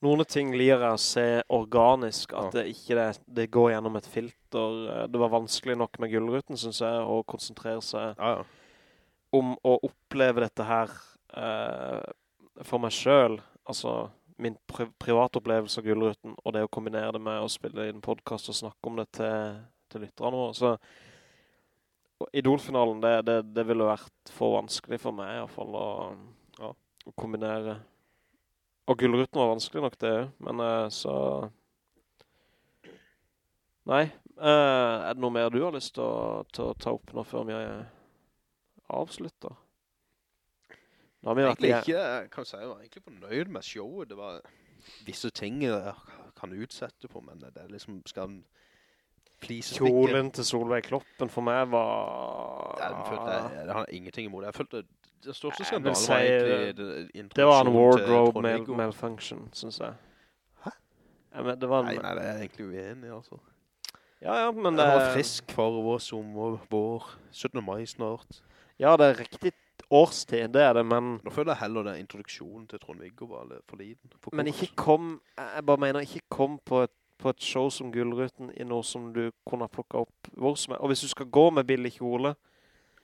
Noen ting lir jeg å se organisk, at Ja. det ikke det, det går gjennom et filter. Eh, Det var vanskelig nok med gullruten, synes jeg, å konsentrere seg Ja, ja. om å oppleve dette her eh, for meg selv, altså min pri private opplevelse av gullruten, og det å kombinere det med å spille i en podcast og snakke om det til, til lytterne våre. Så Idol-finalen, det, det, det ville vært for vanskelig for meg i hvert fall å, Ja. å kombinere. Og gullruten var vanskelig nok det, men eh, så... Nei, eh, er det noe mer du har lyst til å, til å ta opp nå før vi eh, avslutter? Da har vi Egentlig ikke, jeg kan si jeg var egentlig fornøyd med showet. Det var visse ting jeg kan utsette på, men det er liksom, skal. Kjolen til Solveig Kloppen for meg var... Ja, følte jeg, jeg har ingenting imot det. Jeg følte det største Jeg skandalen si, var egentlig det, Det var en wardrobe mal malfunction, synes jeg. Hæ? Jeg men det var en... Nei, nei, det er jeg egentlig uenig, altså. Ja, ja, men Det det... var frisk for vår sommer, vår, 17. mai snart. Ja, det er riktig årstid, det er det, men... Nå føler jeg heller den introduksjonen til Trond-Viggo var litt for liten. For Men ikke kom... Jeg bare mener, ikke kom på et, på et show som Gullruten i noe som du kunne plukke opp hvor som er. Og hvis du skal gå med billig kjole,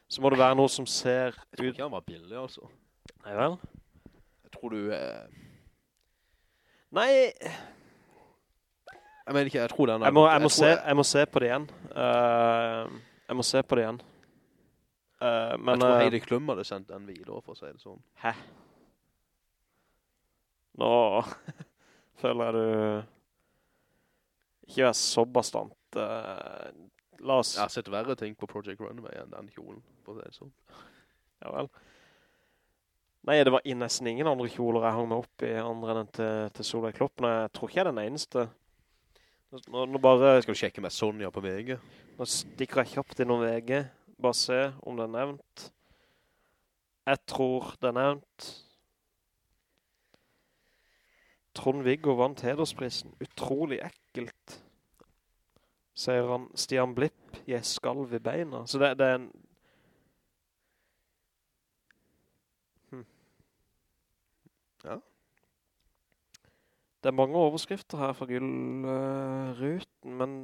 så må det være noe som ser Jeg tror ikke han var billig, altså. Nei vel? Jeg tror du... Eh, Nei, jeg mener ikke, jeg tror den... er- jeg må, jeg må, tror se, jeg må se på det igjen. Uh, jeg må se på det igjen. Uh, men... jeg tror eh, Heidi Klum hadde sendt den videre, for å si det sånn. Hæ? Nå føler jeg du ikke være så bastant. eh, la oss... Jeg har sett verre ting på Project Runway enn den kjolen, på det sånn. Ja vel. Nei, det var nesten ingen andre kjoler jeg hang meg opp i, andre enn til, til Solveig Kloppen. Jeg tror ikke jeg er den eneste. Nå, nå bare Skal du sjekke med Sonja på VG? nå stikker jeg kjapt innom VG. Bare se om det er nevnt. Jeg tror det er nevnt. Trond-Viggo vant hedersprisen. Utrolig ekkelt. Sier han Stian Blipp, jeg skalv i beina. Så det, det er en... Hm. Ja. Det er mange overskrifter her fra Gullruten, men...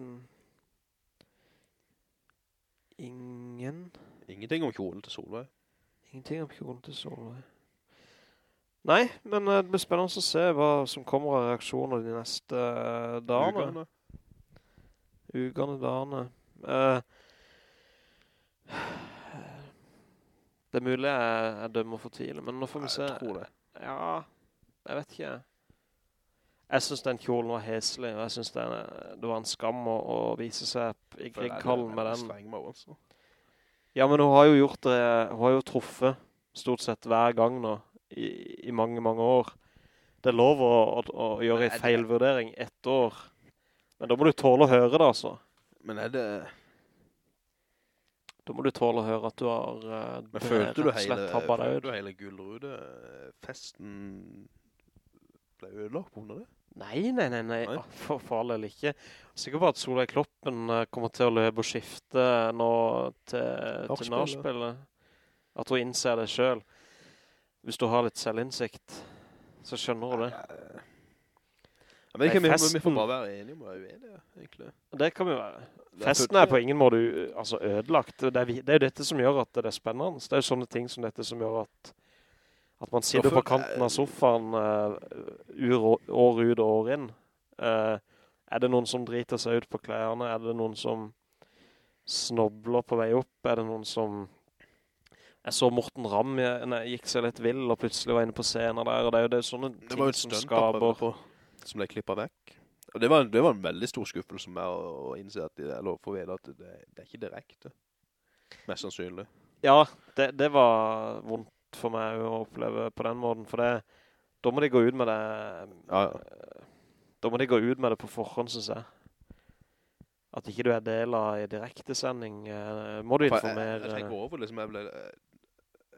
Ingen... Ingenting om kjolen til Solveig. Ingenting om kjolen til Solveig. Nei, men eh, det blir spennende å se hva som kommer av reaksjoner de neste uh, dagene. Ukene. Dagene. Uh, det er mulig jeg, jeg dømmer for tidlig, men nå får vi se. Jeg tror det. Ja, jeg vet ikke. Jeg synes den kjolen var heselig, og jeg synes det, det var en skam å, å vise seg i Grieghallen med den. Ja, men hun har jo gjort det, hun har jo truffet stort sett hver gang nå, i, i mange, mange år. Det er lov å, å, å gjøre en feilvurdering ett år. Men da må du tåle å høre det, altså. Men er det... Da må du tåle å høre at du har uh, Men følte du hele, følte du hele gullrude-festen ble ødelagt på grunn det? Nei, nei, nei, nei. Nei. For, for all del ikke. Sikkert bare at Solveig Kloppen eh, kommer til å løpe og skifte nå til, til narspillet. At hun innser det selv. Hvis du har litt selvinsikt, så skjønner du det. Ja, men ikke, Nei, vi, vi får bare være enige om å være uenige, egentlig. Det kan vi være. Festen er på ingen måte altså ødelagt. Det er, det er jo dette som gjør at det er spennende. Det er jo sånne ting som dette som gjør at, at man sitter på kanten av sofaen uh, år, år ut og år inn. Uh, er det noen som driter seg ut på klærne? Er det noen som snobler på vei opp? Er det noen som... Jeg så Morten Ramm jeg, gikk seg litt vill og plutselig var inne på scenen der, og det er jo det sånne Det ting som skaper... på, som ble klippet vekk. Og det var, det var en veldig stor skuffelse med å, å innse at, det- eller få vite at det, det er ikke direkte. Mest sannsynlig. Ja, det, det var vondt for meg å oppleve på den måten, for det, Da må de gå ut med det, Ja, ja. da må de gå ut med det på forhånd, synes jeg. At ikke du er del av direktesending, eh, må du informere. jeg, informere. jeg tenker over liksom, jeg ble,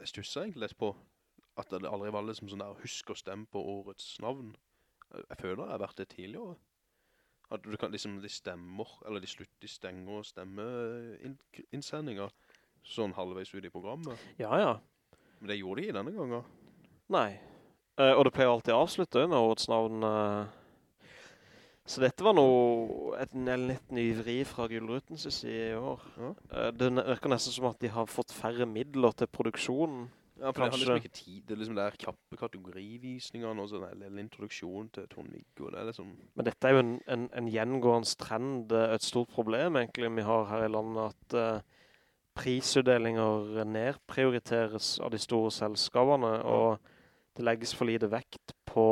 jeg stusser egentlig litt på at det aldri var liksom sånn der, husk å stemme på årets navn. Jeg føler jeg har vært det tidligere. At du kan liksom, de stemmer, eller de slutter, de stenger stemmeinnsendinga sånn halvveis ut i programmet. Ja, ja. Men det gjorde de i denne gangen. Nei. Eh, og det pleier alltid å avslutte når årets navn. eh. Så dette var noe, et en litt nyvri fra Gullruten, synes jeg, i år. Ja. Eh, det virker nesten som at de har fått færre midler til produksjonen. Ja, for det har liksom ikke tid. Det er liksom der kjappe kategorivisningene og sånn, eller introduksjon til Trond-Viggo. Det liksom... Men dette er jo en, en, en gjengående trend, eh, et stort problem egentlig vi har her i landet, at uh, prisutdelinger nedprioriteres av de store selskapene, og det legges for lite vekt på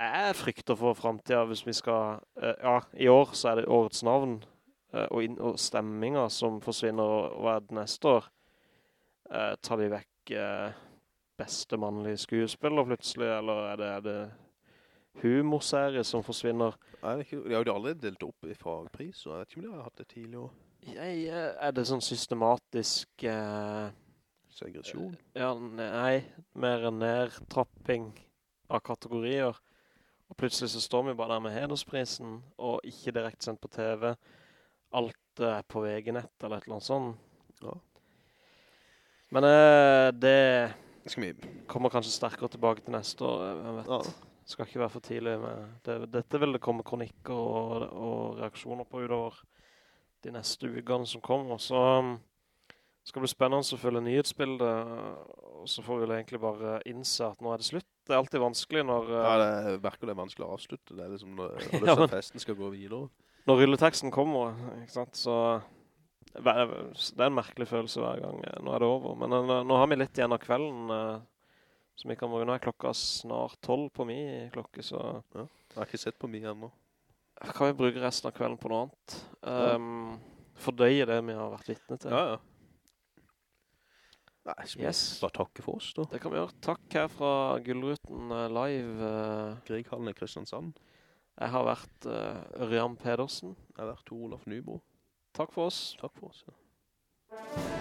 jeg frykter for fremtiden hvis vi skal, eh, ja, i år så er det årets navn, eh, og, inn, og stemminga som forsvinner, og hva er det neste år? Eh, tar de vekk beste mannlige skuespiller plutselig, eller er det, er det humorserie som forsvinner? Er det ikke, de har jo aldri delt opp i fagpris, så jeg vet ikke om de har hatt det tidligere. Jeg, er det sånn systematisk eh, Segresjon. Ja, nei, mer nedtrapping av kategorier. Og plutselig så står vi bare der med hedersprisen, og ikke direkte sendt på TV. Alt er på VG-nett eller et eller annet sånt. Ja. Men eh, det vi... kommer kanskje sterkere tilbake til neste år, jeg vet. Ja. Skal ikke være for tidlig med det. Dette vil det komme kronikker og, og reaksjoner på utover de neste ukene som kommer. Så um, skal bli spennende å følge nyhetsbildet, og så får vi vel egentlig bare innse at nå er det slutt. Det er alltid vanskelig når, Ja, uh, det jeg merker det er vanskelig å avslutte. Det er liksom når, når Ja, men- festen skal gå videre. når rulleteksten kommer, ikke sant? Så det er en merkelig følelse hver gang. eh, Nå er det over. Men uh, nå har vi litt igjen av kvelden, så vi kan, nå er klokka snart 12 på mi klokke, så... Jeg har ikke sett på mi enda. kan vi bruke resten av kvelden på noe annet. Um, fordøye det vi har vært vittne til. Ja, ja. Nei, Yes. bare takke for oss da? Det kan vi gjøre. Takk her fra Gullruten eh, live. eh. Grieghallen i Kristiansand. jeg har vært uh, Ørjan Pedersen. Jeg har vært Olof Nybro. Takk for oss. Takk for oss. Ja.